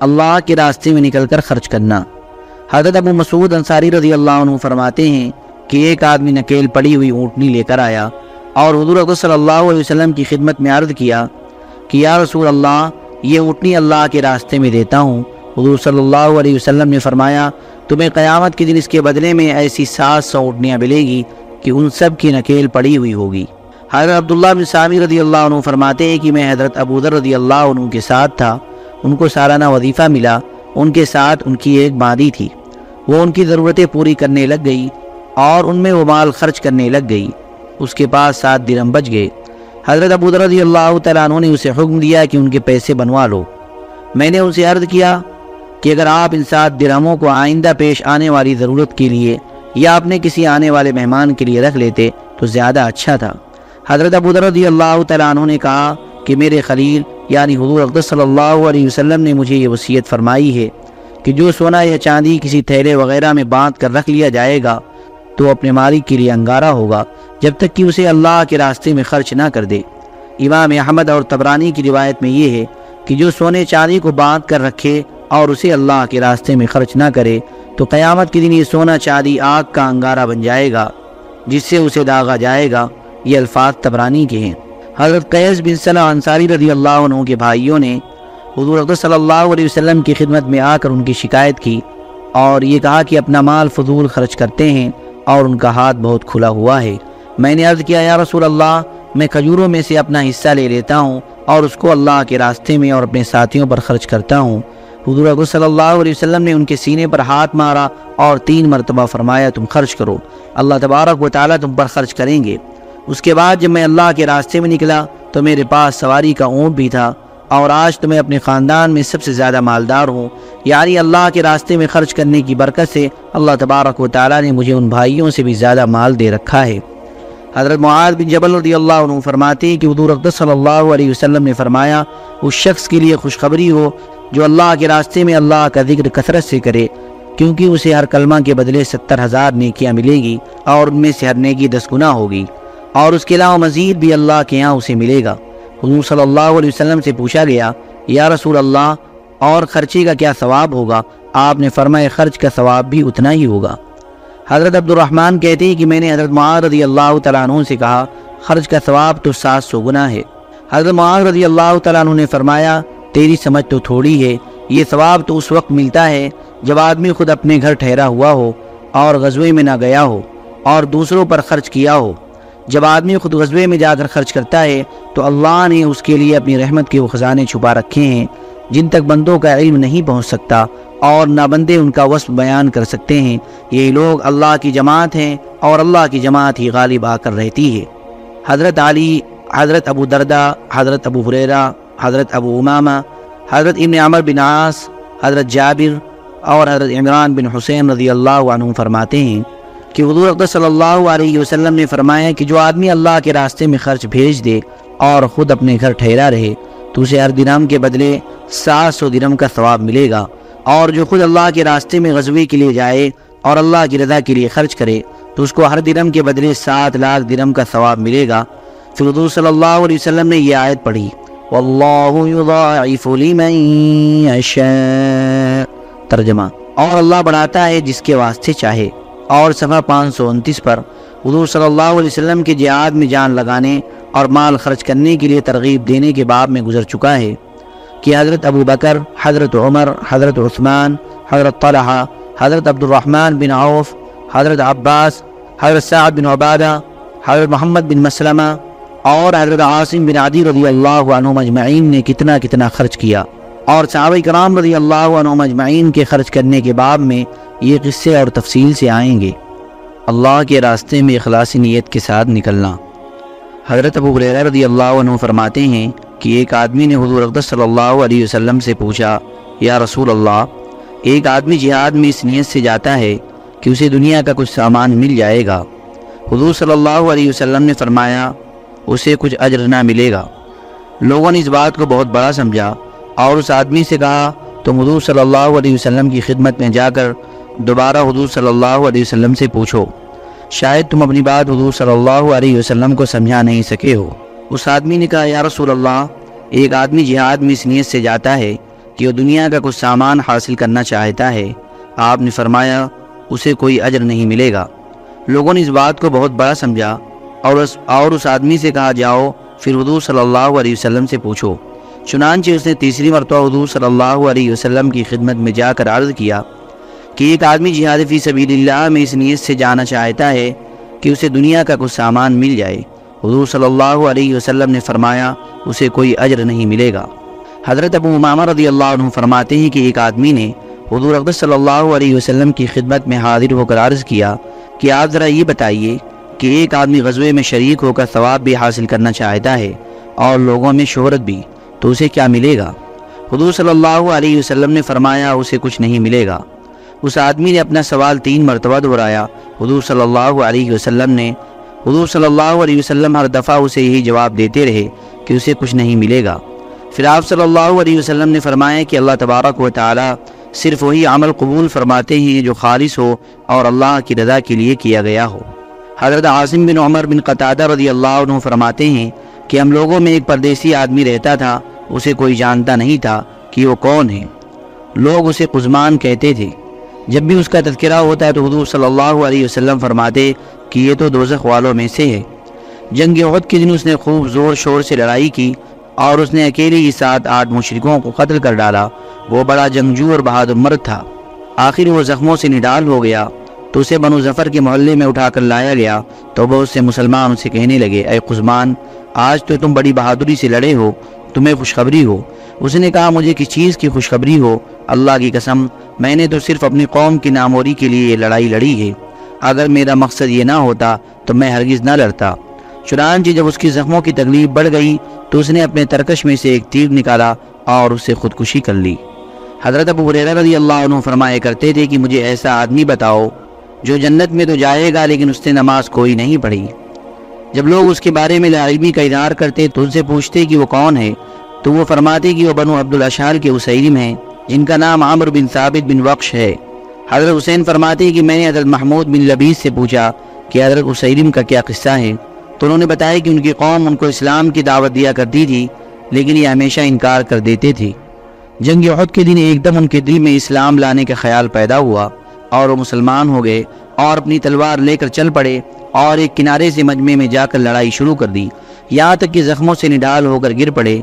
اللہ کے راستے میں نکل کر خرچ کرنا۔ حضرت ابو مسعود انصاری رضی اللہ عنہ فرماتے ہیں کہ ایک آدمی نکیل پڑی ہوئی اونٹنی لے کر آیا اور حضور اقدس صلی اللہ علیہ وسلم کی خدمت میں عرض کیا کہ یا رسول اللہ، یہ اونٹنی اللہ کے راستے میں دیتا ہوں۔ حضور صلی اللہ علیہ وسلم نے فرمایا، تمہیں قیامت کے دن اس کے بدلے میں ایسی سات سو اونٹنیاں ملے گی کہ ان سب کی نکیل پڑی ہوئی ہوگی۔ حضرت عبداللہ بن سامی رضی اللہ عنہ فرماتے ہیں کہ میں حضرت ابودر رضی اللہ عنہ کے ساتھ تھا۔ ان کو سالانہ وظیفہ ملا، ان کے ساتھ ان کی ایک مادی تھی۔ وہ ان کی ضرورتیں پوری کرنے لگ گئی اور ان میں وہ مال خرچ کرنے لگ گئی۔ اس کے پاس سات درم بچ گئے۔ حضرت ابودر رضی اللہ تعالیٰ عنہ نے اسے حکم دیا کہ ان کے پیسے بنوا لو۔ میں نے اسے عرض کیا کہ اگر آپ ان سات درہموں کو آئندہ پیش آنے والی ضرورت کے لیے یا اپنے کسی آنے والے مہمان کے لیے رکھ لیتے تو زیادہ اچھا تھا۔ حضرت ابو رضی اللہ تعالیٰ عنہ نے کہا کہ میرے خلیل یعنی حضور اقدس صلی اللہ علیہ وسلم نے مجھے یہ وصیت فرمائی ہے کہ جو سونا یا چاندی کسی تھیلے وغیرہ میں باندھ کر رکھ لیا جائے گا، تو اپنے مالک کے لیے انگارہ ہوگا، جب تک کہ اسے اللہ کے راستے میں خرچ نہ کر دے۔ امام احمد اور تبرانی کی روایت میں یہ ہے کہ جو سونے چاندی کو باندھ کر رکھے اور اسے اللہ کے راستے میں خرچ نہ کرے، تو قیامت کے دن یہ سونا چاندی آگ کا انگارہ بن جائے گا، جس سے اسے داغا جائے گا۔ یہ الفاظ تبرانی کے ہیں۔ حضرت قیس بن صلاح انصاری رضی اللہ عنہ کے بھائیوں نے حضور اقدس صلی اللہ علیہ وسلم کی خدمت میں آ کر ان کی شکایت کی اور یہ کہا کہ اپنا مال فضول خرچ کرتے ہیں اور ان کا ہاتھ بہت کھلا ہوا ہے۔ میں نے عرض کیا، یا رسول اللہ، میں کھجوروں میں سے اپنا حصہ لے لیتا ہوں اور اس کو اللہ کے راستے میں اور اپنے ساتھیوں پر خرچ کرتا ہوں۔ حضور اقدس صلی اللہ علیہ وسلم نے ان کے سینے پر ہاتھ مارا اور تین مرتبہ فرمایا، تم خرچ کرو، اللہ تبارک و تعالیٰ تم پر خرچ کریں گے۔ اس کے بعد جب میں اللہ کے راستے میں نکلا تو میرے پاس سواری کا اونٹ بھی تھا اور آج تو میں اپنے خاندان میں سب سے زیادہ مالدار ہوں۔ یعنی اللہ کے راستے میں خرچ کرنے کی برکت سے اللہ تبارک و تعالیٰ نے مجھے ان بھائیوں سے بھی زیادہ مال دے رکھا ہے۔ حضرت معاذ بن جبل رضی اللہ عنہ فرماتے ہیں کہ حضور اقدس صلی اللہ علیہ وسلم نے فرمایا، اس شخص کے لیے خوشخبری ہو جو اللہ کے راستے میں اللہ کا ذکر کثرت سے کرے، کیونکہ اسے ہر کلمہ کے بدلے ستر ہزار نیکیاں ملے گی اور ان میں سے ہر نیکی دس گنا ہوگی۔ اور اس کے علاوہ مزید بھی اللہ کے یہاں اسے ملے گا۔ حضور صلی اللہ علیہ وسلم سے پوچھا گیا، یا رسول اللہ، اور خرچے کا کیا ثواب ہوگا؟ آپ نے فرمائے، خرچ کا ثواب بھی اتنا ہی ہوگا۔ حضرت عبد الرحمن کہتے ہیں کہ میں نے حضرت معاذ رضی اللہ تعالیٰ عنہ سے کہا، خرچ کا ثواب تو سات سو گنا ہے۔ حضرت معاذ رضی اللہ تعالیٰ عنہ نے فرمایا، تیری سمجھ تو تھوڑی ہے، یہ ثواب تو اس وقت ملتا ہے جب آدمی خود اپنے گھر ٹھہرا ہوا ہو اور غزوے میں نہ گیا ہو اور دوسروں پر خرچ کیا ہو۔ جب آدمی خود غزوے میں جا کر خرچ کرتا ہے، تو اللہ نے اس کے لیے اپنی رحمت کے وہ خزانے چھپا رکھے ہیں، جن تک بندوں کا علم نہیں پہنچ سکتا اور نہ بندے ان کا وصف بیان کر سکتے ہیں۔ یہ لوگ اللہ کی جماعت ہیں اور اللہ کی جماعت ہی غالب آ کر رہتی ہے۔ حضرت علی، حضرت ابو دردہ حضرت ابو حریرہ حضرت ابو امامہ، حضرت ابن عمر بن عاص، حضرت جابر اور حضرت عمران بن حسین رضی اللہ عنہ فرماتے ہیں۔ کہ حضور اقدس صلی اللہ علیہ وسلم نے فرمایا کہ جو آدمی اللہ کے راستے میں خرچ بھیج دے اور خود اپنے گھر ٹھہرا رہے، تو اسے ہر درم کے بدلے سات سو درم کا ثواب ملے گا۔ اور جو خود اللہ کے راستے میں غزوے کے لیے جائے اور اللہ کی رضا کے لیے خرچ کرے، تو اس کو ہر درم کے بدلے سات لاکھ درم کا ثواب ملے گا۔ پھر حضور صلی اللہ علیہ وسلم نے یہ آیت پڑھی، واللہ یضاعف لمن یشاء ترجمہ۔ اور اللہ بڑھاتا ہے جس کے واسطے چاہے۔ اور صفحہ پانچ سو انتیس پر حضور صلی اللہ علیہ وسلم کے جہاد میں جان لگانے اور مال خرچ کرنے کے لیے ترغیب دینے کے باب میں گزر چکا ہے کہ حضرت ابو بکر، حضرت عمر، حضرت عثمان، حضرت طلحہ، حضرت عبد الرحمن بن عوف، حضرت عباس، حضرت سعد بن عبادہ، حضرت محمد بن مسلمہ اور حضرت عاصم بن عدی رضی اللہ عنہ مجمعین نے کتنا کتنا خرچ کیا اور صحابہ کرام رضی اللہ عنہ مجمعین کے خرچ کرنے کے باب میں یہ قصے اور تفصیل سے آئیں گے۔ اللہ کے راستے میں اخلاصی نیت کے ساتھ نکلنا۔ حضرت ابو حریرہ رضی اللہ عنہ فرماتے ہیں کہ ایک آدمی نے حضور اقدس صلی اللہ علیہ وسلم سے پوچھا، یا رسول اللہ، ایک آدمی جہاد میں اس نیت سے جاتا ہے کہ اسے دنیا کا کچھ سامان مل جائے گا۔ حضور صلی اللہ علیہ وسلم نے فرمایا، اسے کچھ اجر نہ ملے گا۔ لوگوں نے اس بات کو بہت بڑا سمجھا اور اس آدمی سے کہا، تم حضور صلی اللہ علیہ وسلم کی خدمت میں جا کر دوبارہ حضور صلی اللہ علیہ وسلم سے پوچھو، شاید تم اپنی بات حضور صلی اللہ علیہ وسلم کو سمجھا نہیں سکے ہو۔ اس آدمی نے کہا، یا رسول اللہ، ایک آدمی جہاد میں اس نیت سے جاتا ہے کہ وہ دنیا کا کچھ سامان حاصل کرنا چاہتا ہے۔ آپ نے فرمایا، اسے کوئی اجر نہیں ملے گا۔ لوگوں نے اس بات کو بہت بڑا سمجھا اور اس اور اس آدمی سے کہا، جاؤ، پھر حضور صلی اللہ علیہ وسلم سے پوچھو۔ چنانچہ اس نے تیسری مرتبہ حضور صلی اللہ علیہ وسلم کی خدمت میں جا کر عرض کیا کہ ایک آدمی جہاد فی سبیل اللہ میں اس نیت سے جانا چاہتا ہے کہ اسے دنیا کا کچھ سامان مل جائے۔ حضور صلی اللہ علیہ وسلم نے فرمایا، اسے کوئی اجر نہیں ملے گا۔ حضرت ابو امامہ رضی اللہ عنہ فرماتے ہیں کہ ایک آدمی نے حضور اقدس صلی اللہ علیہ وسلم کی خدمت میں حاضر ہو کر عرض کیا، کہ آپ ذرا یہ بتائیے کہ ایک آدمی غزوے میں شریک ہو کر ثواب بھی حاصل کرنا چاہتا ہے اور لوگوں میں شہرت بھی، تو اسے کیا ملے گا؟ حضور صلی اللہ علیہ وسلم نے فرمایا، اسے کچھ نہیں ملے گا۔ اس آدمی نے اپنا سوال تین مرتبہ دہرایا۔ حضور صلی اللہ علیہ وسلم نے حضور صلی اللہ علیہ وسلم ہر دفعہ اسے یہی جواب دیتے رہے کہ اسے کچھ نہیں ملے گا۔ پھر آپ صلی اللہ علیہ وسلم نے فرمایا کہ اللہ تبارک و تعالی صرف وہی عمل قبول فرماتے ہیں جو خالص ہو اور اللہ کی رضا کے لیے کیا گیا ہو۔ حضرت عاصم بن عمر بن قطادہ رضی اللہ عنہ فرماتے ہیں کہ ہم لوگوں میں ایک پردیسی آدمی رہتا تھا، اسے کوئی جانتا نہیں تھا کہ وہ کون ہے۔ لوگ اسے قزمان کہتے تھے۔ جب بھی اس کا تذکرہ ہوتا ہے تو حضور صلی اللہ علیہ وسلم فرماتے کہ یہ تو دوزخ والوں میں سے ہے۔ جنگ عہد کے دن اس نے خوب زور شور سے لڑائی کی اور اس نے اکیلے ہی ساتھ آٹھ مشرکوں کو قتل کر ڈالا۔ وہ بڑا جنگجو اور بہادر مرد تھا۔ آخر وہ زخموں سے نڈال ہو گیا۔ تو اسے بنو ظفر کے محلے میں اٹھا کر لایا گیا۔ تو بہت سے مسلمان اسے کہنے لگے، اے قزمان، آج تو تم بڑی بہادری سے لڑے ہو، تمہیں خوشخبری ہو۔ اس نے کہا، مجھے کس چیز کی خوشخبری ہو؟ اللہ کی قسم میں نے تو صرف اپنی قوم کی ناموری کے لیے یہ لڑائی لڑی ہے۔ اگر میرا مقصد یہ نہ ہوتا تو میں ہرگز نہ لڑتا۔ چنانچہ جب اس کی زخموں کی تکلیف بڑھ گئی تو اس نے اپنے ترکش میں سے ایک تیر نکالا اور اس سے خودکشی کر لی۔ حضرت ابو حریرہ رضی اللہ عنہ فرمائے کرتے تھے کہ مجھے ایسا آدمی بتاؤ جو جنت میں تو جائے گا لیکن اس نے نماز کوئی نہیں پڑھی۔ جب لوگ اس کے بارے میں لعلمی کا اظہار کرتے تو ان سے پوچھتے کہ وہ کون ہے؟ تو وہ فرماتے کہ وہ بنو عبد الاشار کے اسیلم ہیں۔ جن کا نام عامر بن ثابت بن وقش ہے۔ حضرت حسین فرماتے کہ میں نے حضرت محمود بن لبیس سے پوچھا کہ حضرت اسیلم کا کیا قصہ ہے؟ تو انہوں نے بتایا کہ ان کی قوم ان کو اسلام کی دعوت دیا کرتی تھی، لیکن یہ ہمیشہ انکار کر دیتے تھے۔ جنگ عہد کے دن ایک دم ان کے دل میں اسلام لانے کا خیال پیدا ہوا اور وہ مسلمان ہو گئے اور اپنی تلوار لے کر چل پڑے اور ایک کنارے سے مجمع میں جا کر لڑائی شروع کر دی۔ یہاں تک کہ زخموں سے نڈال ہو کر گر پڑے۔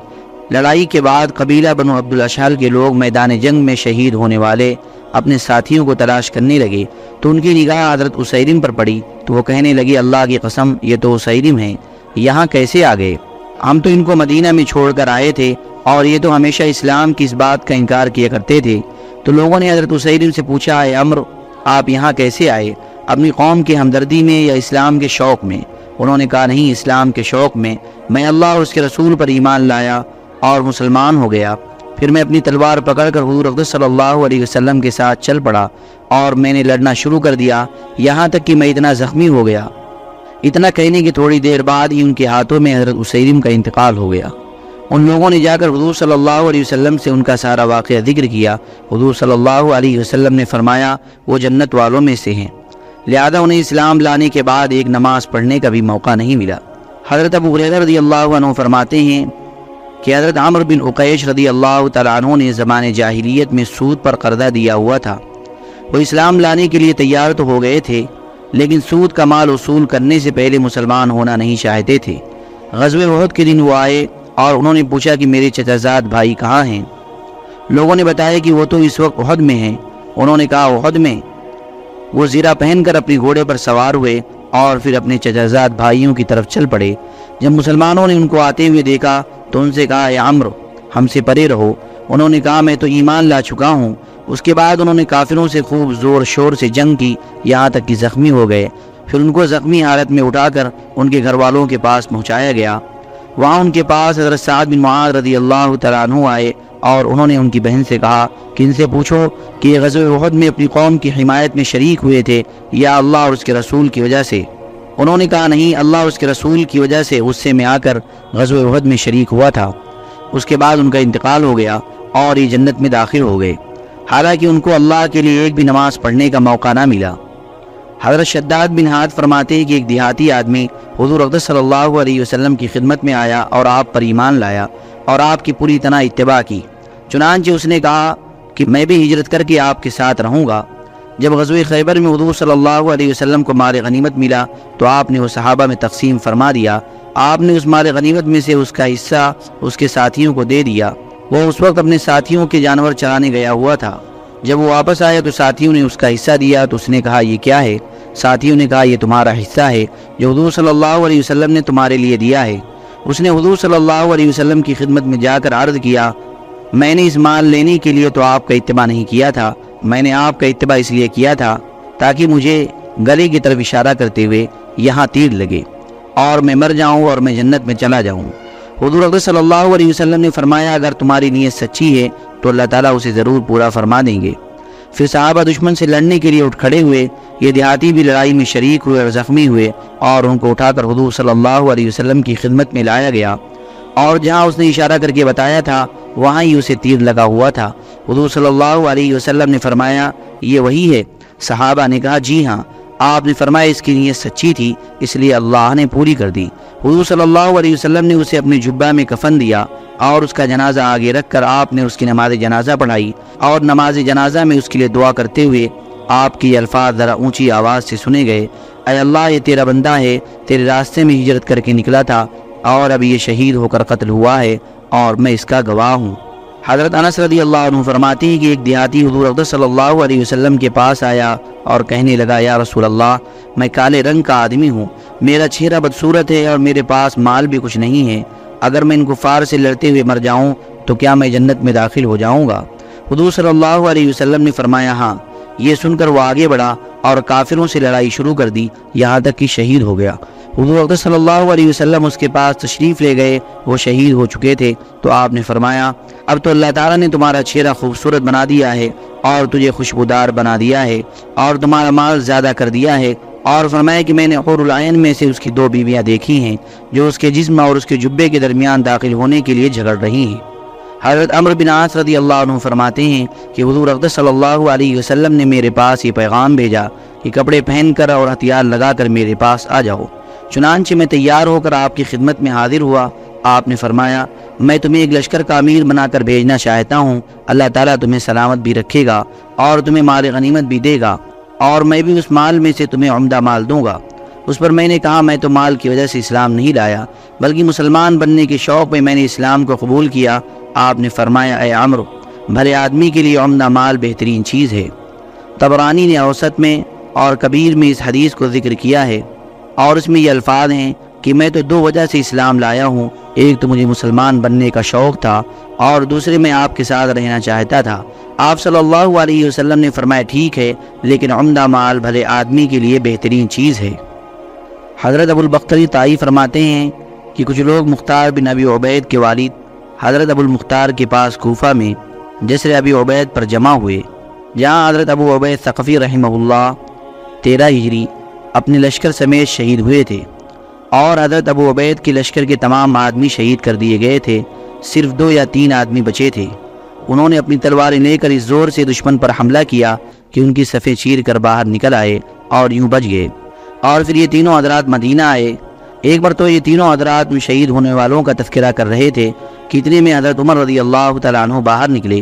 لڑائی کے بعد قبیلہ بنو عبد الاشال کے لوگ میدان جنگ میں شہید ہونے والے اپنے ساتھیوں کو تلاش کرنے لگے۔ تو ان کی نگاہ حضرت اسیرم پر پڑی۔ تو وہ کہنے لگی اللہ کی قسم، یہ تو اسیرم ہیں۔ یہاں کیسے آ گئے؟ ہم تو ان کو مدینہ میں چھوڑ کر آئے تھے اور یہ تو ہمیشہ اسلام کی اس بات کا انکار کیا کرتے تھے۔ تو لوگوں نے حضرت اسیرم سے پوچھا، اے امر، آپ یہاں کیسے آئے؟ اپنی قوم کے ہمدردی میں یا اسلام کے شوق میں؟ انہوں نے کہا، نہیں، اسلام کے شوق میں۔ میں اللہ اور اس کے رسول پر ایمان لایا۔ اور مسلمان ہو گیا۔ پھر میں اپنی تلوار پکڑ کر حضور اقدس صلی اللہ علیہ وسلم کے ساتھ چل پڑا اور میں نے لڑنا شروع کر دیا۔ یہاں تک کہ میں اتنا زخمی ہو گیا۔ اتنا کہنے کی تھوڑی دیر بعد ہی ان کے ہاتھوں میں حضرت اسیرم کا انتقال ہو گیا۔ ان لوگوں نے جا کر حضور صلی اللہ علیہ وسلم سے ان کا سارا واقعہ ذکر کیا۔ حضور صلی اللہ علیہ وسلم نے فرمایا، وہ جنت والوں میں سے ہیں۔ لہذا انہیں اسلام لانے کے بعد ایک نماز پڑھنے کا بھی موقع نہیں ملا۔ حضرت ابو رضی اللہ عنہ فرماتے ہیں کہ حضرت عمر بن عقیش رضی اللہ تعالیٰ عنہ نے زمان جاہلیت میں سود پر قرضہ دیا ہوا تھا۔ وہ اسلام لانے کے لیے تیار تو ہو گئے تھے، لیکن سود کا مال وصول کرنے سے پہلے مسلمان ہونا نہیں چاہتے تھے۔ غزو وحد کے دن وہ آئے اور انہوں نے پوچھا کہ میرے چچازاد بھائی کہاں ہیں؟ لوگوں نے بتایا کہ وہ تو اس وقت عہد میں ہیں۔ انہوں نے کہا عہد میں۔ وہ زیرہ پہن کر اپنی گھوڑے پر سوار ہوئے۔ اور پھر اپنے چچازاد بھائیوں کی طرف چل پڑے۔ جب مسلمانوں نے ان کو آتے ہوئے دیکھا، تو ان سے کہا، اے عمر ہم سے پرے رہو۔ انہوں نے کہا، میں تو ایمان لا چکا ہوں۔ اس کے بعد انہوں نے کافروں سے خوب زور شور سے جنگ کی، یہاں تک کہ زخمی ہو گئے۔ پھر ان کو زخمی حالت میں اٹھا کر ان کے گھر والوں کے پاس پہنچایا گیا۔ وہاں ان کے پاس حضرت سعد بن معاذ رضی اللہ تعالیٰ عنہ آئے۔ اور انہوں نے ان کی بہن سے کہا کہ ان سے پوچھو کہ یہ غزو عہد میں اپنی قوم کی حمایت میں شریک ہوئے تھے یا اللہ اور اس کے رسول کی وجہ سے؟ انہوں نے کہا، نہیں، اللہ اور اس کے رسول کی وجہ سے غصے میں آ کر غزو عہد میں شریک ہوا تھا۔ اس کے بعد ان کا انتقال ہو گیا اور یہ جنت میں داخل ہو گئے۔ حالانکہ ان کو اللہ کے لیے ایک بھی نماز پڑھنے کا موقع نہ ملا۔ حضرت شداد بن ہاتھ فرماتے ہیں کہ ایک دیہاتی آدمی حضور اقدس صلی اللہ علیہ وسلم کی خدمت میں آیا اور آپ پر ایمان لایا اور آپ کی پوری طرح اتباع کی۔ چنانچہ اس نے کہا کہ میں بھی ہجرت کر کے آپ کے ساتھ رہوں گا۔ جب غزوہ خیبر میں حضور صلی اللہ علیہ وسلم کو مال غنیمت ملا تو آپ نے وہ صحابہ میں تقسیم فرما دیا۔ آپ نے اس مال غنیمت میں سے اس کا حصہ اس کے ساتھیوں کو دے دیا۔ وہ اس وقت اپنے ساتھیوں کے جانور چرانے گیا ہوا تھا۔ جب وہ واپس آیا تو ساتھیوں نے اس کا حصہ دیا تو اس نے کہا، یہ کیا ہے؟ ساتھیوں نے کہا، یہ تمہارا حصہ ہے۔ جو حضور صلی اللہ علیہ وسلم نے تمہارے لیے دیا ہے۔ اس نے حضور صلی اللہ علیہ وسلم کی خدمت میں جا کر عرض کیا میں نے اس مال لینے کے لیے تو آپ کا اتباع نہیں کیا تھا، میں نے آپ کا اتباع اس لیے کیا تھا تاکہ مجھے گلے کی طرف اشارہ کرتے ہوئے یہاں تیر لگے اور میں مر جاؤں اور میں جنت میں چلا جاؤں۔ حضور اقدس صلی اللہ علیہ وسلم نے فرمایا، اگر تمہاری نیت سچی ہے تو اللہ تعالیٰ اسے ضرور پورا فرما دیں گے۔ پھر صحابہ دشمن سے لڑنے کے لیے اٹھ کھڑے ہوئے، یہ دیہاتی بھی لڑائی میں شریک ہوئے اور زخمی ہوئے اور ان کو اٹھا کر حضور صلی اللہ علیہ وسلم کی خدمت میں لایا گیا۔ اور جہاں اس نے اشارہ کر کے بتایا تھا وہاں ہی اسے تیر لگا ہوا تھا۔ حضور صلی اللہ علیہ وسلم نے فرمایا، یہ وہی ہے۔ صحابہ نے کہا جی ہاں آپ نے فرمایا اس کی نیت سچی تھی، اس لیے اللہ نے پوری کر دی۔ حضور صلی اللہ علیہ وسلم نے اسے اپنی جبہ میں کفن دیا اور اس کا جنازہ آگے رکھ کر آپ نے اس کی نماز جنازہ پڑھائی۔ اور نماز جنازہ میں اس کے لیے دعا کرتے ہوئے آپ کی الفاظ ذرا اونچی آواز سے سنے گئے۔ اے اللہ، یہ تیرا بندہ ہے، تیرے راستے میں ہجرت کر کے نکلا تھا اور اب یہ شہید ہو کر قتل ہوا ہے۔ اور میں اس کا گواہ ہوں۔ حضرت انس رضی اللہ عنہ فرماتی ہیں کہ ایک دیہاتی حضور اقدس صلی اللہ علیہ وسلم کے پاس آیا اور کہنے لگا، یا رسول اللہ، میں کالے رنگ کا آدمی ہوں۔ میرا چہرہ بدصورت ہے اور میرے پاس مال بھی کچھ نہیں ہے۔ اگر میں ان کفار سے لڑتے ہوئے مر جاؤں، تو کیا میں جنت میں داخل ہو جاؤں گا؟ حضور صلی اللہ علیہ وسلم نے فرمایا ہاں۔ یہ سن کر وہ آگے بڑھا اور کافروں سے لڑائی شروع کر دی، یہاں تک کہ شہید ہو گیا۔ حضور صلی اللہ علیہ وسلم اس کے پاس تشریف لے گئے، وہ شہید ہو چکے تھے۔ تو آپ نے فرمایا، اب تو اللہ تعالیٰ نے تمہارا چہرہ خوبصورت بنا دیا ہے اور تجھے خوشبودار بنا دیا ہے اور تمہارا مال زیادہ کر دیا ہے۔ اور فرمایا کہ میں نے حور العین میں سے اس کی دو بیویاں دیکھی ہیں، جو اس کے جسم اور اس کے جبے کے درمیان داخل ہونے کے لیے جھگڑ رہی ہیں۔ حضرت عمر بن عاص رضی اللہ عنہ فرماتے ہیں کہ حضور اقدس صلی اللہ علیہ وسلم نے میرے پاس یہ پیغام بھیجا کہ کپڑے پہن کر اور ہتھیار لگا کر میرے پاس آ جاؤ۔ چنانچہ میں تیار ہو کر آپ کی خدمت میں حاضر ہوا۔ آپ نے فرمایا، میں تمہیں ایک لشکر کا امیر بنا کر بھیجنا چاہتا ہوں۔ اللہ تعالیٰ تمہیں سلامت بھی رکھے گا اور تمہیں مال غنیمت بھی دے گا اور میں بھی اس مال میں سے تمہیں عمدہ مال دوں گا۔ اس پر میں نے کہا، میں تو مال کی وجہ سے اسلام نہیں لایا، بلکہ مسلمان بننے کے شوق میں میں نے اسلام کو قبول کیا۔ آپ نے فرمایا، اے عمر بھلے آدمی کے لیے عمدہ مال بہترین چیز ہے۔ تبرانی نے اوسط میں اور کبیر میں اس حدیث کو ذکر کیا ہے۔ اور اس میں یہ الفاظ ہیں کہ میں تو دو وجہ سے اسلام لایا ہوں، ایک تو مجھے مسلمان بننے کا شوق تھا اور دوسرے میں آپ کے ساتھ رہنا چاہتا تھا۔ آپ صلی اللہ علیہ وسلم نے فرمایا، ٹھیک ہے، لیکن عمدہ مال بھلے آدمی کے لیے بہترین چیز ہے۔ حضرت ابو البختری تائی فرماتے ہیں کہ کچھ لوگ مختار بن ابی عبید کے والد، حضرت ابو المختار کے پاس کوفہ میں جسر ابی عبید پر جمع ہوئے۔ جہاں حضرت ابو عبید ثقفی رحمہ اللہ، تیرہ ہجری اپنے لشکر سمیت شہید ہوئے تھے اور حضرت ابو عبید کے لشکر کے تمام آدمی شہید کر دیے گئے تھے صرف دو یا تین آدمی بچے تھے انہوں نے اپنی تلواریں لے کر اس زور سے دشمن پر حملہ کیا کہ ان کی صفے چیر کر باہر نکل آئے اور یوں بچ گئے اور پھر یہ تینوں حضرات مدینہ آئے ایک بار تو یہ تینوں حضرات میں شہید ہونے والوں کا تذکرہ کر رہے تھے کہ اتنے میں حضرت عمر رضی اللہ تعالیٰ عنہ باہر نکلے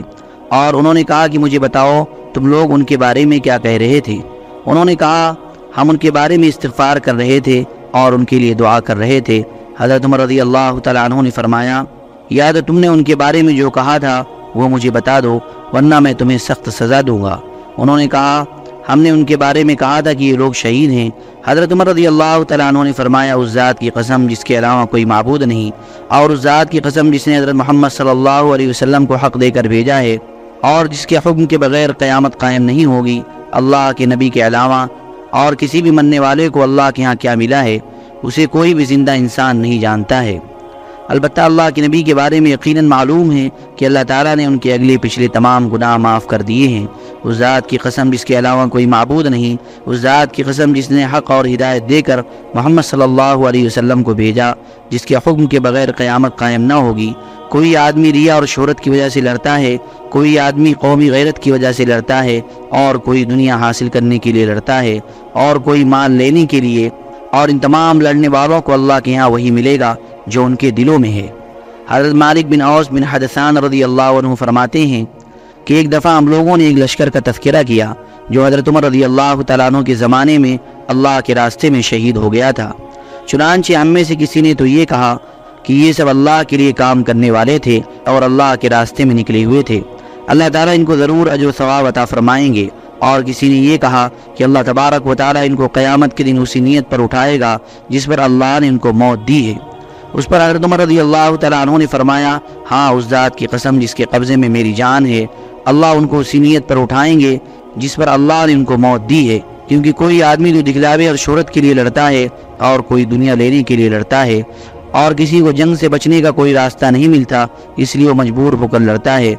اور انہوں نے کہا کہ مجھے بتاؤ تم لوگ ان کے بارے میں کیا کہہ رہے تھے انہوں نے کہا ہم ان کے بارے میں استغفار کر رہے تھے اور ان کے لیے دعا کر رہے تھے۔ حضرت عمر رضی اللہ تعالیٰ عنہ نے فرمایا یاد تم نے ان کے بارے میں جو کہا تھا، وہ مجھے بتا دو، ورنہ میں تمہیں سخت سزا دوں گا۔ انہوں نے کہا، ہم نے ان کے بارے میں کہا تھا کہ یہ لوگ شہید ہیں۔ حضرت عمر رضی اللہ تعالیٰ عنہ نے فرمایا، اس ذات کی قسم جس کے علاوہ کوئی معبود نہیں، اور اس ذات کی قسم جس نے حضرت محمد صلی اللہ علیہ وسلم کو حق دے کر بھیجا ہے، اور جس کے حکم کے بغیر قیامت قائم نہیں ہوگی، اللہ کے نبی کے علاوہ اور کسی بھی مننے والے کو اللہ کے ہاں کیا ملا ہے، اسے کوئی بھی زندہ انسان نہیں جانتا ہے۔ البتہ اللہ کے نبی کے بارے میں یقیناً معلوم ہے کہ اللہ تعالیٰ نے ان کے اگلے پچھلے تمام گناہ معاف کر دیے ہیں۔ اس ذات کی قسم جس کے علاوہ کوئی معبود نہیں، اس ذات کی قسم جس نے حق اور ہدایت دے کر محمد صلی اللہ علیہ وسلم کو بھیجا، جس کے حکم کے بغیر قیامت قائم نہ ہوگی۔ کوئی آدمی ریا اور شہرت کی وجہ سے لڑتا ہے، کوئی آدمی قومی غیرت کی وجہ سے لڑتا ہے اور کوئی دنیا حاصل کرنے کے لیے لڑتا ہے اور کوئی مال لینے کے لیے اور ان تمام لڑنے والوں کو اللہ کے ہاں وہی ملے گا جو ان کے دلوں میں ہے۔ حضرت مالک بن اوس بن حدثان رضی اللہ عنہ فرماتے ہیں کہ ایک دفعہ ہم لوگوں نے ایک لشکر کا تذکرہ کیا جو حضرت عمر رضی اللہ تعالیٰ عنہ کے زمانے میں اللہ کے راستے میں شہید ہو گیا تھا۔ چنانچہ ہم میں سے کسی نے تو یہ کہا کہ یہ سب اللہ کے لیے کام کرنے والے تھے اور اللہ کے راستے میں نکلے ہوئے تھے۔ اللہ تعالیٰ ان کو ضرور اجر و ثواب عطا فرمائیں گے اور کسی نے یہ کہا کہ اللہ تبارک و تعالیٰ ان کو قیامت کے دن اسی نیت پر اٹھائے گا جس پر اللہ نے ان کو موت دی ہے۔ اس پر حضرت عمر رضی اللہ تعالیٰ عنہ نے فرمایا ہاں اس ذات کی قسم جس کے قبضے میں میری جان ہے، اللہ ان کو اسی نیت پر اٹھائیں گے جس پر اللہ نے ان کو موت دی ہے۔ کیونکہ کوئی آدمی جو دکھلاوے اور شہرت کے لیے لڑتا ہے اور کوئی دنیا لینے کے لیے لڑتا ہے اور کسی کو جنگ سے بچنے کا کوئی راستہ نہیں ملتا، اس لیے وہ مجبور ہو کر لڑتا ہے۔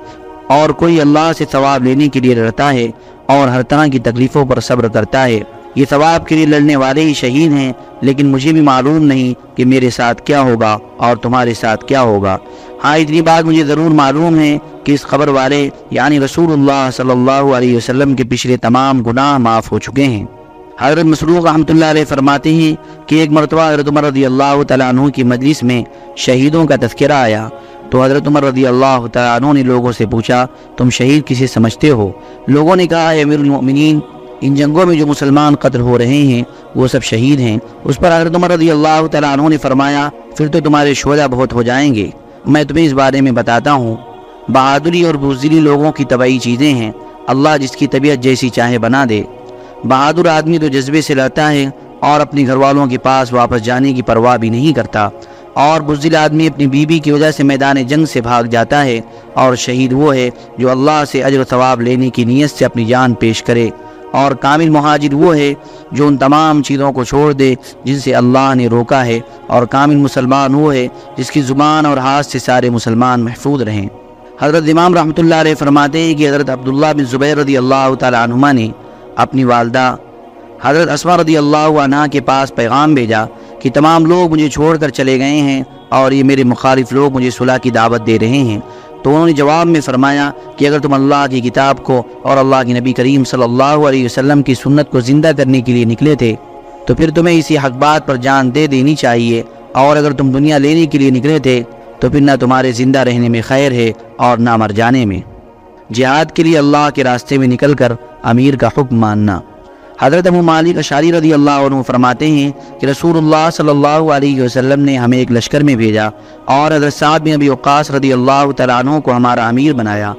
اور کوئی اللہ سے ثواب لینے کے لیے لڑتا ہے اور ہر طرح کی تکلیفوں پر صبر کرتا ہے۔ یہ ثواب کے لیے لڑنے والے ہی شہید ہیں، لیکن مجھے بھی معلوم نہیں کہ میرے ساتھ کیا ہوگا اور تمہارے ساتھ کیا ہوگا۔ ہاں اتنی بات مجھے ضرور معلوم ہے کہ اس خبر والے یعنی رسول اللہ صلی اللہ علیہ وسلم کے پچھلے تمام گناہ معاف ہو چکے ہیں۔ حضرت مسروق رحمۃ اللہ علیہ فرماتے ہیں کہ ایک مرتبہ حضرت عمر رضی اللہ تعالیٰ عنہ کی مجلس میں شہیدوں کا تذکرہ آیا تو حضرت عمر رضی اللہ تعالیٰ عنہ نے لوگوں سے پوچھا، تم شہید کسے سمجھتے ہو؟ لوگوں نے کہا امیر المؤمنین، ان جنگوں میں جو مسلمان قتل ہو رہے ہیں، وہ سب شہید ہیں۔ اس پر حضرت عمر رضی اللہ تعالیٰ عنہ نے فرمایا، پھر تو تمہارے شہدہ بہت ہو جائیں گے۔ میں تمہیں اس بارے میں بتاتا ہوں، بہادری اور بزدلی لوگوں کی طبعی چیزیں ہیں۔ اللہ جس کی طبیعت جیسی چاہے بنا دے۔ بہادر آدمی تو جذبے سے لڑتا ہے اور اپنی گھر والوں کے پاس واپس جانے کی پرواہ بھی نہیں کرتا اور بزدل آدمی اپنی بیوی کی وجہ سے میدان جنگ سے بھاگ جاتا ہے اور شہید وہ ہے جو اللہ سے اجر و ثواب لینے کی نیت سے اپنی جان پیش کرے اور کامل مہاجر وہ ہے جو ان تمام چیزوں کو چھوڑ دے جن سے اللہ نے روکا ہے اور کامل مسلمان وہ ہے جس کی زبان اور ہاتھ سے سارے مسلمان محفوظ رہیں۔ حضرت امام رحمۃ اللہ علیہ فرماتے ہیں کہ حضرت عبداللہ بن زبیر رضی اللہ تعالیٰ عنہ نے اپنی والدہ حضرت اسما رضی اللہ عنہ کے پاس پیغام بھیجا کہ تمام لوگ مجھے چھوڑ کر چلے گئے ہیں اور یہ میرے مخالف لوگ مجھے صلح کی دعوت دے رہے ہیں۔ تو انہوں نے جواب میں فرمایا کہ اگر تم اللہ کی کتاب کو اور اللہ کی نبی کریم صلی اللہ علیہ وسلم کی سنت کو زندہ کرنے کے لیے نکلے تھے، تو پھر تمہیں اسی حق بات پر جان دے دینی چاہیے۔ اور اگر تم دنیا لینے کے لیے نکلے تھے، تو پھر نہ تمہارے زندہ رہنے میں خیر ہے اور نہ مر جانے میں۔ جہاد کے لیے اللہ کے راستے میں نکل کر امیر کا حکم ماننا۔ حضرت ابو مالک اشاری رضی اللہ عنہ فرماتے ہیں کہ رسول اللہ صلی اللہ علیہ وسلم نے ہمیں ایک لشکر میں بھیجا اور حضرت سعد بن ابی وقاص رضی اللہ تعالیٰ عنہ کو ہمارا امیر بنایا۔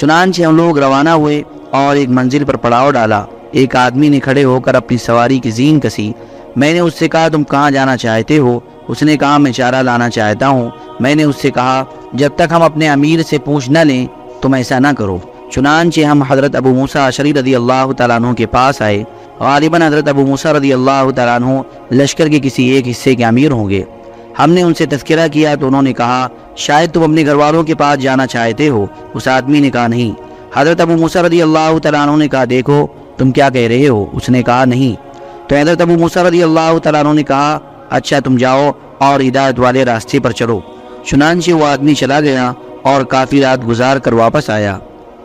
چنانچہ ہم لوگ روانہ ہوئے اور ایک منزل پر پڑاؤ ڈالا۔ ایک آدمی نے کھڑے ہو کر اپنی سواری کی زین کسی۔ میں نے اس سے کہا، تم کہاں جانا چاہتے ہو؟ اس نے کہا، میں چارہ لانا چاہتا ہوں۔ میں نے اس سے کہا، جب تک ہم اپنے امیر سے پوچھ نہ لیں، تم ایسا نہ کرو۔ چنانچہ ہم حضرت ابو موسیٰ عشری رضی اللہ تعالیٰ عنہ کے پاس آئے، غالباً حضرت ابو موسیٰ رضی اللہ تعالیٰ عنہ لشکر کے کسی ایک حصے کے امیر ہوں گے۔ ہم نے ان سے تذکرہ کیا تو انہوں نے کہا، شاید تم اپنے گھر والوں کے پاس جانا چاہتے ہو۔ اس آدمی نے کہا، نہیں۔ حضرت ابو موسیٰ رضی اللہ تعالیٰ عنہ نے کہا، دیکھو، تم کیا کہہ رہے ہو؟ اس نے کہا، نہیں۔ تو حضرت ابو موسیٰ رضی اللہ تعالیٰ عنہ نے کہا اچھا تم جاؤ اور ہدایت والے راستے پر چلو۔ چنانچہ وہ آدمی چلا گیا اور کافی رات گزار کر واپس آیا۔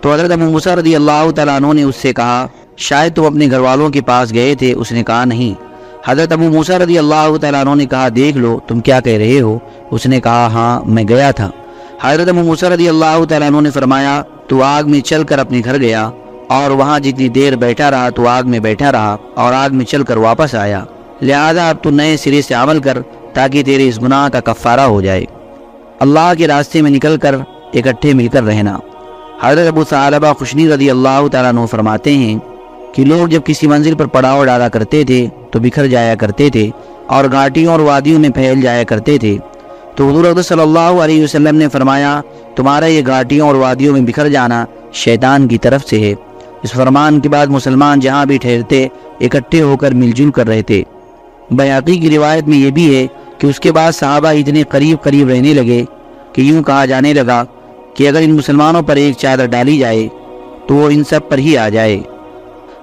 تو حضرت ابو موسیٰ رضی اللہ تعالیٰ عنہ نے اس سے کہا، شاید تم اپنے گھر والوں کے پاس گئے تھے، اس نے کہا نہیں۔ حضرت ابو موسیٰ رضی اللہ تعالیٰ عنہ نے کہا، دیکھ لو، تم کیا کہہ رہے ہو؟ اس نے کہا ہاں میں گیا تھا۔ حضرت ابو موسیٰ رضی اللہ تعالیٰ عنہ نے فرمایا، تو آگ میں چل کر اپنے گھر گیا اور وہاں جتنی دیر بیٹھا رہا، تو آگ میں بیٹھا رہا اور آگ میں چل کر واپس آیا۔ لہذا اب تو نئے سرے سے عمل کر، تاکہ تیرے اس گناہ کا کفارہ ہو جائے۔ اللہ کے راستے میں نکل کر اکٹھے مل کر رہنا۔ حضرت ابو صالبہ خوشنی رضی اللہ تعالیٰ عنہ فرماتے ہیں کہ لوگ جب کسی منزل پر پڑاؤ ڈالا کرتے تھے تو بکھر جایا کرتے تھے اور گھاٹیوں اور وادیوں میں پھیل جایا کرتے تھے۔ تو حضور اقدس صلی اللہ علیہ وسلم نے فرمایا، تمہارا یہ گھاٹیوں اور وادیوں میں بکھر جانا شیطان کی طرف سے ہے۔ اس فرمان کے بعد مسلمان جہاں بھی ٹھہرتے، اکٹھے ہو کر مل جل کر رہتے۔ بیاقی کی روایت میں یہ بھی ہے کہ اس کے بعد صحابہ اتنے قریب قریب رہنے لگے کہ یوں کہا جانے لگا کہ اگر ان مسلمانوں پر ایک چادر ڈالی جائے تو وہ ان سب پر ہی آ جائے۔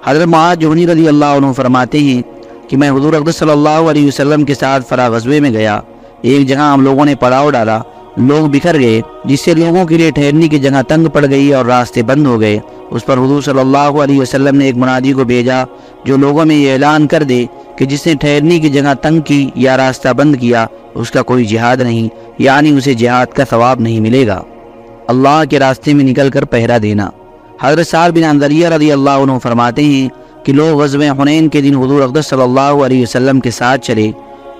حضرت معاذ جونی رضی اللہ عنہ فرماتے ہیں کہ میں حضور اقدس صلی اللہ علیہ وسلم کے ساتھ فرا غزوے میں گیا۔ ایک جگہ ہم لوگوں نے پڑاؤ ڈالا۔ لوگ بکھر گئے، جس سے لوگوں کے لیے ٹھہرنے کی جگہ تنگ پڑ گئی اور راستے بند ہو گئے۔ اس پر حضور صلی اللہ علیہ وسلم نے ایک منادی کو بھیجا جو لوگوں میں یہ اعلان کر دے کہ جس نے ٹھہرنے کی جگہ تنگ کی یا راستہ بند کیا، اس کا کوئی جہاد نہیں یعنی اسے جہاد کا ثواب نہیں ملے گا۔ اللہ کے راستے میں نکل کر پہرا دینا۔ حضرت صاحب بن اندریہ رضی اللہ عنہ فرماتے ہیں کہ لوگ غزب حنین کے دن حضور اقدس صلی اللہ علیہ وسلم کے ساتھ چلے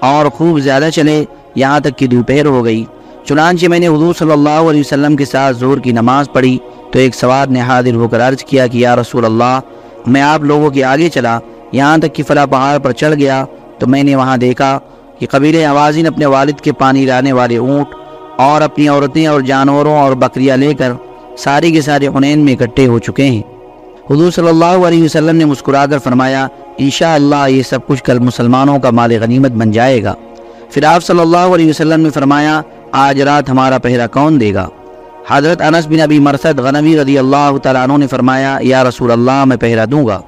اور خوب زیادہ چلے، یہاں تک کہ دوپہر ہو گئی۔ چنانچہ میں نے حضور صلی اللہ علیہ وسلم کے ساتھ زور کی نماز پڑھی تو ایک سوار نے حاضر ہو کر عرض کیا کہ یا رسول اللہ، میں آپ لوگوں کے آگے چلا، یہاں تک کہ فلاں پہاڑ پر چڑھ گیا تو میں نے وہاں دیکھا کہ قبیل آوازین اپنے والد کے پانی لانے والے اونٹ اور اپنی عورتیں اور جانوروں اور بکریاں لے کر ساری کے سارے حنین میں اکٹھے ہو چکے ہیں۔ حضور صلی اللہ علیہ وسلم نے مسکرا کر فرمایا، انشاءاللہ یہ سب کچھ کل مسلمانوں کا مال غنیمت بن جائے گا۔ پھر آپ صلی اللہ علیہ وسلم نے فرمایا، آج رات ہمارا پہرا کون دے گا؟ حضرت انس بن ابی مرسد غنوی رضی اللہ تعالیٰ عنہ نے فرمایا، یا رسول اللہ، میں پہرا دوں گا۔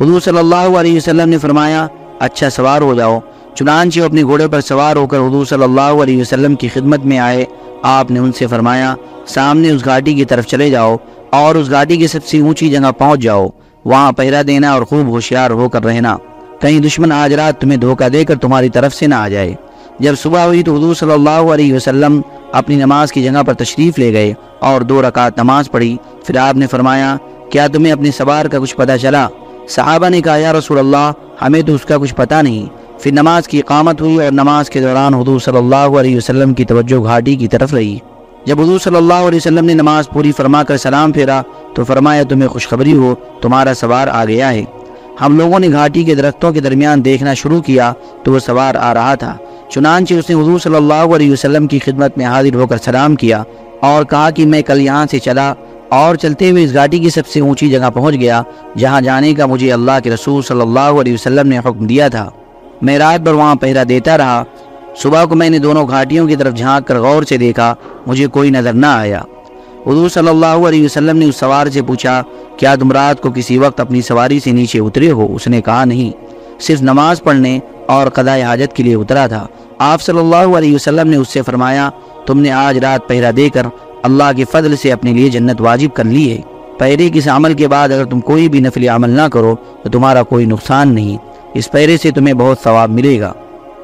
حضور صلی اللہ علیہ وسلم نے فرمایا اچھا سوار ہو جاؤ۔ چنانچہ اپنے گھوڑے پر سوار ہو کر حضور صلی اللہ علیہ وسلم کی خدمت میں آئے۔ آپ نے ان سے فرمایا، سامنے اس گھاٹی کی طرف چلے جاؤ اور اس گھاٹی کی سب سے اونچی جگہ پہنچ جاؤ۔ وہاں پہرا دینا اور خوب ہوشیار ہو کر رہنا۔ کہیں دشمن آج رات تمہیں دھوکہ دے کر تمہاری طرف سے نہ آ جائے۔ جب صبح ہوئی تو حضور صلی اللہ علیہ وسلم اپنی نماز کی جگہ پر تشریف لے گئے اور دو رکعت نماز پڑھی۔ پھر آپ نے فرمایا، کیا تمہیں اپنے سوار کا کچھ پتہ چلا؟ صحابہ نے کہا، یا رسول اللہ، ہمیں تو اس کا کچھ پتہ نہیں۔ پھر نماز کی اقامت ہوئی اور نماز کے دوران حضور صلی اللہ علیہ وسلم کی توجہ گھاٹی کی طرف رہی جب حضور صلی اللہ علیہ وسلم نے نماز پوری فرما کر سلام پھیرا تو فرمایا، تمہیں خوشخبری ہو، تمہارا سوار آ گیا ہے ہم لوگوں نے گھاٹی کے درختوں کے درمیان دیکھنا شروع کیا تو وہ سوار آ رہا تھا۔ چنانچہ اس نے حضور صلی اللہ علیہ وسلم کی خدمت میں حاضر ہو کر سلام کیا اور کہا کہ میں کل یہاں سے چلا اور چلتے ہوئے اس گاڑی کی سب سے اونچی جگہ پہنچ گیا جہاں جانے کا مجھے اللہ کے رسول صلی اللہ علیہ وسلم نے حکم دیا تھا۔ میں رات بھر وہاں پہرا دیتا رہا۔ صبح کو میں نے دونوں گھاٹیوں کی طرف جھانک کر غور سے دیکھا، مجھے کوئی نظر نہ آیا۔ حضور صلی اللہ علیہ وسلم نے اس سوار سے پوچھا، کیا تم رات کو کسی وقت اپنی سواری سے نیچے اترے ہو؟ اس نے کہا، نہیں، صرف نماز پڑھنے اور قضاء حاجت کے لیے اترا تھا۔ آپ صلی اللہ علیہ وسلم نے اس سے فرمایا، تم نے آج رات پہرا دے کر اللہ کے فضل سے اپنے لیے جنت واجب کر لی ہے۔ پہرے کس عمل کے بعد اگر تم کوئی بھی نفلی عمل نہ کرو، تو تمہارا کوئی نقصان نہیں۔ اس پہرے سے تمہیں بہت ثواب ملے گا۔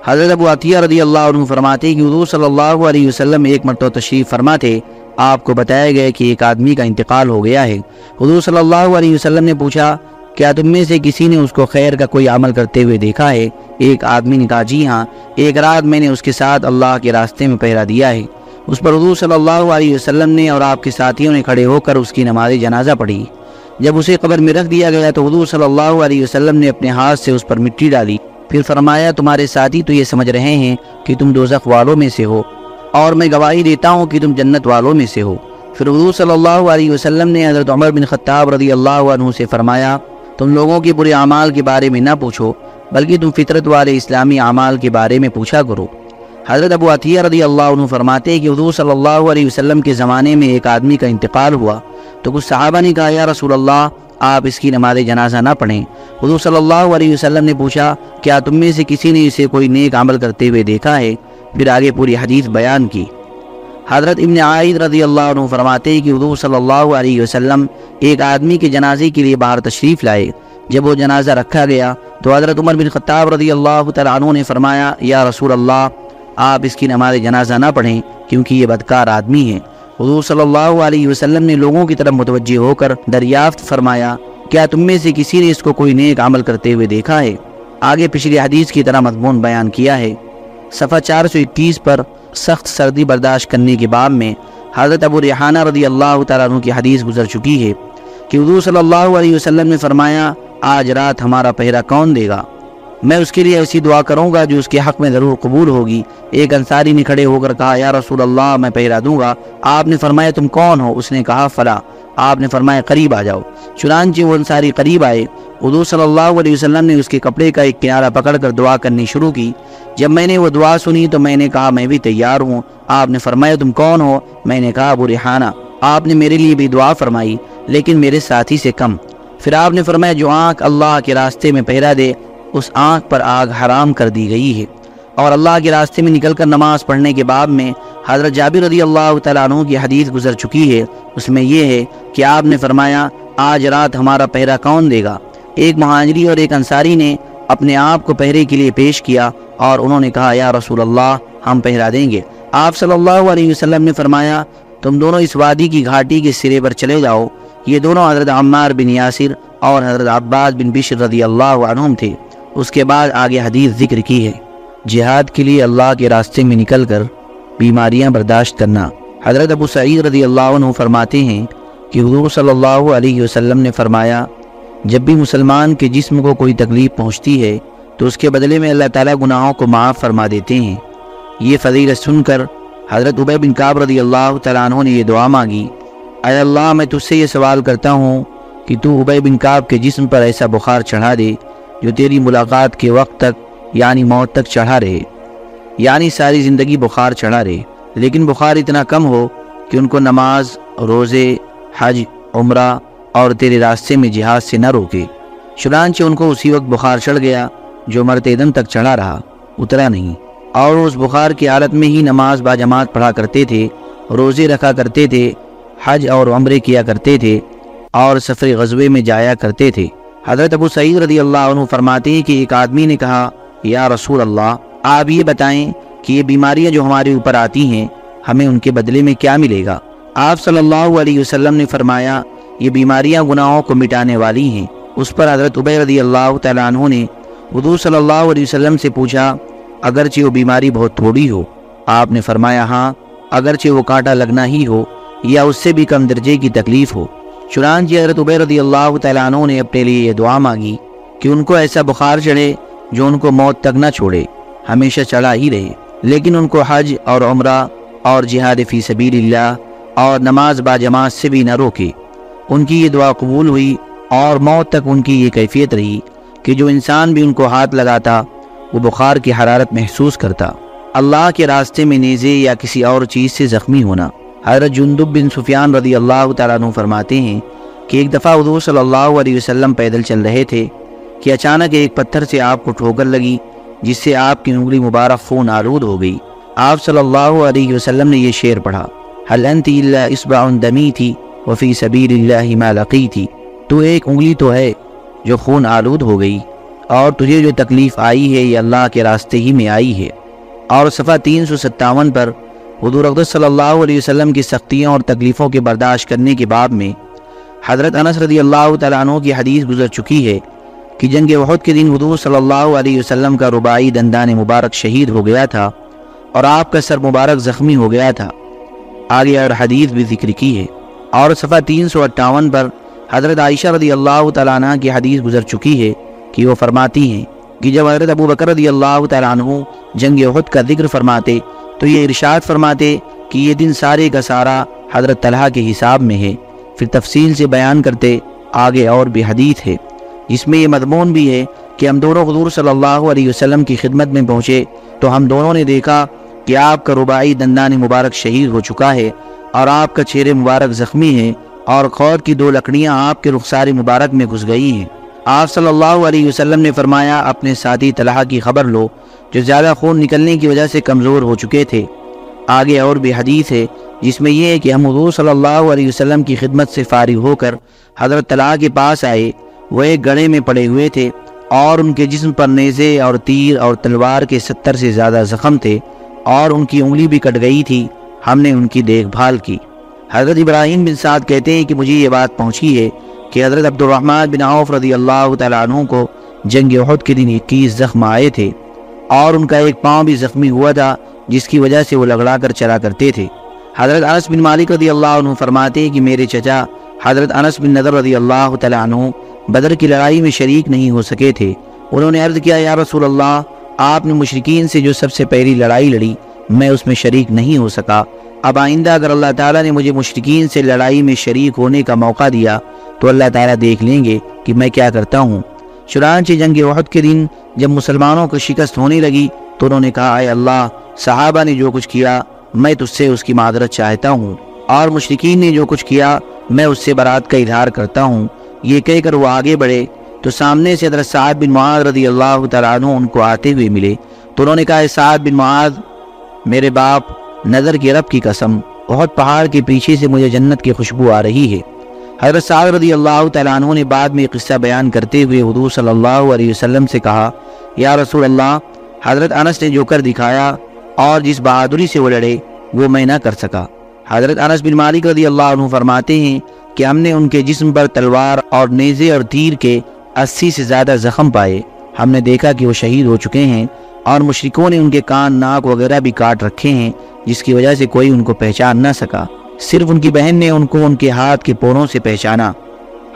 حضرت ابو عطیہ رضی اللہ عنہ فرماتے کہ حضور صلی اللہ علیہ وسلم ایک مرتبہ تشریف فرماتے، آپ کو بتایا گیا کہ ایک آدمی کا انتقال ہو گیا ہے۔ حضور صلی اللہ علیہ وسلم نے پوچھا، کیا تم میں سے کسی نے اس کو خیر کا کوئی عمل کرتے ہوئے دیکھا ہے؟ ایک آدمی نے کہا جی ہاں ایک رات میں نے اس کے ساتھ اللہ کے راستے میں پہرا دیا ہے۔ اس پر حضور صلی اللہ علیہ وسلم نے اور آپ کے ساتھیوں نے کھڑے ہو کر اس کی نماز جنازہ پڑھی۔ جب اسے قبر میں رکھ دیا گیا تو حضور صلی اللہ علیہ وسلم نے اپنے ہاتھ سے اس پر مٹی ڈالی۔ پھر فرمایا، تمہارے ساتھی تو یہ سمجھ رہے ہیں کہ تم دوزخ والوں میں سے ہو، اور میں گواہی دیتا ہوں کہ تم جنت والوں میں سے ہو۔ پھر حضور صلی اللہ علیہ وسلم نے حضرت عمر بن خطاب رضی اللہ عنہ سے فرمایا، تم لوگوں کے برے اعمال کے بارے میں نہ پوچھو، بلکہ تم فطرت والے اسلامی اعمال کے بارے میں پوچھا کرو۔ حضرت ابو عطیہ رضی اللہ عنہ فرماتے کہ حضور صلی اللہ علیہ وسلم کے زمانے میں ایک آدمی کا انتقال ہوا۔ تو کچھ صحابہ نے کہا، یا رسول اللہ، آپ اس کی نماز جنازہ نہ پڑھیں. حضور صلی اللہ علیہ وسلم نے پوچھا، کیا تم میں سے کسی نے اسے کوئی نیک عمل کرتے ہوئے دیکھا ہے؟ پھر آگے پوری حدیث بیان کی۔ حضرت ابن عائد رضی اللہ عنہ فرماتے کہ حضور صلی اللہ علیہ وسلم ایک آدمی کے جنازے کے لیے باہر تشریف لائے۔ جب وہ جنازہ رکھا گیا تو حضرت عمر بن خطاب رضی اللہ تعالیٰ عنہ نے فرمایا، یا رسول اللہ، آپ اس کی نماز جنازہ نہ پڑھیں کیونکہ یہ بدکار آدمی ہے حضور صلی اللہ علیہ وسلم نے لوگوں کی طرف متوجہ ہو کر دریافت فرمایا، کیا تم میں سے کسی نے اس کو کوئی نیک عمل کرتے ہوئے دیکھا ہے؟ آگے پچھلی حدیث کی طرح مضمون بیان کیا ہے۔ صفحہ چار سو اکیس پر سخت سردی برداشت کرنے کے باب میں حضرت ابو ریحانہ رضی اللہ تعالیٰ عنہ کی حدیث گزر چکی ہے کہ حضور صلی اللہ علیہ وسلم نے فرمایا، آج رات ہمارا پہرا کون دے گا؟ میں اس کے لیے ایسی دعا کروں گا جو اس کے حق میں ضرور قبول ہوگی۔ ایک انصاری نے کھڑے ہو کر کہا، یا رسول اللہ، میں پہرا دوں گا۔ آپ نے فرمایا، تم کون ہو؟ اس نے کہا فلا آپ نے فرمایا، قریب آ جاؤ چنانچہ وہ انصاری قریب آئے۔ حضور صلی اللہ علیہ وسلم نے اس کے کپڑے کا ایک کنارہ پکڑ کر دعا کرنی شروع کی۔ جب میں نے وہ دعا سنی تو میں نے کہا، میں بھی تیار ہوں آپ نے فرمایا، تم کون ہو میں نے کہا، ابو ریحانہ آپ نے میرے لیے بھی دعا فرمائی، لیکن میرے ساتھی سے کم۔ پھر آپ نے فرمایا، جو آنکھ اللہ کے راستے میں پہرا دے اس آنکھ پر آگ حرام کر دی گئی ہے۔ اور اللہ کے راستے میں نکل کر نماز پڑھنے کے باب میں حضرت جابر رضی اللہ تعالیٰ عنہ کی حدیث گزر چکی ہے۔ اس میں یہ ہے کہ آپ نے فرمایا، آج رات ہمارا پہرا کون دے گا؟ ایک مہاجری اور ایک انصاری نے اپنے آپ کو پہرے کے لیے پیش کیا اور انہوں نے کہا، یا رسول اللہ، ہم پہرا دیں گے۔ آپ صلی اللہ علیہ وسلم نے فرمایا، تم دونوں اس وادی کی گھاٹی کے سرے پر چلے جاؤ۔ یہ دونوں حضرت عمار بن یاسر اور حضرت عباس بن بشر رضی اللہ عنہم تھے۔ اس کے بعد آگے حدیث ذکر کی ہے۔ جہاد کے لیے اللہ کے راستے میں نکل کر بیماریاں برداشت کرنا۔ حضرت ابو سعید رضی اللہ عنہ فرماتے ہیں کہ حضور صلی اللہ علیہ وسلم نے فرمایا، جب بھی مسلمان کے جسم کو کوئی تکلیف پہنچتی ہے، تو اس کے بدلے میں اللہ تعالیٰ گناہوں کو معاف فرما دیتے ہیں۔ یہ فضیلت سن کر حضرت عبی بن کعب رضی اللہ تعالیٰ عنہ نے یہ دعا مانگی۔ اے اللہ، میں تجھ سے یہ سوال کرتا ہوں کہ تو عبی بن کعب کے جسم پر ایسا بخار چڑھا دے جو تیری ملاقات کے وقت تک یعنی موت تک چڑھا رہے۔ یعنی ساری زندگی بخار چڑھا رہے۔ لیکن بخار اتنا کم ہو کہ ان کو نماز، روزے، حج، عمرہ اور تیرے راستے میں جہاز سے نہ روکے۔ چنانچہ ان کو اسی وقت بخار چڑھ گیا جو مرتے دم تک چڑھا رہا، اترا نہیں۔ اور اس بخار کی حالت میں ہی نماز با جماعت پڑھا کرتے تھے، روزے رکھا کرتے تھے، حج اور عمرے کیا کرتے تھے اور سفر غزوے میں جایا کرتے تھے۔ حضرت ابو سعید رضی اللہ عنہ فرماتے ہیں کہ ایک آدمی نے کہا، یا رسول اللہ، آپ یہ بتائیں کہ یہ بیماریاں جو ہمارے اوپر آتی ہیں، ہمیں ان کے بدلے میں کیا ملے گا؟ آپ صلی اللہ علیہ وسلم نے فرمایا، یہ بیماریاں گناہوں کو مٹانے والی ہیں۔ اس پر حضرت عبی رضی اللہ تعالیٰ عنہ نے حضور صلی اللہ علیہ وسلم سے پوچھا، اگرچہ وہ بیماری بہت تھوڑی ہو؟ آپ نے فرمایا ہاں اگرچہ وہ کانٹا لگنا ہی ہو یا اس سے بھی کم درجے کی تکلیف ہو؟ چنانچہ حضرت عبی رضی اللہ تعالیٰ عنہ نے اپنے لیے یہ دعا مانگی کہ ان کو ایسا بخار چڑھے جو ان کو موت تک نہ چھوڑے، ہمیشہ چڑھا ہی رہے۔ لیکن ان کو حج اور عمرہ اور جہاد فی سبیل اللہ اور نماز با جماعت سے بھی نہ روکے۔ ان کی یہ دعا قبول ہوئی اور موت تک ان کی یہ کیفیت رہی کہ جو انسان بھی ان کو ہاتھ لگاتا، وہ بخار کی حرارت محسوس کرتا۔ اللہ کے راستے میں نیزے یا کسی اور چیز سے زخمی ہونا۔ حضرت جندب بن سفیان رضی اللہ تعالیٰ عنہ فرماتے ہیں کہ ایک دفعہ حضور صلی اللہ علیہ وسلم پیدل چل رہے تھے کہ اچانک ایک پتھر سے آپ کو ٹھوکر لگی، جس سے آپ کی انگلی مبارک خون آلود ہو گئی۔ آپ صلی اللہ علیہ وسلم نے یہ شعر پڑھا حل انت الا اسبع دمی تھی وفی سبیل اللہ ما لقی تھی۔ تو ایک انگلی تو ہے جو خون آلود ہو گئی، اور تجھے جو تکلیف آئی ہے، یہ اللہ کے راستے ہی میں آئی ہے۔ اور صفحہ تین سو ستاون پر حضور اقدس صلی اللہ علیہ وسلم کی سختیوں اور تکلیفوں کے برداشت کرنے کے باب میں حضرت انس رضی اللہ تعالیٰ عنہ کی حدیث گزر چکی ہے کہ جنگ وحد کے دن حضور صلی اللہ علیہ وسلم کا ربائی دندان مبارک شہید ہو گیا تھا اور آپ کا سر مبارک زخمی ہو گیا تھا۔ آگے اور حدیث بھی ذکر کی ہے۔ اور صفحہ تین سو اٹھاون پر حضرت عائشہ رضی اللہ تعالیٰ عنہ کی حدیث گزر چکی ہے کہ وہ فرماتی ہیں کہ جب حضرت ابو بکر رضی اللہ تعالیٰ عنہ جنگ احد کا ذکر فرماتے تو یہ ارشاد فرماتے کہ یہ دن سارے کا سارا حضرت طلحہ کے حساب میں ہے۔ پھر تفصیل سے بیان کرتے آگے اور بھی حدیث ہے۔ جس میں یہ مضمون بھی ہے کہ ہم دونوں حضور صلی اللہ علیہ وسلم کی خدمت میں پہنچے تو ہم دونوں نے دیکھا کہ آپ کا ربائی دندان مبارک شہید ہو چکا ہے اور آپ کا چہرے مبارک زخمی ہے اور خود کی دو لکڑیاں آپ کے رخسار مبارک میں گھس گئی ہیں۔ آپ صلی اللہ علیہ وسلم نے فرمایا، اپنے ساتھی طلحہ کی خبر لو۔ جو زیادہ خون نکلنے کی وجہ سے کمزور ہو چکے تھے۔ آگے اور بھی حدیث ہے جس میں یہ ہے کہ ہم حضور صلی اللہ علیہ وسلم کی خدمت سے فارغ ہو کر حضرت طلحہ کے پاس آئے۔ وہ ایک گڑے میں پڑے ہوئے تھے اور ان کے جسم پر نیزے اور تیر اور تلوار کے ستر سے زیادہ زخم تھے اور ان کی انگلی بھی کٹ گئی تھی۔ ہم نے ان کی دیکھ بھال کی۔ حضرت ابراہیم بن سعد کہتے ہیں کہ مجھے یہ بات پہنچی ہے کہ حضرت عبد الرحمن بن عوف رضی اللہ تعالیٰ عنہ کو جنگ احد کے دن اکیس زخم آئے تھے۔ اور ان کا ایک پاؤں بھی زخمی ہوا تھا، جس کی وجہ سے وہ لگڑا کر چلا کرتے تھے۔ حضرت انس بن مالک رضی اللہ عنہ فرماتے ہیں کہ میرے چچا حضرت انس بن نظر رضی اللہ تعالیٰ عنہ بدر کی لڑائی میں شریک نہیں ہو سکے تھے۔ انہوں نے عرض کیا، یا رسول اللہ، آپ نے مشرقین سے جو سب سے پہلی لڑائی لڑی، میں اس میں شریک نہیں ہو سکا۔ اب آئندہ اگر اللہ تعالیٰ نے مجھے مشرقین سے لڑائی میں شریک ہونے کا موقع دیا، تو اللہ تعالیٰ دیکھ لیں گے کہ میں کیا کرتا ہوں۔ چنانچہ جنگ وحد کے دن جب مسلمانوں کو شکست ہونے لگی تو انہوں نے کہا، اے اللہ، صحابہ نے جو کچھ کیا، میں تجھ سے اس کی معذرت چاہتا ہوں، اور مشرقین نے جو کچھ کیا، میں اس سے برات کا اظہار کرتا ہوں۔ یہ کہہ کر وہ آگے بڑھے تو سامنے سے حضرت سعد بن معاذ رضی اللہ تعالیٰ عنہ ان کو آتے ہوئے ملے۔ تو انہوں نے کہا، اے سعد بن معاذ، میرے باپ نظر کی رب کی قسم بہت پہاڑ کے پیچھے سے مجھے جنت کی خوشبو آ رہی ہے۔ حضرت سعد رضی اللہ تعالیٰ عنہ نے بعد میں قصہ بیان کرتے ہوئے حضور صلی اللہ علیہ وسلم سے کہا، یا رسول اللہ، حضرت انس نے جو کر دکھایا اور جس بہادری سے وہ لڑے، وہ میں نہ کر سکا۔ حضرت انس بن مالک رضی اللہ عنہ فرماتے ہیں کہ ہم نے ان کے جسم پر تلوار اور نیزے اور تیر کے اسی سے زیادہ زخم پائے۔ ہم نے دیکھا کہ وہ شہید ہو چکے ہیں اور مشرکوں نے ان کے کان، ناک وغیرہ بھی کاٹ رکھے ہیں، جس کی وجہ سے کوئی ان کو پہچان نہ سکا۔ صرف ان کی بہن نے ان کو ان کے ہاتھ کے پوروں سے پہچانا۔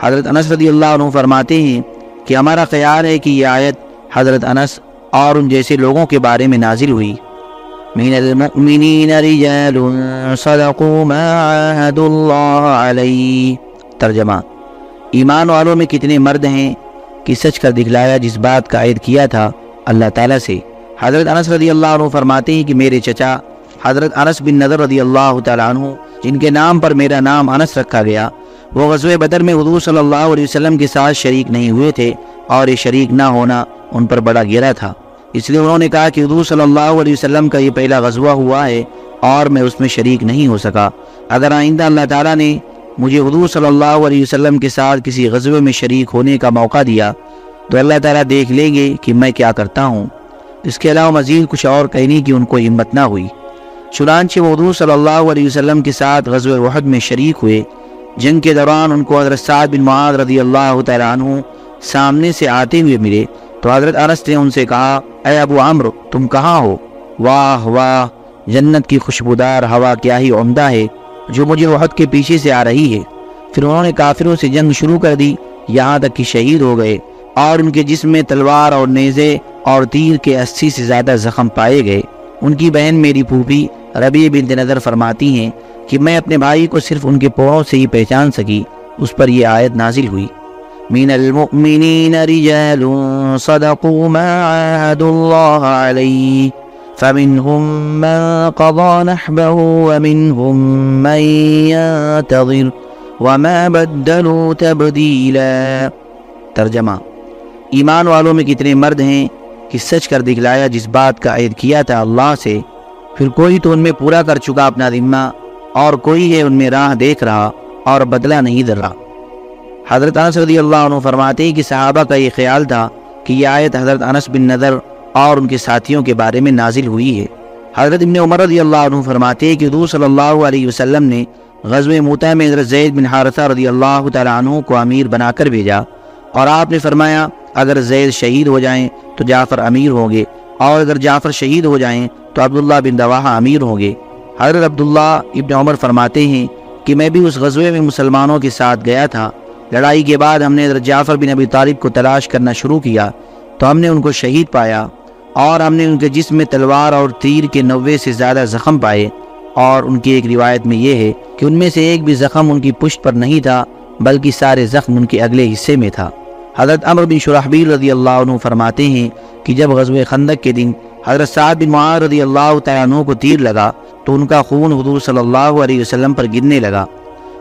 حضرت انس رضی اللہ عنہ فرماتے ہیں کہ ہمارا خیال ہے کہ یہ آیت حضرت انس اور ان جیسے لوگوں کے بارے میں نازل ہوئی۔ من المؤمنین رجال صدقوا ما عاهدوا اللہ علیہ ترجمہ ایمان والوں میں کتنے مرد ہیں کہ سچ کر دکھلایا جس بات کا عید کیا تھا اللہ تعالیٰ سے۔ حضرت انس رضی اللہ عنہ فرماتے ہیں کہ میرے چچا حضرت انس بن نظر رضی اللہ تعالیٰ عنہ، جن کے نام پر میرا نام انس رکھا گیا، وہ غزوہ بدر میں حضور صلی اللہ علیہ وسلم کے ساتھ شریک نہیں ہوئے تھے اور یہ شریک نہ ہونا ان پر بڑا گرا تھا۔ اس لیے انہوں نے کہا کہ حضور صلی اللہ علیہ وسلم کا یہ پہلا غزوہ ہوا ہے اور میں اس میں شریک نہیں ہو سکا۔ اگر آئندہ اللہ تعالیٰ نے مجھے حضور صلی اللہ علیہ وسلم کے ساتھ کسی غزوے میں شریک ہونے کا موقع دیا، تو اللہ تعالیٰ دیکھ لیں گے کہ میں کیا کرتا ہوں۔ اس کے علاوہ مزید کچھ اور کہنے کی ان کو ہمت نہ ہوئی۔ چنانچہ وہ حضور صلی اللہ علیہ وسلم کے ساتھ غزوہ وحد میں شریک ہوئے، جنگ کے دوران ان کو حضرت سعد بن معاذ رضی اللہ تعالیٰ عنہ سامنے سے آتے ہوئے ملے۔ تو حضرت انس نے ان سے کہا، اے ابو عمر تم کہاں ہو؟ واہ واہ، جنت کی خوشبودار ہوا کیا ہی عمدہ ہے، جو مجھے وحد کے پیچھے سے آ رہی ہے۔ پھر انہوں نے کافروں سے جنگ شروع کر دی، یہاں تک کہ شہید ہو گئے اور ان کے جسم میں تلوار اور نیزے اور تیر کے اسی سے زیادہ زخم پائے گئے۔ ان کی بہن میری پھوپھی ربی بنت نظر فرماتی ہیں کہ میں اپنے بھائی کو صرف ان کے پوروں سے ہی پہچان سکی، اس پر یہ آیت نازل ہوئی۔ من المؤمنین رجال صدقوا ما عاهدوا الله عليه، فمنهم من قضى نحبه ومنهم من ينتظر وما بدلوا تبدیلا ترجمہ ایمان والوں میں کتنے مرد ہیں کہ سچ کر دکھلایا جس بات کا عید کیا تھا اللہ سے پھر کوئی تو ان میں پورا کر چکا اپنا ذمہ اور کوئی ہے ان میں راہ دیکھ رہا اور بدلہ نہیں در رہا۔ حضرت انس رضی اللہ عنہ فرماتے ہیں کہ صحابہ کا یہ خیال تھا کہ یہ آیت حضرت انس بن نظر اور ان کے ساتھیوں کے بارے میں نازل ہوئی ہے۔ حضرت ابن عمر رضی اللہ عنہ فرماتے ہیں کہ حضور صلی اللہ علیہ وسلم نے غزوہ موتا میں حضرت زید بن حارثہ رضی اللہ تعالیٰ عنہ کو امیر بنا کر بھیجا اور آپ نے فرمایا، اگر زید شہید ہو جائیں تو جعفر امیر ہوں گے۔ اور اگر جعفر شہید ہو جائیں تو عبداللہ بن دواحہ امیر ہوں گے۔ حضرت عبداللہ ابن عمر فرماتے ہیں کہ میں بھی اس غزوے میں مسلمانوں کے ساتھ گیا تھا۔ لڑائی کے بعد ہم نے حضرت جعفر بن ابی طالب کو تلاش کرنا شروع کیا۔ تو ہم نے ان کو شہید پایا اور ہم نے ان کے جسم میں تلوار اور تیر کے نوے سے زیادہ زخم پائے۔ اور ان کی ایک روایت میں یہ ہے کہ ان میں سے ایک بھی زخم ان کی پشت پر نہیں تھا، بلکہ سارے زخم ان کے اگلے حصے میں تھا۔ حضرت عمر بن شرحبیل رضی اللہ عنہ فرماتے ہیں کہ جب غزوہ خندق کے دن حضرت سعد بن معار رضی اللہ تعالیٰ عنہ کو تیر لگا تو ان کا خون حضور صلی اللہ علیہ وسلم پر گرنے لگا۔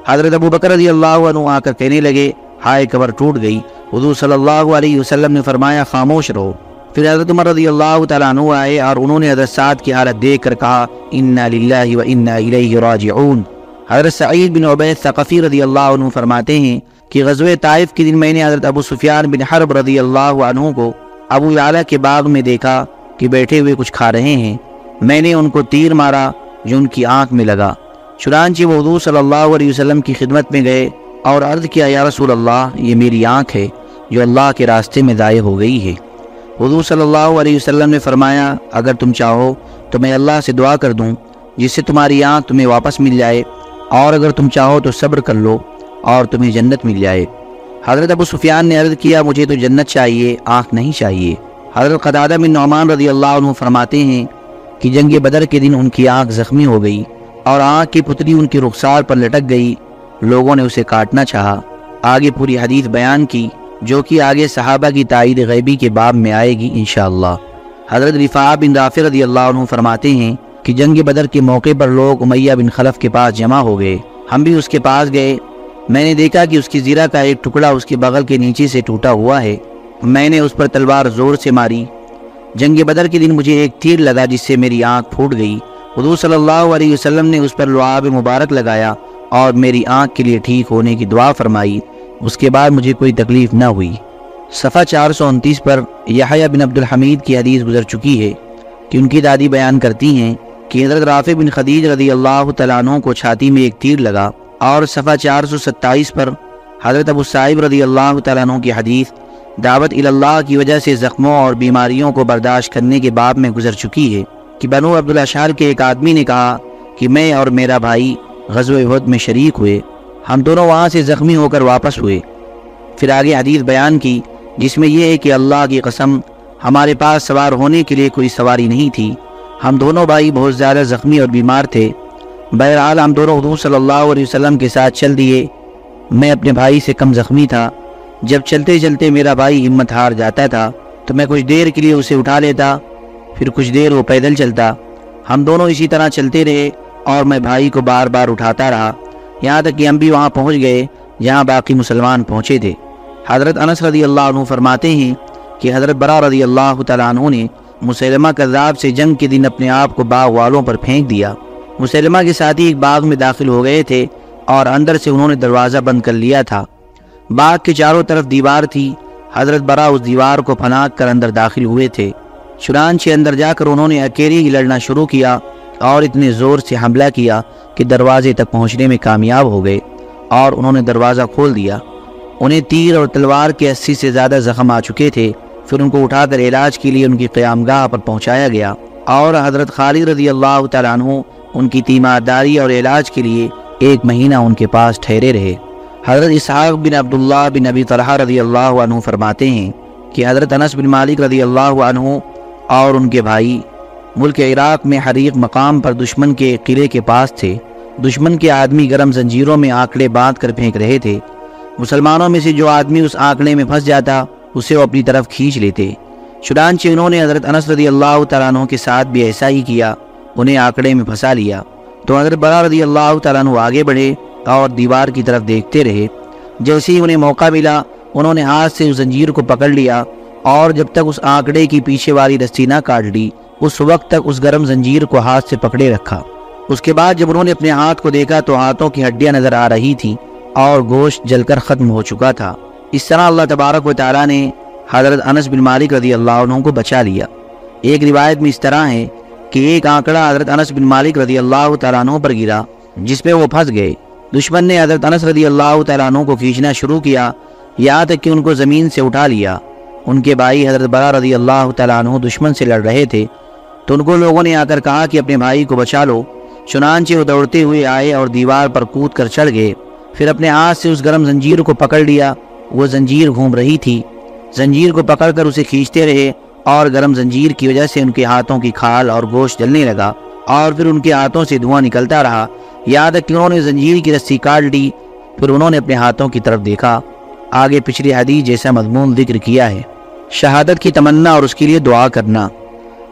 حضرت ابو بکر رضی اللہ عنہ آ کر کہنے لگے، ہائے قبر ٹوٹ گئی۔ حضور صلی اللہ علیہ وسلم نے فرمایا، خاموش رہو۔ پھر حضرت عمر رضی اللہ تعالیٰ عنہ آئے اور انہوں نے حضرت سعد کی حالت دیکھ کر کہا، انا للہ و انا الیہ راجعون۔ حضرت سعید بن عبید ثقفی رضی اللہ عنہ فرماتے ہیں کہ غزوہ طائف کے دن میں نے حضرت ابو سفیان بن حرب رضی اللہ عنہ کو ابو اعلیٰ کے باغ میں دیکھا کہ بیٹھے ہوئے کچھ کھا رہے ہیں۔ میں نے ان کو تیر مارا جو ان کی آنکھ میں لگا۔ چنانچہ وہ حضور صلی اللہ علیہ وسلم کی خدمت میں گئے اور عرض کیا، یا رسول اللہ، یہ میری آنکھ ہے جو اللہ کے راستے میں ضائع ہو گئی ہے۔ حضور صلی اللہ علیہ وسلم نے فرمایا، اگر تم چاہو تو میں اللہ سے دعا کر دوں جس سے تمہاری آنکھ تمہیں واپس مل جائے اور اگر تم چاہو تو صبر کر لو۔ اور تمہیں جنت مل جائے۔ حضرت ابو سفیان نے عرض کیا، مجھے تو جنت چاہیے، آنکھ نہیں چاہیے۔ حضرت قدادہ بن نعمان رضی اللہ عنہ فرماتے ہیں کہ جنگ بدر کے دن ان کی آنکھ زخمی ہو گئی اور آنکھ کی پتری ان کی رخسار پر لٹک گئی۔ لوگوں نے اسے کاٹنا چاہا۔ آگے پوری حدیث بیان کی، جو کہ آگے صحابہ کی تائید غیبی کے باب میں آئے گی انشاءاللہ۔ حضرت رفاع بن رافع رضی اللہ عنہ فرماتے ہیں کہ جنگ بدر کے موقع پر لوگ امیہ بن خلف کے پاس جمع ہو گئے۔ ہم بھی اس کے پاس گئے۔ میں نے دیکھا کہ اس کی زیرہ کا ایک ٹکڑا اس کے بغل کے نیچے سے ٹوٹا ہوا ہے۔ میں نے اس پر تلوار زور سے ماری۔ جنگ بدر کے دن مجھے ایک تیر لگا جس سے میری آنکھ پھوٹ گئی۔ حضور صلی اللہ علیہ وسلم نے اس پر لعاب مبارک لگایا اور میری آنکھ کے لیے ٹھیک ہونے کی دعا فرمائی۔ اس کے بعد مجھے کوئی تکلیف نہ ہوئی۔ صفحہ چار سو انتیس پر یحییٰ بن عبد الحمید کی حدیث گزر چکی ہے کہ ان کی دادی بیان کرتی ہیں کہ حضرت رافع بن خدیج رضی اللہ تعالیٰ عنہ کو چھاتی میں ایک تیر لگا۔ اور صفحہ چار سو ستائیس پر حضرت ابو صاحب رضی اللہ تعالیٰ عنہ کی حدیث، دعوت اللہ کی وجہ سے زخموں اور بیماریوں کو برداشت کرنے کے باب میں گزر چکی ہے کہ بنو عبدالشار کے ایک آدمی نے کہا کہ میں اور میرا بھائی غزو عہد میں شریک ہوئے۔ ہم دونوں وہاں سے زخمی ہو کر واپس ہوئے۔ پھر آگے حدیث بیان کی، جس میں یہ ہے کہ اللہ کی قسم، ہمارے پاس سوار ہونے کے لیے کوئی سواری نہیں تھی۔ ہم دونوں بھائی بہت زیادہ زخمی اور بیمار تھے۔ بہرحال ہم دونوں حضور صلی اللہ علیہ وسلم کے ساتھ چل دیے میں اپنے بھائی سے کم زخمی تھا۔ جب چلتے چلتے میرا بھائی ہمت ہار جاتا تھا تو میں کچھ دیر کے لیے اسے اٹھا لیتا، پھر کچھ دیر وہ پیدل چلتا۔ ہم دونوں اسی طرح چلتے رہے اور میں بھائی کو بار بار اٹھاتا رہا۔ یہاں تک کہ ہم بھی وہاں پہنچ گئے جہاں باقی مسلمان پہنچے تھے۔ حضرت انس رضی اللہ عنہ فرماتے ہیں کہ حضرت برا رضی اللہ تعالیٰ عنہ نے مسلمہ کذاب سے جنگ کے دن اپنے آپ کو باغ والوں پر پھینک دیا۔ مسلمہ کے ساتھی ایک باغ میں داخل ہو گئے تھے اور اندر سے انہوں نے دروازہ بند کر لیا تھا۔ باغ کے چاروں طرف دیوار تھی۔ حضرت برا اس دیوار کو پھناک کر اندر داخل ہوئے تھے۔ چنانچہ اندر جا کر انہوں نے اکیلی ہی لڑنا شروع کیا اور اتنے زور سے حملہ کیا کہ دروازے تک پہنچنے میں کامیاب ہو گئے اور انہوں نے دروازہ کھول دیا۔ انہیں تیر اور تلوار کے اسی سے زیادہ زخم آ چکے تھے۔ پھر ان کو اٹھا کر علاج کے لیے ان کی قیام گاہ پر پہنچایا گیا۔ اور حضرت خالد رضی اللہ تعالیٰ عنہ ان کی تیمارداری اور علاج کے لیے ایک مہینہ ان کے پاس ٹھہرے رہے۔ حضرت اسحاق بن عبداللہ بن ابی طلحہ رضی اللہ عنہ فرماتے ہیں کہ حضرت انس بن مالک رضی اللہ عنہ اور ان کے بھائی ملک عراق میں حریق مقام پر دشمن کے قلعے کے پاس تھے۔ دشمن کے آدمی گرم زنجیروں میں آکڑے باندھ کر پھینک رہے تھے۔ مسلمانوں میں سے جو آدمی اس آنکڑے میں پھنس جاتا، اسے وہ اپنی طرف کھینچ لیتے۔ چنانچہ انہوں نے حضرت انس رضی اللہ تعالیٰ عنہ کے ساتھ بھی ایسا ہی کیا۔ انہیں آکڑے میں پھنسا لیا۔ تو حضرت برا رضی اللہ تعالیٰ عنہ آگے بڑھے اور دیوار کی طرف دیکھتے رہے۔ جیسے ہی انہیں موقع ملا، انہوں نے ہاتھ سے اس زنجیر کو پکڑ لیا اور جب تک اس آنکڑے کی پیچھے والی رسی نہ کاٹ لی، اس وقت تک اس گرم زنجیر کو ہاتھ سے پکڑے رکھا۔ اس کے بعد جب انہوں نے اپنے ہاتھ کو دیکھا تو ہاتھوں کی ہڈیاں نظر آ رہی تھی اور گوشت جل کر ختم ہو چکا تھا۔ اس طرح اللہ تبارک و تعالیٰ نے حضرت انس بن مالک رضی اللہ عنہ کو بچا لیا۔ ایک روایت میں اس طرح ہے کہ ایک آنکڑا حضرت انس بن مالک رضی اللہ تعالیٰ عنہ پر گرا، جس پہ وہ پھنس گئے۔ دشمن نے حضرت انس رضی اللہ تعالیٰ عنہ کو کھینچنا شروع کیا یہاں تک کہ ان کو زمین سے اٹھا لیا۔ ان کے بھائی حضرت برا رضی اللہ تعالیٰ عنہ دشمن سے لڑ رہے تھے۔ تو ان کو لوگوں نے آ کر کہا کہ اپنے بھائی کو بچا لو۔ چنانچہ وہ دوڑتے ہوئے آئے اور دیوار پر کود کر چڑھ گئے۔ پھر اپنے ہاتھ سے اس گرم زنجیر کو پکڑ لیا۔ وہ زنجیر گھوم رہی تھی۔ زنجیر کو پکڑ کر اسے کھینچتے رہے۔ اور گرم زنجیر کی وجہ سے ان کے ہاتھوں کی کھال اور گوشت جلنے لگا اور پھر ان کے ہاتھوں سے دھواں نکلتا رہا۔ یاد ہے کہ انہوں نے زنجیر کی رسی کاٹ لی، پھر انہوں نے اپنے ہاتھوں کی طرف دیکھا۔ آگے پچھلی حدیث جیسا مضمون ذکر کیا ہے۔ شہادت کی تمنا اور اس کے لیے دعا کرنا۔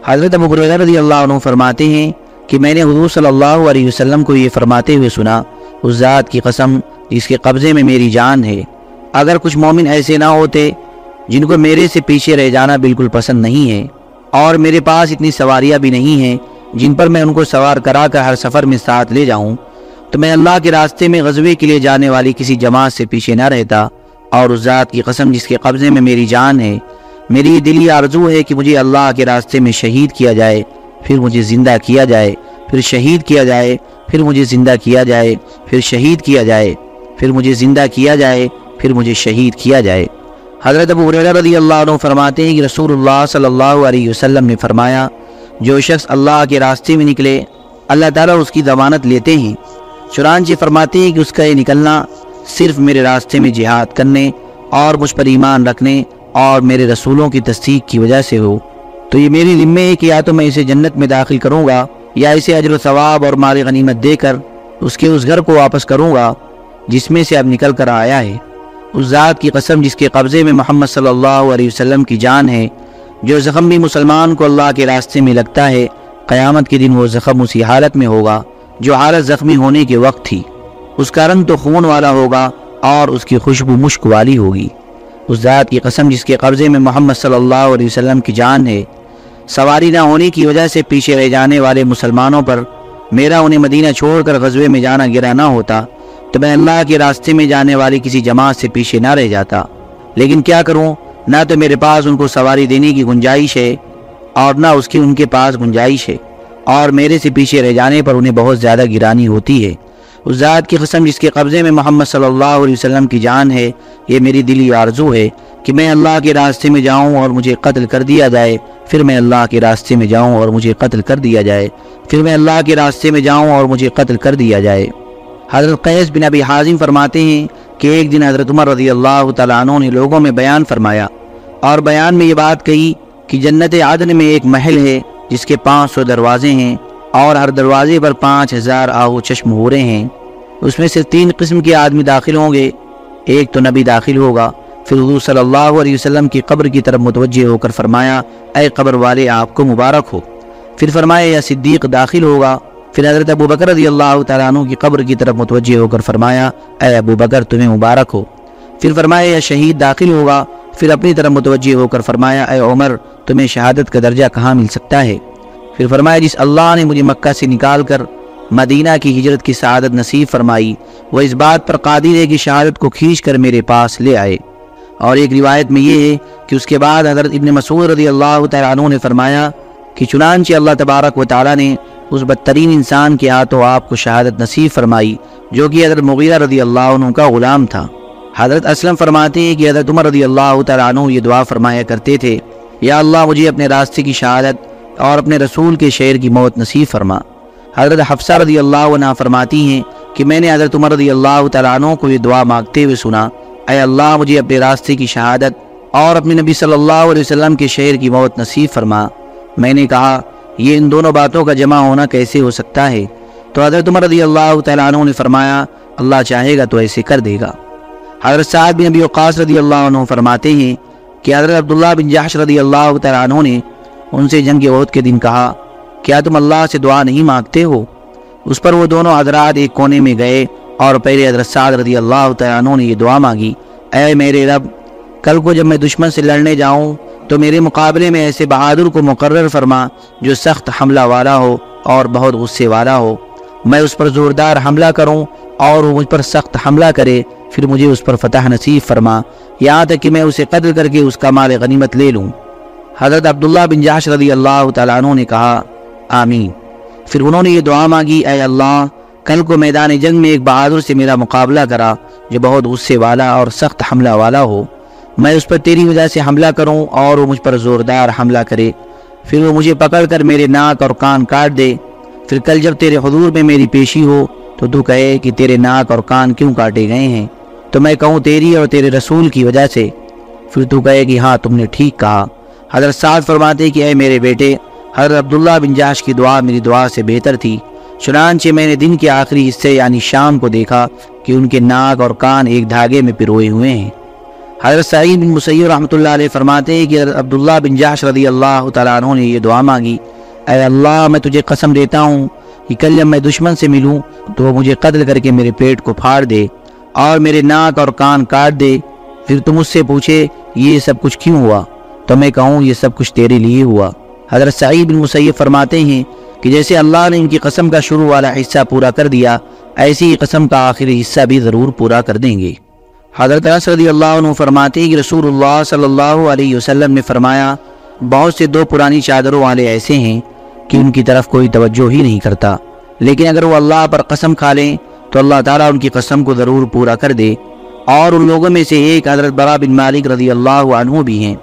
حضرت ابو رضی اللہ عنہ فرماتے ہیں کہ میں نے حضور صلی اللہ علیہ وسلم کو یہ فرماتے ہوئے سنا، اس ذات کی قسم جس کے قبضے میں میری جان ہے۔ اگر کچھ مومن ایسے نہ ہوتے جن کو میرے سے پیچھے رہ جانا بالکل پسند نہیں ہے اور میرے پاس اتنی سواریاں بھی نہیں ہیں جن پر میں ان کو سوار کرا کر ہر سفر میں ساتھ لے جاؤں، تو میں اللہ کے راستے میں غزوے کے لیے جانے والی کسی جماعت سے پیچھے نہ رہتا اور اس ذات کی قسم جس کے قبضے میں میری جان ہے، میری دلی آرزو ہے کہ مجھے اللہ کے راستے میں شہید کیا جائے، پھر مجھے زندہ کیا جائے، پھر شہید کیا جائے، پھر مجھے زندہ کیا جائے، پھر شہید کیا جائے، پھر مجھے زندہ کیا جائے، پھر مجھے شہید کیا جائے۔ حضرت ابو رضی اللہ عنہ فرماتے ہیں کہ رسول اللہ صلی اللہ علیہ وسلم نے فرمایا، جو شخص اللہ کے راستے میں نکلے، اللہ تعالیٰ اس کی ضمانت لیتے ہیں۔ چنانچہ فرماتے ہیں کہ اس کا یہ نکلنا صرف میرے راستے میں جہاد کرنے اور مجھ پر ایمان رکھنے اور میرے رسولوں کی تصدیق کی وجہ سے ہو۔ تو یہ میری ذمہ ہے کہ یا تو میں اسے جنت میں داخل کروں گا یا اسے اجر و ثواب اور مال غنیمت دے کر اس کے اس گھر کو واپس کروں گا، جس میں سے اب نکل کر آیا ہے۔ اس ذات کی قسم جس کے قبضے میں محمد صلی اللہ علیہ وسلم کی جان ہے، جو زخم بھی مسلمان کو اللہ کے راستے میں لگتا ہے، قیامت کے دن وہ زخم اسی حالت میں ہوگا جو حالت زخمی ہونے کے وقت تھی۔ اس کا رنگ تو خون والا ہوگا اور اس کی خوشبو مشک والی ہوگی۔ اس ذات کی قسم جس کے قبضے میں محمد صلی اللہ علیہ وسلم کی جان ہے، سواری نہ ہونے کی وجہ سے پیچھے رہ جانے والے مسلمانوں پر، میرا انہیں مدینہ چھوڑ کر غزوے میں جانا گرا نہ ہوتا۔ تو میں اللہ کے راستے میں جانے والی کسی جماعت سے پیچھے نہ رہ جاتا۔ لیکن کیا کروں؟ نہ تو میرے پاس ان کو سواری دینے کی گنجائش ہے اور نہ اس کی ان کے پاس گنجائش ہے۔ اور میرے سے پیچھے رہ جانے پر انہیں بہت زیادہ گرانی ہوتی ہے۔ اس ذات کی قسم جس کے قبضے میں محمد صلی اللہ علیہ وسلم کی جان ہے، یہ میری دلی آرزو ہے کہ میں اللہ کے راستے میں جاؤں اور مجھے قتل کر دیا جائے۔ پھر میں اللہ کے راستے میں جاؤں اور مجھے قتل کر دیا جائے۔ پھر میں اللہ کے راستے میں جاؤں اور مجھے قتل کر دیا جائے۔ حضرت قیس بن ابی حازم فرماتے ہیں کہ ایک دن حضرت عمر رضی اللہ تعالیٰ عنہ نے لوگوں میں بیان فرمایا اور بیان میں یہ بات کہی کہ جنت عدن میں ایک محل ہے جس کے پانچ سو دروازے ہیں اور ہر دروازے پر پانچ ہزار آہو چشم ہو رہے ہیں۔ اس میں سے تین قسم کے آدمی داخل ہوں گے۔ ایک تو نبی داخل ہوگا۔ پھر حضور صلی اللہ علیہ وسلم کی قبر کی طرف متوجہ ہو کر فرمایا، اے قبر والے، آپ کو مبارک ہو۔ پھر فرمایا، یا صدیق داخل ہوگا۔ پھر حضرت ابو بکر رضی اللہ تعالیٰ عنہ کی قبر کی طرف متوجہ ہو کر فرمایا، اے ابو بکر، تمہیں مبارک ہو۔ پھر فرمایا یا شہید داخل ہوگا۔ پھر اپنی طرف متوجہ ہو کر فرمایا، اے عمر، تمہیں شہادت کا درجہ کہاں مل سکتا ہے؟ پھر فرمایا، جس اللہ نے مجھے مکہ سے نکال کر مدینہ کی ہجرت کی سعادت نصیب فرمائی، وہ اس بات پر قادر ہے کہ شہادت کو کھینچ کر میرے پاس لے آئے۔ اور ایک روایت میں یہ ہے کہ اس کے بعد حضرت ابن مسعود رضی اللہ تعالیٰ عنہ نے فرمایا کہ چنانچہ اللہ تبارک و تعالیٰ نے اس بدترین انسان کے ہاتھوں آپ کو شہادت نصیب فرمائی، جو کہ حضرت مغیرہ رضی اللہ عنہ کا غلام تھا۔ حضرت اسلم فرماتے ہیں کہ حضرت عمر رضی اللہ تعالیٰ عنہ یہ دعا فرمایا کرتے تھے، یا اللہ مجھے اپنے راستے کی شہادت اور اپنے رسول کے شعر کی موت نصیب فرما۔ حضرت حفصہ رضی اللہ عنہ فرماتی ہیں کہ میں نے حضرت عمر رضی اللہ تعالیٰ عنہ کو یہ دعا مانگتے ہوئے سنا، اے اللہ مجھے اپنے راستے کی شہادت اور اپنے نبی صلی اللہ علیہ وسلم کے شعر کی موت نصیب فرما۔ میں نے کہا یہ ان دونوں باتوں کا جمع ہونا کیسے ہو سکتا ہے؟ تو حضرت عمر رضی اللہ تعالیٰ عنہ نے فرمایا، اللہ چاہے گا تو ایسے کر دے گا۔ حضرت سعید بن ابی وقاص رضی اللہ عنہ فرماتے ہیں کہ حضرت عبداللہ بن جحش رضی اللہ تعالیٰ عنہ نے ان سے جنگ عہد کے دن کہا، کیا تم اللہ سے دعا نہیں مانگتے ہو؟ اس پر وہ دونوں حضرات ایک کونے میں گئے اور پہلے حضرت سعد رضی اللہ تعالیٰ عنہ نے یہ دعا مانگی، اے میرے رب، کل کو جب میں دشمن سے لڑنے جاؤں تو میرے مقابلے میں ایسے بہادر کو مقرر فرما جو سخت حملہ والا ہو اور بہت غصے والا ہو۔ میں اس پر زوردار حملہ کروں اور وہ مجھ پر سخت حملہ کرے، پھر مجھے اس پر فتح نصیب فرما۔ یہاں تک کہ میں اسے قتل کر کے اس کا مال غنیمت لے لوں۔ حضرت عبداللہ بن جاش رضی اللہ تعالیٰ عنہ نے کہا، آمین۔ پھر انہوں نے یہ دعا مانگی، اے اللہ، کل کو میدان جنگ میں ایک بہادر سے میرا مقابلہ کرا جو بہت غصے والا اور سخت حملہ والا ہو۔ میں اس پر تیری وجہ سے حملہ کروں اور وہ مجھ پر زوردار حملہ کرے۔ پھر وہ مجھے پکڑ کر میرے ناک اور کان کاٹ دے۔ پھر کل جب تیرے حضور میں میری پیشی ہو تو تو کہے کہ تیرے ناک اور کان کیوں کاٹے گئے ہیں؟ تو میں کہوں تیری اور تیرے رسول کی وجہ سے۔ پھر تو کہے کہ ہاں تم نے ٹھیک کہا۔ حضرت سعد فرماتے کہ اے میرے بیٹے، حضرت عبداللہ بن جاش کی دعا میری دعا سے بہتر تھی۔ چنانچہ میں نے دن کے آخری حصے یعنی شام کو دیکھا کہ ان کے ناک اور کان ایک دھاگے میں پروئے ہوئے ہیں۔ حضرت سعید بن مسیح رحمۃ اللہ علیہ فرماتے ہیں کہ عبداللہ بن جاش رضی اللہ تعالیٰ عنہ نے یہ دعا مانگی، اے اللہ، میں تجھے قسم دیتا ہوں کہ کل جب میں دشمن سے ملوں تو وہ مجھے قتل کر کے میرے پیٹ کو پھاڑ دے اور میرے ناک اور کان کاٹ دے۔ پھر تم اس سے پوچھے، یہ سب کچھ کیوں ہوا؟ تو میں کہوں، یہ سب کچھ تیرے لیے ہوا۔ حضرت سعید بن مسیب فرماتے ہیں کہ جیسے اللہ نے ان کی قسم کا شروع والا حصہ پورا کر دیا، ایسی ہی قسم کا آخری حصہ بھی ضرور پورا کر دیں گے۔ حضرت رضی اللہ عنہ فرماتے ہیں کہ رسول اللہ صلی اللہ علیہ وسلم نے فرمایا، بہت سے دو پرانی چادروں والے ایسے ہیں کہ ان کی طرف کوئی توجہ ہی نہیں کرتا۔ لیکن اگر وہ اللہ پر قسم کھا لیں، تو اللہ تعالیٰ ان کی قسم کو ضرور پورا کر دے۔ اور ان لوگوں میں سے ایک حضرت برا بن مالک رضی اللہ عنہ بھی ہیں۔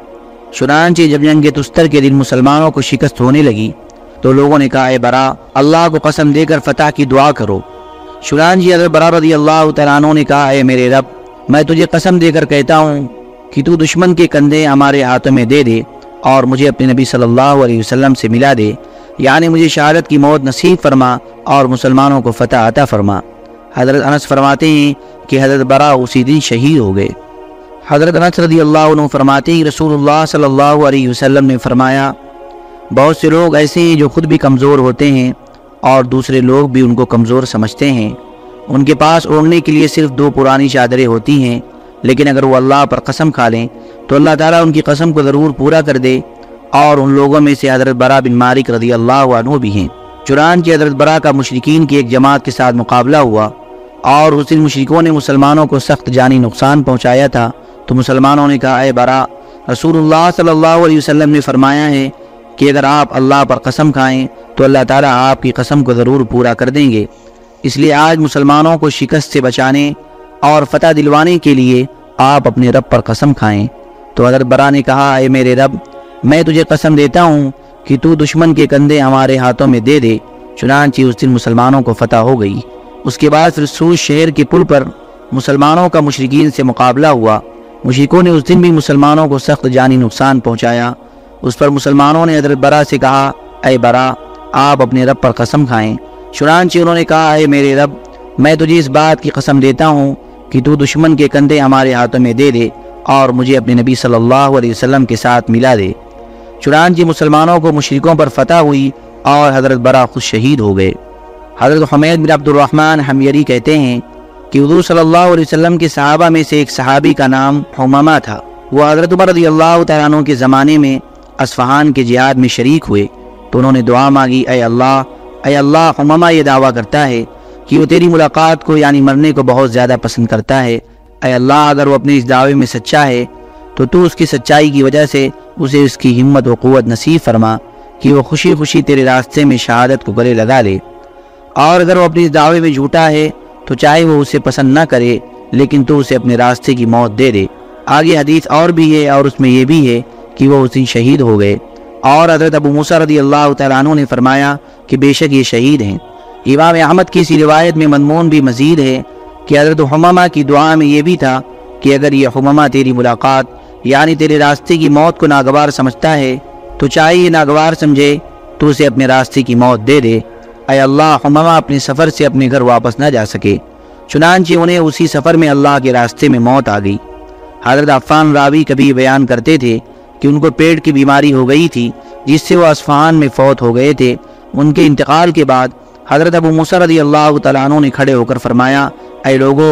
چنانچہ جب جنگ تستر کے دن مسلمانوں کو شکست ہونے لگی، تو لوگوں نے کہا، اے برا، اللہ کو قسم دے کر فتح کی دعا کرو۔ چنانچہ حضرت برا رضی اللہ تعالیٰ عنہ نے کہا، اے میرے رب میں تجھے قسم دے کر کہتا ہوں کہ تو دشمن کے کندھے ہمارے ہاتھوں میں دے دے اور مجھے اپنے نبی صلی اللہ علیہ وسلم سے ملا دے یعنی مجھے شہادت کی موت نصیب فرما اور مسلمانوں کو فتح عطا فرما۔ حضرت انس فرماتے ہیں کہ حضرت برا اسی دن شہید ہو گئے۔ حضرت انس رضی اللہ عنہ فرماتے ہیں، رسول اللہ صلی اللہ علیہ وسلم نے فرمایا، بہت سے لوگ ایسے ہیں جو خود بھی کمزور ہوتے ہیں اور دوسرے لوگ بھی ان کو کمزور سمجھتے ہیں۔ ان کے پاس اوڑھنے کے لیے صرف دو پرانی چادریں ہوتی ہیں، لیکن اگر وہ اللہ پر قسم کھا لیں، تو اللہ تعالیٰ ان کی قسم کو ضرور پورا کر دے۔ اور ان لوگوں میں سے حضرت برا بن مالک رضی اللہ عنہ بھی ہیں۔ چنانچہ حضرت برا کا مشرقین کی ایک جماعت کے ساتھ مقابلہ ہوا، اور اس دن نے مسلمانوں کو سخت جانی نقصان پہنچایا تھا۔ تو مسلمانوں نے کہا، اے برا، رسول اللہ صلی اللہ علیہ وسلم نے فرمایا ہے کہ اگر آپ اللہ پر قسم کھائیں، تو اللہ تعالیٰ آپ کی قسم کو ضرور پورا کر دیں گے۔ اس لیے آج مسلمانوں کو شکست سے بچانے اور فتح دلوانے کے لیے آپ اپنے رب پر قسم کھائیں۔ تو حضرت برا نے کہا، اے میرے رب، میں تجھے قسم دیتا ہوں کہ تو دشمن کے کندھے ہمارے ہاتھوں میں دے دے۔ چنانچہ اس دن مسلمانوں کو فتح ہو گئی۔ اس کے بعد پھر سوز شہر کے پل پر مسلمانوں کا مشرقین سے مقابلہ ہوا۔ مشرقوں نے اس دن بھی مسلمانوں کو سخت جانی نقصان پہنچایا۔ اس پر مسلمانوں نے حضرت برا سے کہا، اے برا، آپ اپنے رب پر قسم کھائیں۔ چنانچہ انہوں نے کہا، اے میرے رب، میں تجھے اس بات کی قسم دیتا ہوں کہ تو دشمن کے کندھے ہمارے ہاتھوں میں دے دے اور مجھے اپنے نبی صلی اللہ علیہ وسلم کے ساتھ ملا دے۔ چنانچہ مسلمانوں کو مشرقوں پر فتح ہوئی اور حضرت برا خود شہید ہو گئے۔ حضرت حمید بن عبد الرحمن حمیری کہتے ہیں کہ حضور صلی اللہ علیہ وسلم کے صحابہ میں سے ایک صحابی کا نام حمامہ تھا۔ وہ حضرت عمر رضی اللہ تعالیٰ عنہ کے زمانے میں اصفہان کے جہاد میں شریک ہوئے۔ تو انہوں نے دعا مانگی، اے اللہ اے اللہ حمامہ یہ دعویٰ کرتا ہے کہ وہ تیری ملاقات کو یعنی مرنے کو بہت زیادہ پسند کرتا ہے۔ اے اللہ، اگر وہ اپنے اس دعوے میں سچا ہے، تو تو اس کی سچائی کی وجہ سے اسے اس کی ہمت و قوت نصیب فرما کہ وہ خوشی خوشی تیرے راستے میں شہادت کو گلے لگا لے۔ اور اگر وہ اپنی اس دعوے میں جھوٹا ہے، تو چاہے وہ اسے پسند نہ کرے، لیکن تو اسے اپنے راستے کی موت دے دے۔ آگے حدیث اور بھی ہے اور اس میں یہ بھی ہے کہ وہ اس دن شہید ہو گئے۔ اور حضرت ابو موسیٰ رضی اللہ تعالیٰ عنہ نے فرمایا کہ بے شک یہ شہید ہیں۔ امام احمد کی اسی روایت میں منمون بھی مزید ہے کہ حضرت حمامہ کی دعا میں یہ بھی تھا کہ اگر یہ حمامہ تیری ملاقات یعنی تیرے راستے کی موت کو ناگوار سمجھتا ہے، تو چاہے یہ ناگوار سمجھے، تو اسے اپنے راستے کی موت دے دے۔ اے اللہ، حمامہ اپنے سفر سے اپنے گھر واپس نہ جا سکے۔ چنانچہ انہیں اسی سفر میں اللہ کے راستے میں موت آ گئی۔ حضرت عفان راوی کبھی بیان کرتے تھے کہ ان کو پیٹ کی بیماری ہو گئی تھی، جس سے وہ اسفان میں فوت ہو گئے تھے۔ ان کے انتقال کے بعد حضرت ابو موسیٰ رضی اللہ تعالیٰ عنہ نے کھڑے ہو کر فرمایا، اے لوگو،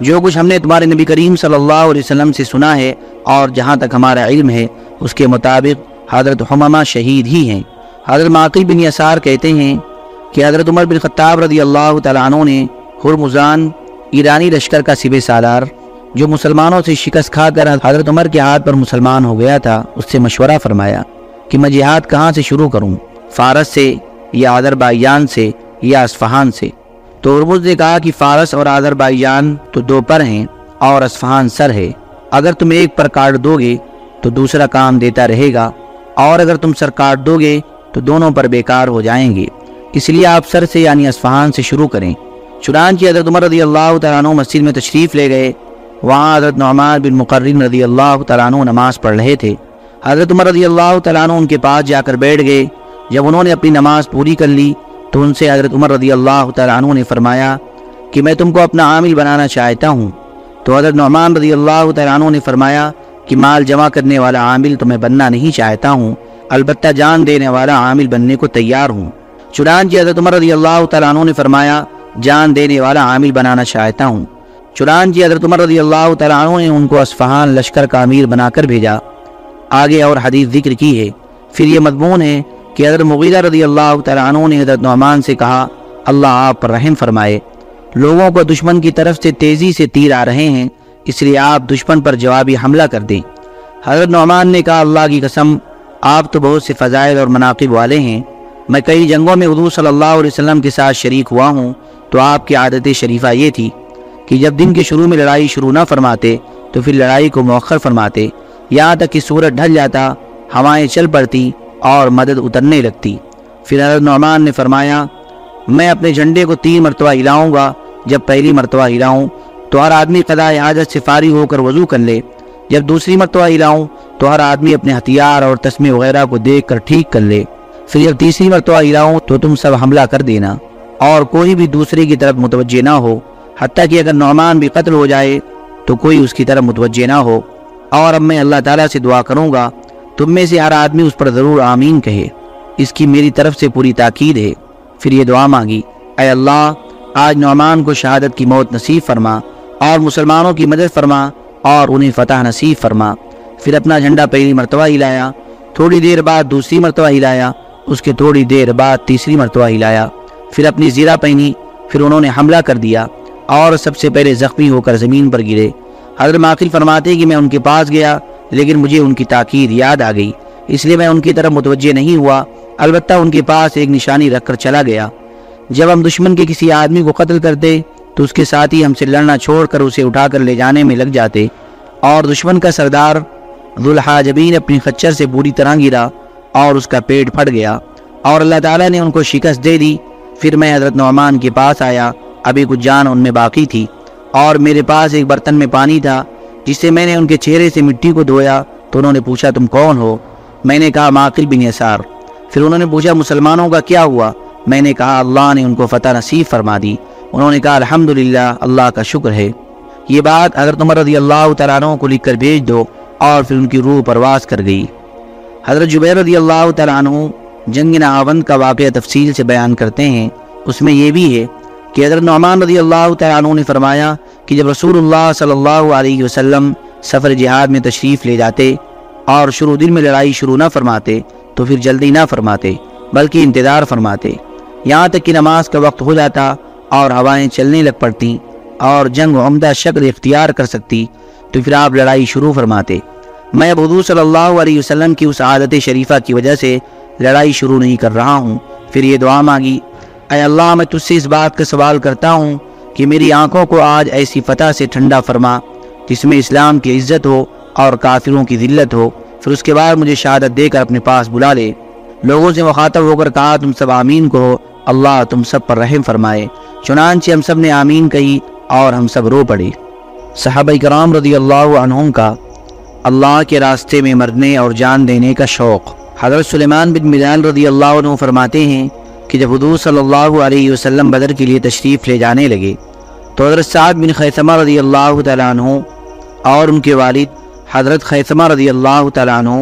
جو کچھ ہم نے تمہارے نبی کریم صلی اللہ علیہ وسلم سے سنا ہے اور جہاں تک ہمارا علم ہے، اس کے مطابق حضرت حمامہ شہید ہی ہیں۔ حضرت معقل بن یسار کہتے ہیں کہ حضرت عمر بن خطاب رضی اللہ تعالیٰ عنہ نے ہرمزان ایرانی لشکر کا سب سالار جو مسلمانوں سے شکست کھا کر حضرت عمر کے ہاتھ پر مسلمان ہو گیا تھا، اس سے مشورہ فرمایا کہ میں جہاد کہاں سے شروع کروں؟ فارس سے یا آدر بائیان سے یا اسفہان سے؟ تو ارمز نے کہا کہ فارس اور آدر بائیان تو دو پر ہیں اور اسفہان سر ہے۔ اگر تم ایک پر کاٹ دو گے تو دوسرا کام دیتا رہے گا، اور اگر تم سر کاٹ دو گے تو دونوں پر بیکار ہو جائیں گے۔ اس لیے آپ سر سے یعنی اسفہان سے شروع کریں۔ چنانچہ حضرت عمر رضی اللہ تعالیٰ عنہ مسجد میں تشریف لے گئے۔ وہاں حضرت نعمان بن مقرن رضی اللہ تعالیٰ عنہ نماز پڑھ رہے تھے۔ حضرت عمر رضی اللہ تعالیٰ عنہ ان کے پاس جا کر بیٹھ گئے۔ جب انہوں نے اپنی نماز پوری کر لی تو ان سے حضرت عمر رضی اللہ تعالیٰ عنہ نے فرمایا کہ میں تم کو اپنا عامل بنانا چاہتا ہوں۔ تو حضرت نعمان رضی اللہ تعالیٰ عنہ نے فرمایا کہ مال جمع کرنے والا عامل تو میں بننا نہیں چاہتا ہوں۔ البتہ جان دینے والا عامل بننے کو تیار ہوں۔ چنانچہ حضرت عمر رضی اللہ تعالیٰ عنہ نے فرمایا جان دینے والا عامل بنانا چاہتا ہوں۔ چنانچہ حضرت عمر رضی اللہ تعالیٰ عنہ نے ان کو اصفہان لشکر کا امیر بنا کر بھیجا۔ آگے اور حدیث ذکر کی ہے۔ پھر یہ مضمون ہے کہ حضرت مغیرہ رضی اللہ تعالیٰ عنہ نے حضرت نعمان سے کہا، اللہ آپ پر رحم فرمائے۔ لوگوں کو دشمن کی طرف سے تیزی سے تیر آ رہے ہیں، اس لیے آپ دشمن پر جوابی حملہ کر دیں۔ حضرت نعمان نے کہا، اللہ کی قسم، آپ تو بہت سے فضائل اور مناقب والے ہیں۔ میں کئی جنگوں میں حضور صلی اللہ علیہ وسلم کے ساتھ شریک ہوا ہوں، تو آپ کی عادت شریفہ یہ تھی۔ کہ جب دن کے شروع میں لڑائی شروع نہ فرماتے تو پھر لڑائی کو مؤخر فرماتے، یہاں تک کہ سورج ڈھل جاتا، ہوائیں چل پڑتی اور مدد اترنے لگتی۔ پھر حضرت نعمان نے فرمایا، میں اپنے جھنڈے کو تین مرتبہ ہلاؤں گا، جب پہلی مرتبہ ہلاؤں تو ہر آدمی قضاء حاجت سے فارغ ہو کر وضو کر لے۔ جب دوسری مرتبہ ہلاؤں تو ہر آدمی اپنے ہتھیار اور تسمے وغیرہ کو دیکھ کر ٹھیک کر لے۔ پھر جب تیسری مرتبہ ہلاؤں تو تم سب حملہ کر دینا، اور کوئی بھی دوسرے کی طرف متوجہ نہ ہو۔ حتیٰ کہ اگر نعمان بھی قتل ہو جائے تو کوئی اس کی طرف متوجہ نہ ہو۔ اور اب میں اللہ تعالیٰ سے دعا کروں گا، تم میں سے ہر آدمی اس پر ضرور آمین کہے۔ اس کی میری طرف سے پوری تاکید ہے۔ پھر یہ دعا مانگی، اے اللہ، آج نعمان کو شہادت کی موت نصیب فرما، اور مسلمانوں کی مدد فرما، اور انہیں فتح نصیب فرما۔ پھر اپنا جھنڈا پہلی مرتبہ ہلایا، تھوڑی دیر بعد دوسری مرتبہ ہلایا، اس کے تھوڑی دیر بعد تیسری مرتبہ ہلایا۔ پھر اپنی زیرہ پہنی، پھر انہوں نے حملہ کر دیا۔ اور سب سے پہلے زخمی ہو کر زمین پر گرے۔ حضرت ماقل فرماتے کہ میں ان کے پاس گیا، لیکن مجھے ان کی تاکید یاد آ گئی۔ اس لیے میں ان کی طرف متوجہ نہیں ہوا۔ البتہ ان کے پاس ایک نشانی رکھ کر چلا گیا۔ جب ہم دشمن کے کسی آدمی کو قتل کرتے، تو اس کے ساتھ ہی ہم سے لڑنا چھوڑ کر اسے اٹھا کر لے جانے میں لگ جاتے۔ اور دشمن کا سردار ذوالحاجبین اپنی خچر سے بری طرح گرا اور اس کا پیٹ پھٹ گیا۔ اور اللہ تعالیٰ نے ان کو شکست دے دی۔ پھر میں حضرت نعمان کے پاس آیا۔ ابھی کچھ جان ان میں باقی تھی اور میرے پاس ایک برتن میں پانی تھا، جس سے میں نے ان کے چہرے سے مٹی کو دھویا۔ تو انہوں نے پوچھا، تم کون ہو؟ میں نے کہا ماقل بن یسار پھر انہوں نے پوچھا، مسلمانوں کا کیا ہوا؟ میں نے کہا، اللہ نے ان کو فتح نصیب فرما دی انہوں نے کہا، الحمدللہ، اللہ کا شکر ہے۔ یہ بات حضرت عمر رضی اللہ تعالیٰ عنہ کو لکھ کر بھیج دو اور پھر ان کی روح پرواز کر گئی۔ حضرت جبیر رضی اللہ تعالیٰ عنہ جنگ نعاوند کا واقعہ تفصیل سے بیان کرتے ہیں۔ اس میں یہ بھی ہے کہ حضرت نعمان رضی اللہ تعالیٰ عنہ نے فرمایا کہ جب رسول اللہ صلی اللہ علیہ وسلم سفر جہاد میں تشریف لے جاتے اور شروع دن میں لڑائی شروع نہ فرماتے تو پھر جلدی نہ فرماتے، بلکہ انتظار فرماتے۔ یہاں تک کہ نماز کا وقت ہو جاتا اور ہوائیں چلنے لگ پڑتی اور جنگ عمدہ شکل اختیار کر سکتی، تو پھر آپ لڑائی شروع فرماتے۔ میں اب حضور صلی اللہ علیہ وسلم کی اس عادت شریفہ کی وجہ سے لڑائی شروع نہیں کر رہا ہوں، پھر یہ دعا مانگی۔ اے اللہ، میں تجھ سے اس بات کا سوال کرتا ہوں کہ میری آنکھوں کو آج ایسی فتح سے ٹھنڈا فرما، جس میں اسلام کی عزت ہو اور کافروں کی ذلت ہو، پھر اس کے بعد مجھے شہادت دے کر اپنے پاس بلا لے۔ لوگوں سے مخاطب ہو کر کہا، تم سب آمین کو اللہ تم سب پر رحم فرمائے۔ چنانچہ ہم سب نے آمین کہی اور ہم سب رو پڑے۔ صحابہ کرام رضی اللہ عنہم کا اللہ کے راستے میں مرنے اور جان دینے کا شوق۔ حضرت سلیمان بن مدان رضی اللہ عنہ فرماتے ہیں کہ جب حضور صلی اللہ علیہ وسلم بدر کے لیے تشریف لے جانے لگے، تو حضرت سعد بن خیثمہ رضی اللہ تعالیٰ عنہ اور ان کے والد حضرت خیثمہ رضی اللہ تعالیٰ عنہ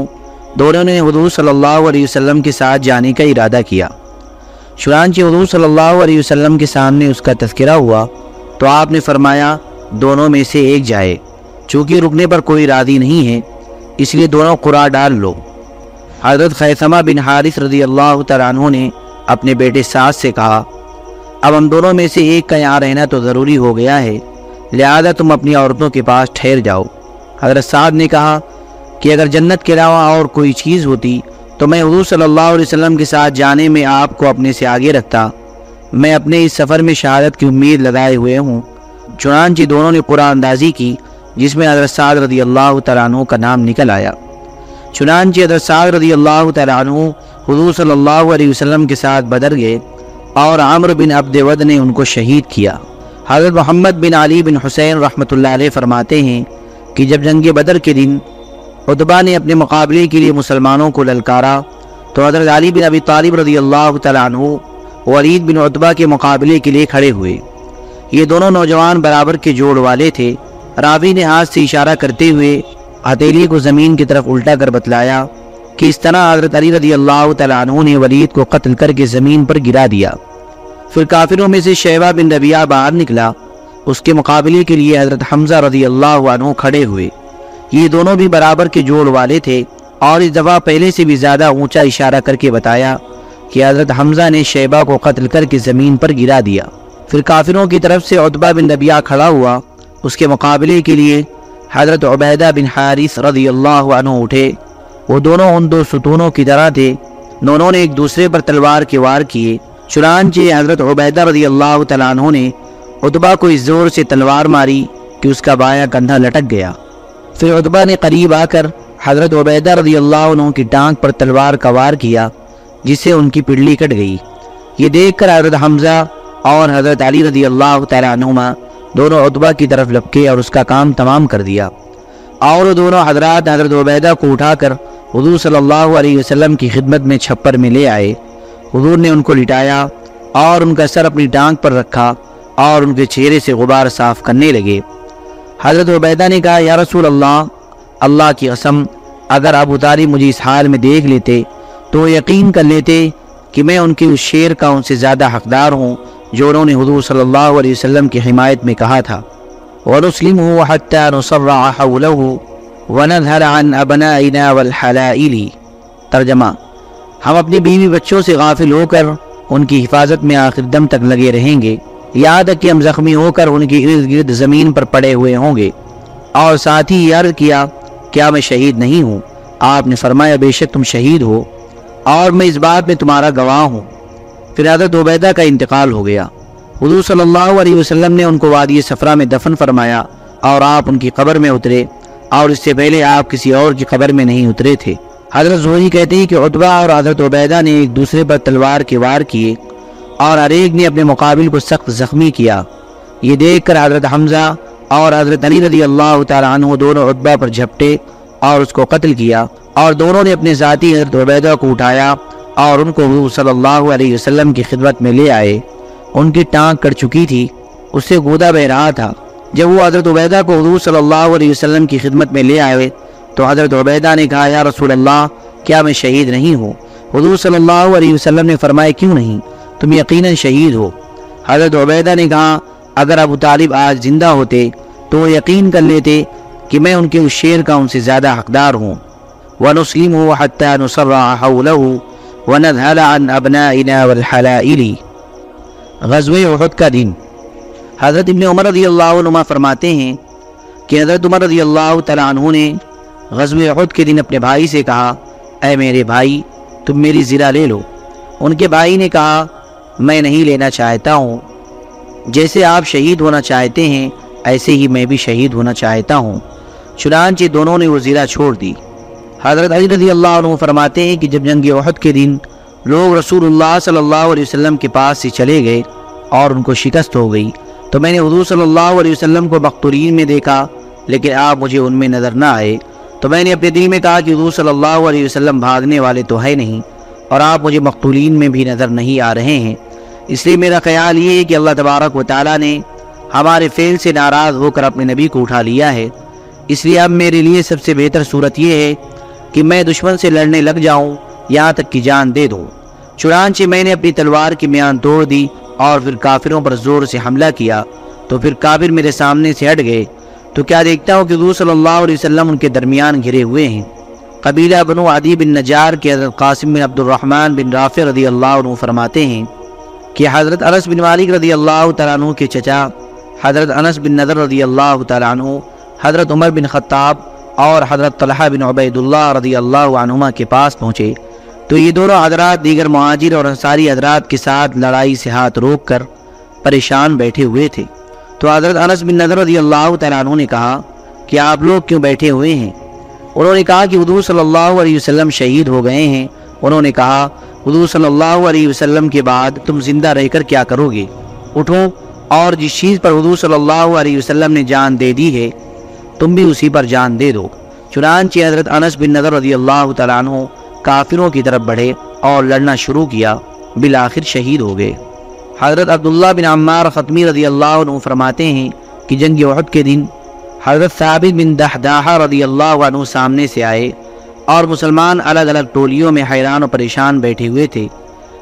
دونوں نے حضور صلی اللہ علیہ وسلم کے ساتھ جانے کا ارادہ کیا۔ چنانچہ حضور صلی اللہ علیہ وسلم کے سامنے اس کا تذکرہ ہوا، تو آپ نے فرمایا، دونوں میں سے ایک جائے، چونکہ رکنے پر کوئی راضی نہیں ہے، اس لیے دونوں قرآن ڈال لو۔ حضرت خیثمہ بن حارث رضی اللہ تعالیٰ عنہ نے اپنے بیٹے ساس سے کہا، اب ہم دونوں میں سے ایک کا یہاں رہنا تو ضروری ہو گیا ہے، لہذا تم اپنی عورتوں کے پاس ٹھہر جاؤ۔ حضرت سعد نے کہا کہ اگر جنت کے علاوہ اور کوئی چیز ہوتی تو میں حضور صلی اللہ علیہ وسلم کے ساتھ جانے میں آپ کو اپنے سے آگے رکھتا۔ میں اپنے اس سفر میں شہادت کی امید لگائے ہوئے ہوں۔ چنانچہ دونوں نے قرآن اندازی کی، جس میں حضرت سعد رضی اللہ تعالیٰ عنہ کا نام نکل آیا۔ چنانچہ حضرت سعد رضی اللہ تعالیٰ عنہ حضور صلی اللہ علیہ وسلم کے ساتھ بدر گئے، اور عامر بن عبد ود نے ان کو شہید کیا۔ حضرت محمد بن علی بن حسین رحمۃ اللہ علیہ فرماتے ہیں کہ جب جنگ بدر کے دن عطبہ نے اپنے مقابلے کے لیے مسلمانوں کو للکارا، تو حضرت علی بن ابی طالب رضی اللہ تعالیٰ عنہ ولید بن عطبہ کے مقابلے کے لیے کھڑے ہوئے۔ یہ دونوں نوجوان برابر کے جوڑ والے تھے۔ راوی نے ہاتھ سے اشارہ کرتے ہوئے ہتھیلی کو زمین کی طرف الٹا کر بتلایا۔ کہ اس طرح حضرت علی رضی اللہ تعالیٰ عنہ نے ولید کو قتل کر کے زمین پر گرا دیا۔ پھر کافروں میں سے شیبہ بن ربیہ باہر نکلا۔ اس کے مقابلے کے لیے حضرت حمزہ رضی اللہ عنہ کھڑے ہوئے۔ یہ دونوں بھی برابر کے جوڑ والے تھے اور اس دفعہ پہلے سے بھی زیادہ اونچا اشارہ کر کے بتایا کہ حضرت حمزہ نے شیبہ کو قتل کر کے زمین پر گرا دیا۔ پھر کافروں کی طرف سے عطبہ بن ربیہ کھڑا ہوا۔ اس کے مقابلے کے لیے حضرت عبیدہ بن حارث رضی اللہ عنہ اٹھے۔ وہ دونوں ان دو ستونوں کی طرح تھے۔ دونوں نے ایک دوسرے پر تلوار کے وار کیے۔ چنانچہ حضرت عبیدہ رضی اللہ تعالیٰ عنہ نے عطبہ کو اس زور سے تلوار ماری کہ اس کا بایا کندھا لٹک گیا۔ پھر عطبہ نے قریب آ کر حضرت عبیدہ رضی اللہ عنہ کی ٹانک پر تلوار کا وار کیا جس سے ان کی پڑلی کٹ گئی۔ یہ دیکھ کر حضرت حمزہ اور حضرت علی رضی اللہ تعالیٰ عنہما دونوں عطبہ کی طرف لپکے اور اس کا کام تمام کر دیا۔ اور دونوں حضرات حضرت عبیدہ کو اٹھا کر حضور صلی اللہ علیہ وسلم کی خدمت میں چھپر میں لے آئے۔ حضور نے ان کو لٹایا اور ان کا سر اپنی ٹانک پر رکھا اور ان کے چہرے سے غبار صاف کرنے لگے۔ حضرت عبیدہ نے کہا، یا رسول اللہ اللہ کی قسم، اگر ابو اتاری مجھے اس حال میں دیکھ لیتے تو یقین کر لیتے کہ میں ان کے اس شعر کا ان سے زیادہ حقدار ہوں جو انہوں نے حضور صلی اللہ علیہ وسلم کی حمایت میں کہا تھا۔ وَنُسْلِمُهُ حَتَّى نُصَرَّعَ حَوْلَهُ وَنَذْهَرَ عَنْ أَبْنَائِنَا وَالْحَلَائِلِ. ترجمہ، ہم اپنی بیوی بچوں سے غافل ہو کر ان کی حفاظت میں آخر دم تک لگے رہیں گے۔ یہاں تک کہ ہم زخمی ہو کر ان کی ارد گرد زمین پر پڑے ہوئے ہوں گے۔ اور ساتھ ہی عرض کیا کیا میں شہید نہیں ہوں؟ آپ نے فرمایا، بے شک تم شہید ہو۔ اور میں اس بات میں تمہارا گواہ ہوں۔ پھر حضرت عبیدہ کا انتقال ہو گیا۔ حضور صلی اللہ علیہ وسلم نے ان کو وادی سفرہ میں دفن فرمایا اور آپ ان کی قبر میں اترے اور اس سے پہلے آپ کسی اور کی قبر میں نہیں اترے تھے۔ حضرت زہری کہتے ہیں کہ عطبہ اور حضرت عبیدہ نے ایک دوسرے پر تلوار کے وار کیے اور ہر نے اپنے مقابل کو سخت زخمی کیا۔ یہ دیکھ کر حضرت حمزہ اور حضرت علی رضی اللہ تعالیٰ عنہ دونوں عطبہ پر جھپٹے اور اس کو قتل کیا اور دونوں نے اپنے ذاتی حضرت عبیدہ کو اٹھایا اور ان کو حضور صلی اللہ علیہ وسلم کی خدمت میں لے آئے۔ ان کی ٹانگ کر چکی تھی۔ اس سے گودا بہ رہا تھا۔ جب وہ حضرت عبیدہ کو حضور صلی اللہ علیہ وسلم کی خدمت میں لے آئے، تو حضرت عبیدہ نے کہا، یا رسول اللہ، کیا میں شہید نہیں ہوں؟ حضور صلی اللہ علیہ وسلم نے فرمایا، کیوں نہیں؟ تم یقیناً شہید ہو۔ حضرت عبیدہ نے کہا، اگر ابو طالب آج زندہ ہوتے، تو وہ یقین کر لیتے کہ میں ان کے اس شیر کا ان سے زیادہ حقدار ہوں۔ وَنُسْلِمُهُ حَتَّى نُصَرَّعَ حَوْلَهُ وَنَذْهَلَ عَنْ أَبْنَائِنَا وَالْحَلَائِلِ۔ غزوہ احد کا دن۔ حضرت ابن عمر رضی اللہ عنہ فرماتے ہیں کہ حضرت عمر رضی اللہ تعالیٰ عنہ نے غزوہ احد کے دن اپنے بھائی سے کہا، اے میرے بھائی، تم میری زرہ لے لو۔ ان کے بھائی نے کہا، میں نہیں لینا چاہتا ہوں۔ جیسے آپ شہید ہونا چاہتے ہیں، ایسے ہی میں بھی شہید ہونا چاہتا ہوں۔ چنانچہ دونوں نے وہ زرہ چھوڑ دی۔ حضرت علی رضی اللہ عنہ فرماتے ہیں کہ جب جنگ احد کے دن لوگ رسول اللہ صلی اللہ علیہ وسلم کے پاس سے چلے گئے اور ان کو شکست ہو گئی۔ تو میں نے حضور صلی اللہ علیہ وسلم کو مقتولین میں دیکھا، لیکن آپ مجھے ان میں نظر نہ آئے۔ تو میں نے اپنے دل میں کہا کہ حضور صلی اللہ علیہ وسلم بھاگنے والے تو ہے نہیں، اور آپ مجھے مقتولین میں بھی نظر نہیں آ رہے ہیں۔ اس لیے میرا خیال یہ ہے کہ اللہ تبارک و تعالیٰ نے ہمارے فعل سے ناراض ہو کر اپنے نبی کو اٹھا لیا ہے۔ اس لیے اب میرے لیے سب سے بہتر صورت یہ ہے کہ میں دشمن سے لڑنے لگ جاؤں یہاں تک کہ جان دے دوں چنانچہ میں نے اپنی تلوار کی میان توڑ دی اور پھر کافروں پر زور سے حملہ کیا، تو پھر کافر میرے سامنے سے ہٹ گئے۔ تو کیا دیکھتا ہوں کہ حضور صلی اللہ علیہ وسلم ان کے درمیان گھرے ہوئے ہیں؟ قبیلہ بنو عدی بن نجار کے حضرت قاسم بن عبد الرحمن بن رافع رضی اللہ عنہ فرماتے ہیں کہ حضرت انس بن مالک رضی اللہ تعالیٰ عنہ کے چچا، حضرت انس بن نظر رضی اللہ تعالیٰ عنہ، حضرت عمر بن خطاب اور حضرت طلحہ بن عبید اللہ رضی اللہ عنہما کے پاس پہنچے۔ تو یہ دونوں حضرات دیگر معاجر اور انصاری حضرات کے ساتھ لڑائی سے ہاتھ روک کر پریشان بیٹھے ہوئے تھے۔ تو حضرت انس بن نظر رضی اللہ تعالیٰ عنہ نے کہا کہ آپ لوگ کیوں بیٹھے ہوئے ہیں؟ انہوں نے کہا کہ حضور صلی اللہ علیہ وسلم شہید ہو گئے ہیں۔ انہوں نے کہا، حضور صلی اللہ علیہ وسلم کے بعد تم زندہ رہ کر کیا کرو گے؟ اٹھو اور جس چیز پر حضور صلی اللہ علیہ وسلم نے جان دے دی ہے، تم بھی اسی پر جان دے دو۔ چنانچہ حضرت انس بن نظر رضی اللہ تعالیٰ عنہ کافروں کی طرف بڑھے اور لڑنا شروع کیا، بالآخر شہید ہو گئے۔ حضرت عبداللہ بن عمار ختمی رضی اللہ عنہ فرماتے ہیں کہ جنگ وحد کے دن حضرت ثابت بن دہداہا رضی اللہ عنہ سامنے سے آئے اور مسلمان الگ الگ ٹولیوں میں حیران و پریشان بیٹھے ہوئے تھے۔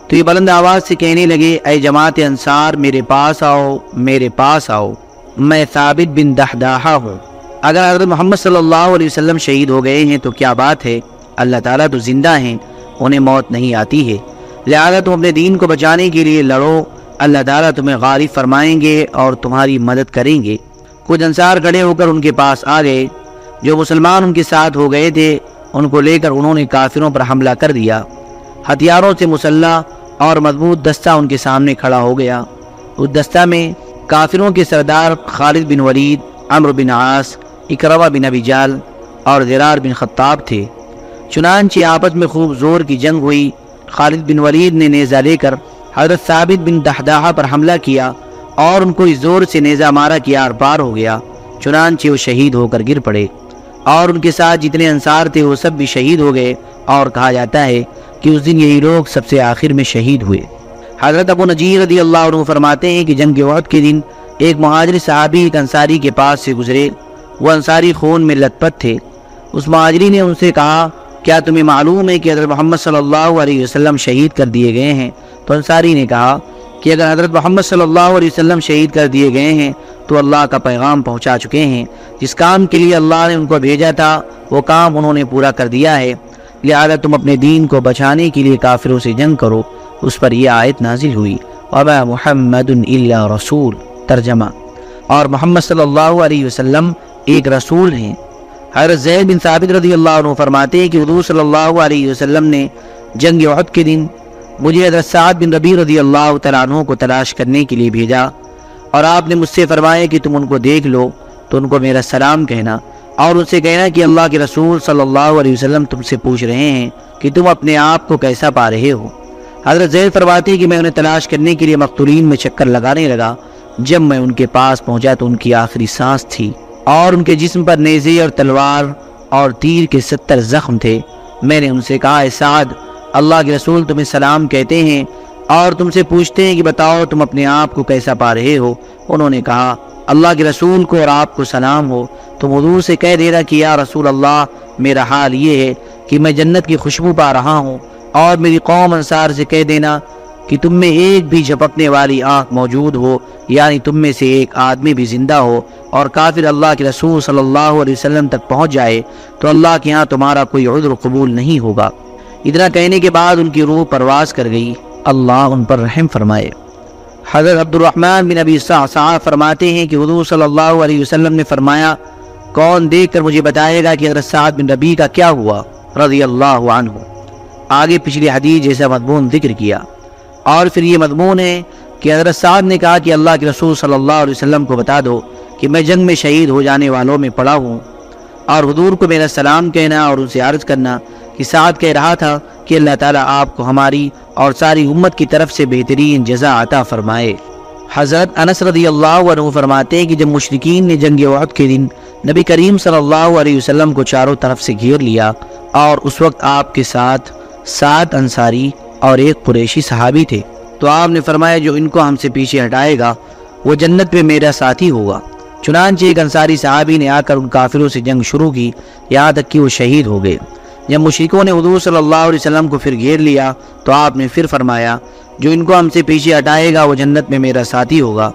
تو یہ بلند آواز سے کہنے لگے، اے جماعت انصار، میرے پاس آؤ، میرے پاس آؤ، میں ثابت بن دہداہا ہوں۔ اگر حضرت محمد صلی اللہ علیہ وسلم شہید ہو گئے ہیں تو کیا بات ہے؟ اللہ تعالیٰ تو زندہ ہیں، انہیں موت نہیں آتی ہے۔ لہذا تم اپنے دین کو بچانے کے لیے لڑو۔ اللہ تعالیٰ تمہیں غارب فرمائیں گے اور تمہاری مدد کریں گے۔ کچھ انصار کھڑے ہو کر ان کے پاس آ گئے۔ جو مسلمان ان کے ساتھ ہو گئے تھے، ان کو لے کر انہوں نے کافروں پر حملہ کر دیا۔ ہتھیاروں سے مسلح اور مضبوط دستہ ان کے سامنے کھڑا ہو گیا۔ اس دستہ میں کافروں کے سردار خالد بن ولید عمر بن عاص اکروا بن ابی جال اور زرار بن خطاب تھے۔ چنانچہ آپس میں خوب زور کی جنگ ہوئی۔ خالد بن ولید نے نیزہ لے کر حضرت ثابت بن دہداہا پر حملہ کیا اور ان کو اس زور سے نیزہ مارا کیا اور پار ہو گیا۔ چنانچہ وہ شہید ہو کر گر پڑے اور ان کے ساتھ جتنے انصار تھے وہ سب بھی شہید ہو گئے اور کہا جاتا ہے کہ اس دن یہی لوگ سب سے آخر میں شہید ہوئے۔ حضرت ابو نجیر رضی اللہ عنہ فرماتے ہیں کہ جنگ وقت کے دن ایک مہاجر صحابی ایک انصاری کے پاس سے گزرے۔ وہ انصاری خون میں لت پت تھے۔ اس مہاجری نے ان سے کہا کیا تمہیں معلوم ہے کہ حضرت محمد صلی اللہ علیہ وسلم شہید کر دیے گئے ہیں؟ تو انصاری نے کہا کہ اگر حضرت محمد صلی اللہ علیہ وسلم شہید کر دیے گئے ہیں، تو اللہ کا پیغام پہنچا چکے ہیں۔ جس کام کے لیے اللہ نے ان کو بھیجا تھا، وہ کام انہوں نے پورا کر دیا ہے۔ لہذا تم اپنے دین کو بچانے کے لیے کافروں سے جنگ کرو۔ اس پر یہ آیت نازل ہوئی۔ وما محمد الا رسول، ترجمہ۔ اور محمد صلی اللہ علیہ وسلم ایک رسول ہیں۔ حضرت زید بن ثابت رضی اللہ عنہ فرماتے ہیں کہ حضور صلی اللہ علیہ وسلم نے جنگ عہد کے دن مجھے حضرت سعد بن ربی رضی اللہ تعالیٰ عنہ کو تلاش کرنے کے لیے بھیجا اور آپ نے مجھ سے فرمایا کہ تم ان کو دیکھ لو، تو ان کو میرا سلام کہنا اور ان سے کہنا کہ اللہ کے رسول صلی اللہ علیہ وسلم تم سے پوچھ رہے ہیں کہ تم اپنے آپ کو کیسا پا رہے ہو۔ حضرت زید فرماتے کہ میں انہیں تلاش کرنے کے لیے مقتولین میں چکر لگانے لگا۔ جب میں ان کے پاس پہنچا تو ان کی آخری سانس تھی۔ اور ان کے جسم پر نیزے اور تلوار اور تیر کے ستر زخم تھے۔ میں نے ان سے کہا، اے سعد، اللہ کے رسول تمہیں سلام کہتے ہیں اور تم سے پوچھتے ہیں کہ بتاؤ تم اپنے آپ کو کیسا پا رہے ہو۔ انہوں نے کہا، اللہ کے رسول کو اور آپ کو سلام ہو۔ تم حضور سے کہہ دے رہا کہ، یا رسول اللہ، میرا حال یہ ہے کہ میں جنت کی خوشبو پا رہا ہوں اور میری قوم انصار سے کہہ دینا کہ تم میں ایک بھی جھپکنے والی آنکھ موجود ہو یعنی تم میں سے ایک آدمی بھی زندہ ہو اور کافر اللہ کے رسول صلی اللہ علیہ وسلم تک پہنچ جائے، تو اللہ کے ہاں تمہارا کوئی عذر قبول نہیں ہوگا۔ اتنا کہنے کے بعد ان کی روح پرواز کر گئی۔ اللہ ان پر رحم فرمائے۔ حضرت عبد الرحمن بن ابی صاحب فرماتے ہیں کہ حضور صلی اللہ علیہ وسلم نے فرمایا، کون دیکھ کر مجھے بتائے گا کہ حضرت سعد بن ربی کا کیا ہوا؟ رضی اللہ عنہ۔ آگے پچھلی حدیث جیسا مضمون ذکر کیا۔ اور پھر یہ مضمون ہے کہ حضرت سعد نے کہا کہ اللہ کے رسول صلی اللہ علیہ وسلم کو بتا دو کہ میں جنگ میں شہید ہو جانے والوں میں پڑا ہوں اور حضور کو میرا سلام کہنا اور ان سے عرض کرنا کہ سعد کہہ رہا تھا کہ اللہ تعالیٰ آپ کو ہماری اور ساری امت کی طرف سے بہترین جزا عطا فرمائے۔ حضرت انس رضی اللہ عنہ فرماتے ہیں کہ جب مشرقین نے جنگ وعد کے دن نبی کریم صلی اللہ علیہ وسلم کو چاروں طرف سے گھیر لیا اور اس وقت آپ کے ساتھ سات انصاری اور ایک قریشی صحابی تھے۔ تو آپ نے فرمایا جو ان کو ہم سے پیچھے ہٹائے گا، وہ جنت میں میرا ساتھی ہوگا۔ چنانچہ ایک انصاری صحابی نے آ کر ان کافروں سے جنگ شروع کی، یہاں تک کہ وہ شہید ہو گئے۔ جب مشرکوں نے حضور صلی اللہ علیہ وسلم کو پھر گھیر لیا، تو آپ نے پھر فرمایا، جو ان کو ہم سے پیچھے ہٹائے گا، وہ جنت میں میرا ساتھی ہوگا۔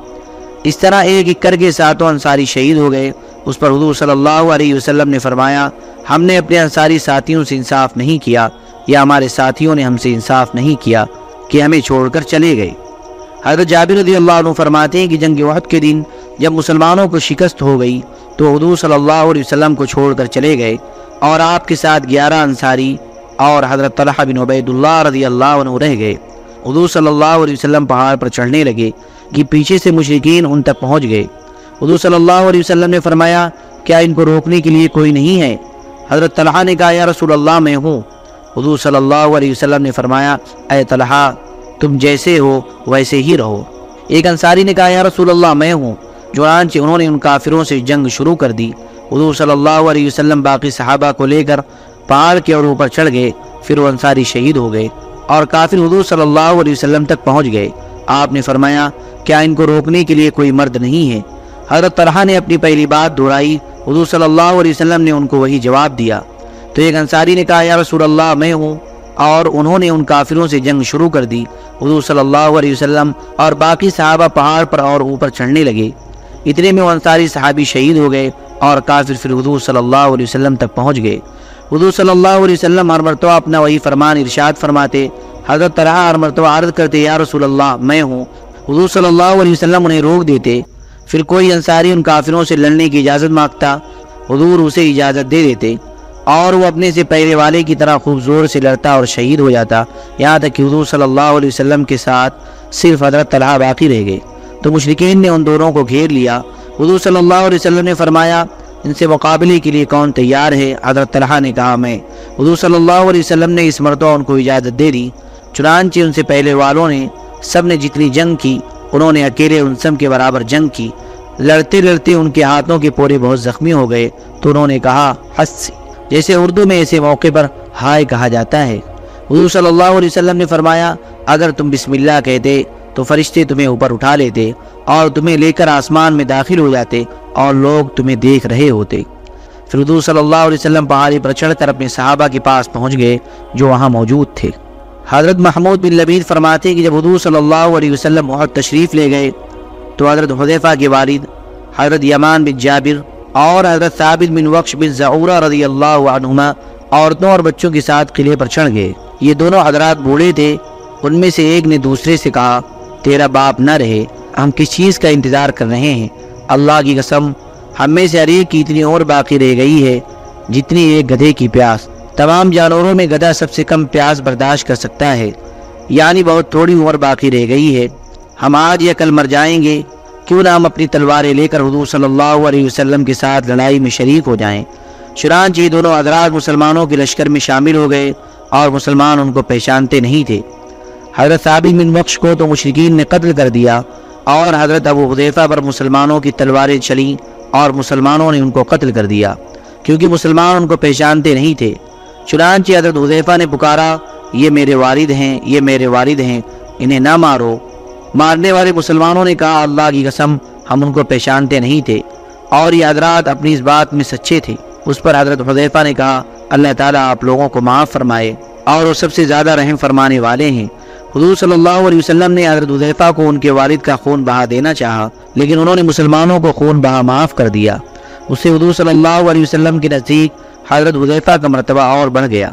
اس طرح ایک ایک کر کے ساتوں انصاری شہید ہو گئے۔ اس پر حضور صلی اللہ علیہ وسلم نے فرمایا، ہم نے اپنے انصاری ساتھیوں سے انصاف نہیں کیا، یا ہمارے ساتھیوں نے ہم سے انصاف نہیں کیا کہ ہمیں چھوڑ کر چلے گئے۔ حضرت جابر رضی اللہ عنہ فرماتے ہیں کہ جنگ وحد کے دن جب مسلمانوں کو شکست ہو گئی تو حضور صلی اللہ علیہ وسلم کو چھوڑ کر چلے گئے اور آپ کے ساتھ گیارہ انصاری اور حضرت طلحہ بن عبید اللہ رضی اللہ عنہ رہ گئے۔ حضور صلی اللہ علیہ وسلم پہاڑ پر چڑھنے لگے کہ پیچھے سے مشرقین ان تک پہنچ گئے۔ حضور صلی اللہ علیہ وسلم نے فرمایا، کیا ان کو روکنے کے لیے کوئی نہیں ہے؟ حضرت طلحہ نے کہا، یا رسول اللہ، میں ہوں۔ حضور صلی اللہ علیہ وسلم نے فرمایا، اے طلحہ، تم جیسے ہو، ویسے ہی رہو۔ ایک انصاری نے کہا، یا رسول اللہ، میں ہوں۔ چنانچہ انہوں نے ان کافروں سے جنگ شروع کر دی۔ حضور صلی اللہ علیہ وسلم باقی صحابہ کو لے کر پہاڑ کے اور اوپر چڑھ گئے۔ پھر وہ انصاری شہید ہو گئے اور کافر حضور صلی اللہ علیہ وسلم تک پہنچ گئے۔ آپ نے فرمایا، کیا ان کو روکنے کے لیے کوئی مرد نہیں ہے؟ حضرت طرح نے اپنی پہلی بات دہرائی۔ حضور صلی اللہ علیہ وسلم نے ان کو وہی جواب دیا۔ تو ایک انصاری نے کہا، یا رسول اللہ، میں ہوں۔ اور انہوں نے ان کافروں سے جنگ شروع کر دی۔ حضور صلی اللہ علیہ وسلم اور باقی صحابہ پہاڑ پر اور اوپر چڑھنے لگے۔ اتنے میں وہ انصاری صحابی شہید ہو گئے اور کافر پھر حضور صلی اللہ علیہ وسلم تک پہنچ گئے۔ حضور صلی اللہ علیہ وسلم ہر مرتبہ اپنا وہی فرمان ارشاد فرماتے، حضرت طرح ہر مرتبہ عرض کرتے، یا رسول اللہ، میں ہوں۔ حضور صلی اللہ علیہ وسلم انہیں روک دیتے۔ پھر کوئی انصاری ان کافروں سے لڑنے کی اجازت مانگتا، حضور اسے اجازت دے دیتے اور وہ اپنے سے پہلے والے کی طرح خوب زور سے لڑتا اور شہید ہو جاتا۔ یہاں تک کہ حضور صلی اللہ علیہ وسلم کے ساتھ صرف حضرت طلحہ باقی رہ گئے۔ تو مشرقین نے ان دونوں کو گھیر لیا۔ حضور صلی اللہ علیہ وسلم نے فرمایا، ان سے مقابلے کے لیے کون تیار ہے؟ حضرت طلحہ نے کہا، میں۔ حضور صلی اللہ علیہ وسلم نے اس مرتبہ ان کو اجازت دے دی۔ چنانچہ ان سے پہلے والوں نے سب نے جتنی جنگ کی انہوں نے اکیلے ان سب کے برابر جنگ کی۔ لڑتے لڑتے ان کے ہاتھوں کے پورے بہت زخمی ہو گئے۔ تو انہوں نے کہا ہس جیسے اردو میں ایسے موقع پر ہائے کہا جاتا ہے۔ حضور صلی اللہ علیہ وسلم نے فرمایا، اگر تم بسم اللہ کہتے، تو فرشتے تمہیں اوپر اٹھا لیتے اور تمہیں لے کر آسمان میں داخل ہو جاتے اور لوگ تمہیں دیکھ رہے ہوتے۔ پھر حضور صلی اللہ علیہ وسلم پہاڑی پر چڑھ کر اپنے صحابہ کے پاس پہنچ گئے جو وہاں موجود تھے۔ حضرت محمود بن لبید فرماتے کہ جب حضور صلی اللہ علیہ وسلم بہت تشریف لے گئے تو حضرت حضیفہ کے والد، حضرت یمان بن جابر اور حضرت ثابت بن وقش بن زعورہ رضی اللہ عنہما عورتوں اور بچوں کے ساتھ قلعے پر چڑھ گئے۔ یہ دونوں حضرات بوڑھے تھے، ان میں سے ایک نے دوسرے سے کہا، تیرا باپ نہ رہے، ہم کس چیز کا انتظار کر رہے ہیں؟ اللہ کی قسم، ہم میں سے ہر ایک کی اتنی اور باقی رہ گئی ہے، جتنی ایک گدھے کی پیاس۔ تمام جانوروں میں گدھا سب سے کم پیاس برداشت کر سکتا ہے۔ یعنی بہت تھوڑی عمر باقی رہ گئی ہے۔ ہم آج یا کل مر جائیں گے۔ کیوں نہ ہم اپنی تلواریں لے کر حضور صلی اللہ علیہ وسلم کے ساتھ لڑائی میں شریک ہو جائیں۔ چنانچہ یہ دونوں حضرات مسلمانوں کے لشکر میں شامل ہو گئے اور مسلمان ان کو پہچانتے نہیں تھے۔ حضرت ثابت بن بخش کو تو مشرقین نے قتل کر دیا اور حضرت ابو حذیفہ پر مسلمانوں کی تلواریں چلیں اور مسلمانوں نے ان کو قتل کر دیا۔ کیونکہ مسلمان ان کو پہچانتے نہیں تھے۔ چنانچہ حضرت حذیفہ نے پکارا، یہ میرے والد ہیں، یہ میرے والد ہیں، انہیں نہ مارو۔ مارنے والے مسلمانوں نے کہا، اللہ کی قسم، ہم ان کو پہچانتے نہیں تھے، اور یہ حضرات اپنی اس بات میں سچے تھے۔ اس پر حضرت حذیفہ نے کہا، اللہ تعالیٰ آپ لوگوں کو معاف فرمائے، اور وہ سب سے زیادہ رحم فرمانے والے ہیں۔ حضور صلی اللہ علیہ وسلم نے حضرت حذیفہ کو ان کے والد کا خون بہا دینا چاہا، لیکن انہوں نے مسلمانوں کو خون بہا معاف کر دیا۔ اس سے حضور صلی اللہ علیہ وسلم کے نزدیک حضرت حذیفہ کا مرتبہ اور بڑھ گیا۔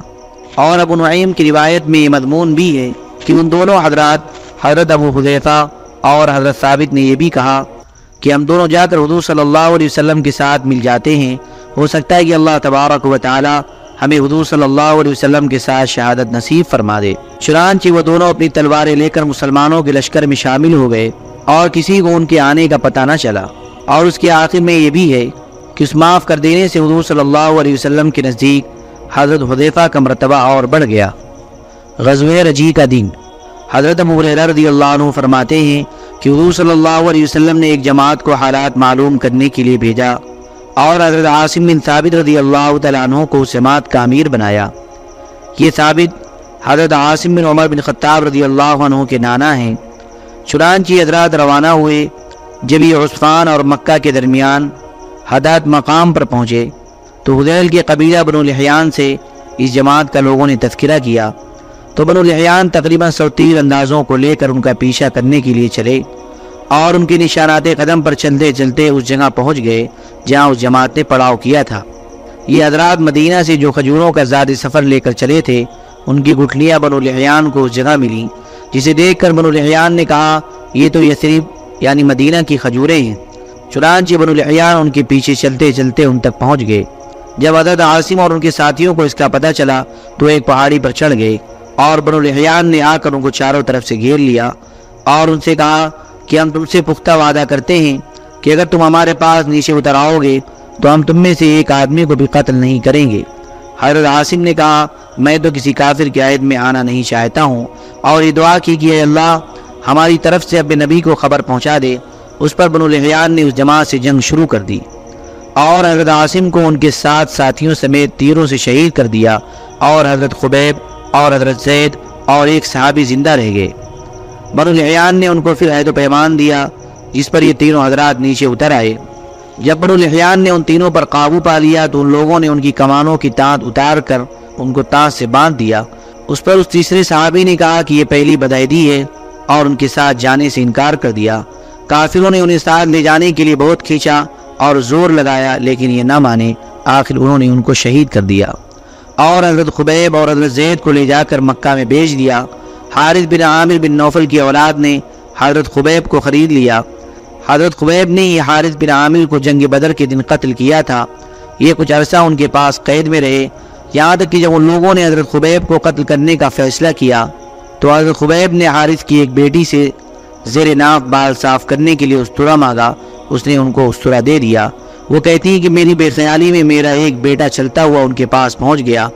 اور ابو نعیم کی روایت میں یہ مضمون بھی ہے کہ ان دونوں حضرات حضرت ابو حذیفہ اور حضرت ثابت نے یہ بھی کہا کہ ہم دونوں جا کر حضور صلی اللہ علیہ وسلم کے ساتھ مل جاتے ہیں۔ ہو سکتا ہے کہ اللہ تبارک و تعالی ہمیں حضور صلی اللہ علیہ وسلم کے ساتھ شہادت نصیب فرما دے۔ چنانچہ وہ دونوں اپنی تلواریں لے کر مسلمانوں کے لشکر میں شامل ہو گئے اور کسی کو ان کے آنے کا پتہ نہ چلا۔ اور اس کے آخر میں یہ بھی ہے کہ اس معاف کر دینے سے حضور صلی اللہ علیہ وسلم کے نزدیک حضرت حذیفہ کا مرتبہ اور بڑھ گیا۔ غزوہ رجی کا دن۔ حضرت مبرر رضی اللہ عنہ فرماتے ہیں کہ حضور صلی اللہ علیہ وسلم نے ایک جماعت کو حالات معلوم کرنے کے لیے بھیجا اور حضرت عاصم بن ثابت رضی اللہ تعالیٰ عنہ کو جماعت کا امیر بنایا۔ یہ ثابت حضرت عاصم بن عمر بن خطاب رضی اللہ عنہ کے نانا ہیں۔ چنانچہ حضرات روانہ ہوئے جب یہ عثفان اور مکہ کے درمیان حدات مقام پر پہنچے تو حضیل کے قبیلہ بن الحیان سے اس جماعت کا لوگوں نے تذکرہ کیا تو بن الحیان تقریباً سو تیر اندازوں کو لے کر ان کا پیچھا کرنے کے لیے چلے اور ان کے نشانات قدم پر چلتے چلتے اس جگہ پہنچ گئے جہاں اس جماعت نے پڑاؤ کیا تھا۔ یہ حضرات مدینہ سے جو کھجوروں کا زیادہ سفر لے کر چلے تھے، ان کی گٹھلیاں بن الحیان کو اس جگہ ملی جسے دیکھ کر بن الحیان نے کہا، یہ تو یسریب یعنی مدینہ کی کھجوریں ہیں۔ چنانچہ بن الحیان ان کے پیچھے چلتے چلتے ان تک پہنچ گئے۔ جب عدد عاصم اور ان کے ساتھیوں کو اس کا پتہ چلا، تو ایک پہاڑی پر چڑھ گئے اور بن الحیان نے آ کر ان کو چاروں طرف سے گھیر لیا اور ان سے کہا کہ ہم تم سے پختہ وعدہ کرتے ہیں کہ اگر تم ہمارے پاس نیچے اتر آؤ گے، تو ہم تم میں سے ایک آدمی کو بھی قتل نہیں کریں گے۔ حضرت عاصم نے کہا، میں تو کسی کافر کی عائد میں آنا نہیں چاہتا ہوں اور یہ دعا کی کہ اے اللہ، ہماری طرف سے اب نبی کو خبر پہنچا دے۔ اس پر بن الحیان نے اس جماعت سے جنگ شروع کر دی اور حضرت عاصم کو ان کے ساتھ ساتھیوں سمیت تیروں سے شہید کر دیا اور حضرت خبیب اور حضرت زید اور ایک صحابی زندہ رہ گئے۔ بن الحیان نے ان کو پھر عہد و پیمان دیا، جس پر یہ تینوں حضرات نیچے اتر آئے۔ جب بن الحیان نے ان تینوں پر قابو پا لیا تو ان لوگوں نے ان کی کمانوں کی تانت اتار کر ان کو تانت سے باندھ دیا۔ اس پر اس تیسرے صحابی نے کہا کہ یہ پہلی بدعیدی ہے اور ان کے ساتھ جانے سے انکار کر دیا۔ کافروں نے انہیں ساتھ لے جانے کے لیے بہت کھینچا اور زور لگایا، لیکن یہ نہ مانے، آخر انہوں نے ان کو شہید کر دیا۔ اور حضرت خبیب اور حضرت زید کو لے جا کر مکہ میں بیچ دیا۔ حارث بن عامر بن نوفل کی اولاد نے حضرت خبیب کو خرید لیا۔ حضرت خبیب نے یہ حارث بن عامر کو جنگ بدر کے دن قتل کیا تھا۔ یہ کچھ عرصہ ان کے پاس قید میں رہے۔ یہاں تک کہ جب ان لوگوں نے حضرت خبیب کو قتل کرنے کا فیصلہ کیا، تو حضرت خبیب نے حارث کی ایک بیٹی سے زیر ناف بال صاف کرنے کے لیے استرا مانگا، اس نے ان کو استرا دے دیا۔ وہ کہتی ہیں کہ میری بے خیالی میں میرا ایک بیٹا چلتا ہوا ان کے پاس پہنچ گیا۔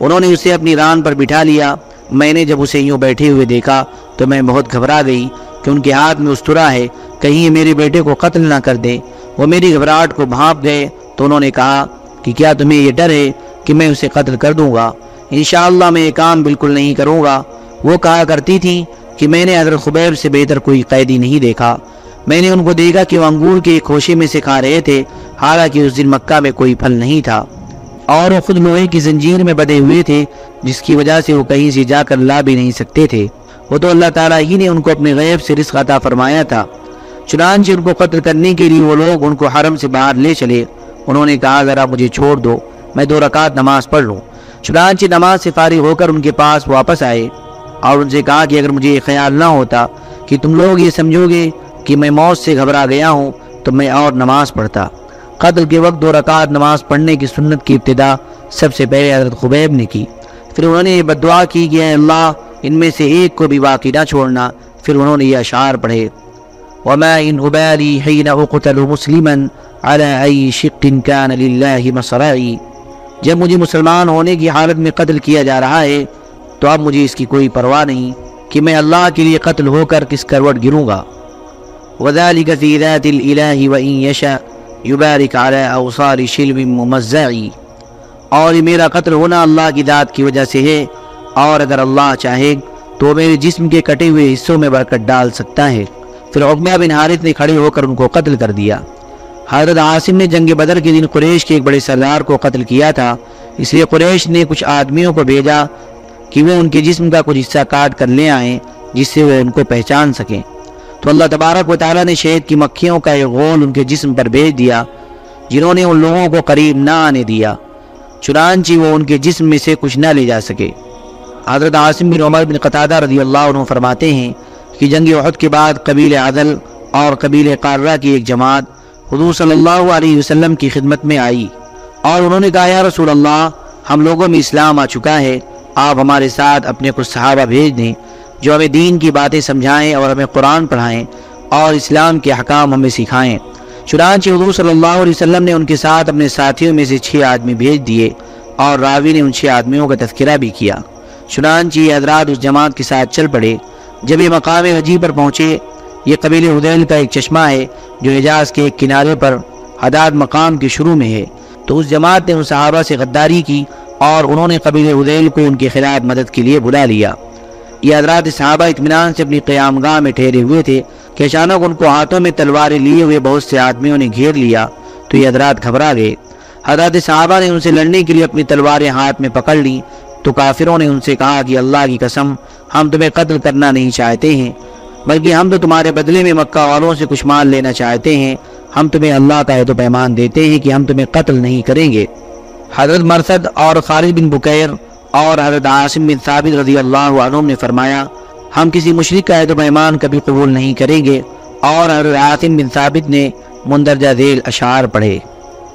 انہوں نے اسے اپنی ران پر بٹھا لیا۔ میں نے جب اسے یوں بیٹھے ہوئے دیکھا تو میں بہت گھبرا گئی کہ ان کے ہاتھ میں استرا ہے۔ کہیں یہ میرے بیٹے کو قتل نہ کر دے۔ وہ میری گھبراہٹ کو بھانپ گئے تو انہوں نے کہا کہ کیا تمہیں یہ ڈر ہے کہ میں اسے قتل کر دوں گا؟ انشاءاللہ میں یہ کام بالکل نہیں کروں گا۔ وہ کہا کرتی تھی کہ میں نے حضرت خبیب سے بہتر کوئی قیدی نہیں دیکھا۔ میں نے ان کو دیکھا کہ وہ انگور کے ایک خوشے میں سے کھا رہے تھے، حالانکہ اس دن مکہ میں کوئی پھل نہیں تھا۔ اور وہ خود لوہے کی زنجیر میں بدے ہوئے تھے، جس کی وجہ سے وہ کہیں سے جا کر لا بھی نہیں سکتے تھے۔ وہ تو اللہ تعالیٰ ہی نے ان کو اپنے غیب سے رزق عطا فرمایا تھا۔ چنانچہ ان کو قتل کرنے کے لیے وہ لوگ ان کو حرم سے باہر لے چلے۔ انہوں نے کہا، ذرا مجھے چھوڑ دو، میں دو رکعت نماز پڑھ لوں۔ چنانچہ نماز سے فارغ ہو کر ان کے پاس واپس آئے۔ اور ان سے کہا کہ اگر مجھے یہ خیال نہ ہوتا کہ تم لوگ یہ سمجھو گے کہ میں موت سے گھبرا گیا ہوں، تو میں اور نماز پڑھتا۔ قتل کے وقت دو رکعت نماز پڑھنے کی سنت کی ابتدا سب سے پہلے حضرت خبیب نے کی۔ پھر انہوں نے یہ بدعا کی کہ اے اللہ، ان میں سے ایک کو بھی باقی نہ چھوڑنا۔ پھر انہوں نے یہ اشعار پڑھے۔ وما ان ابالی حین اقتل مسلما على ای شق کان للہ مصرعی جب مجھے مسلمان ہونے کی حالت میں قتل کیا جا رہا ہے تو اب مجھے اس کی کوئی پرواہ نہیں کہ میں اللہ کے لیے قتل ہو کر کس کروٹ گروں گا۔ وذلك في ذات الإله وإن يشاء يبارك على أوصار شلب ممزعی اور یہ میرا قتل ہونا اللہ کی ذات کی وجہ سے ہے۔ اور اگر اللہ چاہے تو میرے جسم کے کٹے ہوئے حصوں میں برکت ڈال سکتا ہے۔ پھر عقبہ بن حارث نے کھڑے ہو کر ان کو قتل کر دیا۔ حضرت عاصم نے جنگ بدر کے دن قریش کے ایک بڑے سردار کو قتل کیا تھا۔ اس لیے قریش نے کچھ آدمیوں کو بھیجا کہ وہ ان کے جسم کا کچھ حصہ کاٹ کر لے آئیں جس سے وہ ان کو پہچان سکیں۔ تو اللہ تبارک و تعالیٰ نے شہد کی مکھیوں کا ایک غول ان کے جسم پر بھیج دیا، جنہوں نے ان لوگوں کو قریب نہ آنے دیا، چنانچہ وہ ان کے جسم میں سے کچھ نہ لے جا سکے۔ حضرت عاصم بن عمر بن قطادہ رضی اللہ عنہ فرماتے ہیں کہ جنگ عہد کے بعد قبیل عدل اور قبیل قارہ کی ایک جماعت حضور صلی اللہ علیہ وسلم کی خدمت میں آئی اور انہوں نے کہا، یا رسول اللہ، ہم لوگوں میں اسلام آ چکا ہے آپ ہمارے ساتھ اپنے کچھ صحابہ بھیج دیں جو ہمیں دین کی باتیں سمجھائیں اور ہمیں قرآن پڑھائیں اور اسلام کے حکام ہمیں سکھائیں۔ چنانچہ حضور صلی اللہ علیہ وسلم نے ان کے ساتھ اپنے ساتھیوں میں سے چھ آدمی بھیج دیے اور راوی نے ان چھ آدمیوں کا تذکرہ بھی کیا۔ چنانچہ یہ حضرات اس جماعت کے ساتھ چل پڑے۔ جب یہ مقام حجی پر پہنچے، یہ قبیل حدیل کا ایک چشمہ ہے جو حجاز کے ایک کنارے پر حداد مقام کے شروع میں ہے۔ تو اس جماعت نے ان صحابہ سے غداری کی اور انہوں نے قبیل حدیل کو ان کے خلاف مدد کے لیے بلا لیا۔ یہ حضرات صحابہ اطمینان سے اپنی قیام گاہ میں ٹھہرے ہوئے تھے کہ اچانک ان کو ہاتھوں میں تلواریں لیے ہوئے بہت سے آدمیوں نے گھیر لیا تو یہ حضرات گھبرا گئے۔ حضرات صحابہ نے ان سے لڑنے کے لیے اپنی تلواریں ہاتھ میں پکڑ لی تو کافروں نے ان سے کہا کہ اللہ کی قسم، ہم تمہیں قتل کرنا نہیں چاہتے ہیں، بلکہ ہم تو تمہارے بدلے میں مکہ والوں سے کچھ مال لینا چاہتے ہیں۔ ہم تمہیں اللہ کا عہد و پیمان دیتے ہیں کہ ہم تمہیں قتل نہیں کریں گے۔ حضرت مرسد اور خالد بن بکیر اور حضرت عاصم بن ثابت رضی اللہ عنہ نے فرمایا، ہم کسی مشرق کا عہد و پیمان کبھی قبول نہیں کریں گے۔ اور حضرت عاصم بن ثابت نے مندرجہ ذیل اشعار پڑھے۔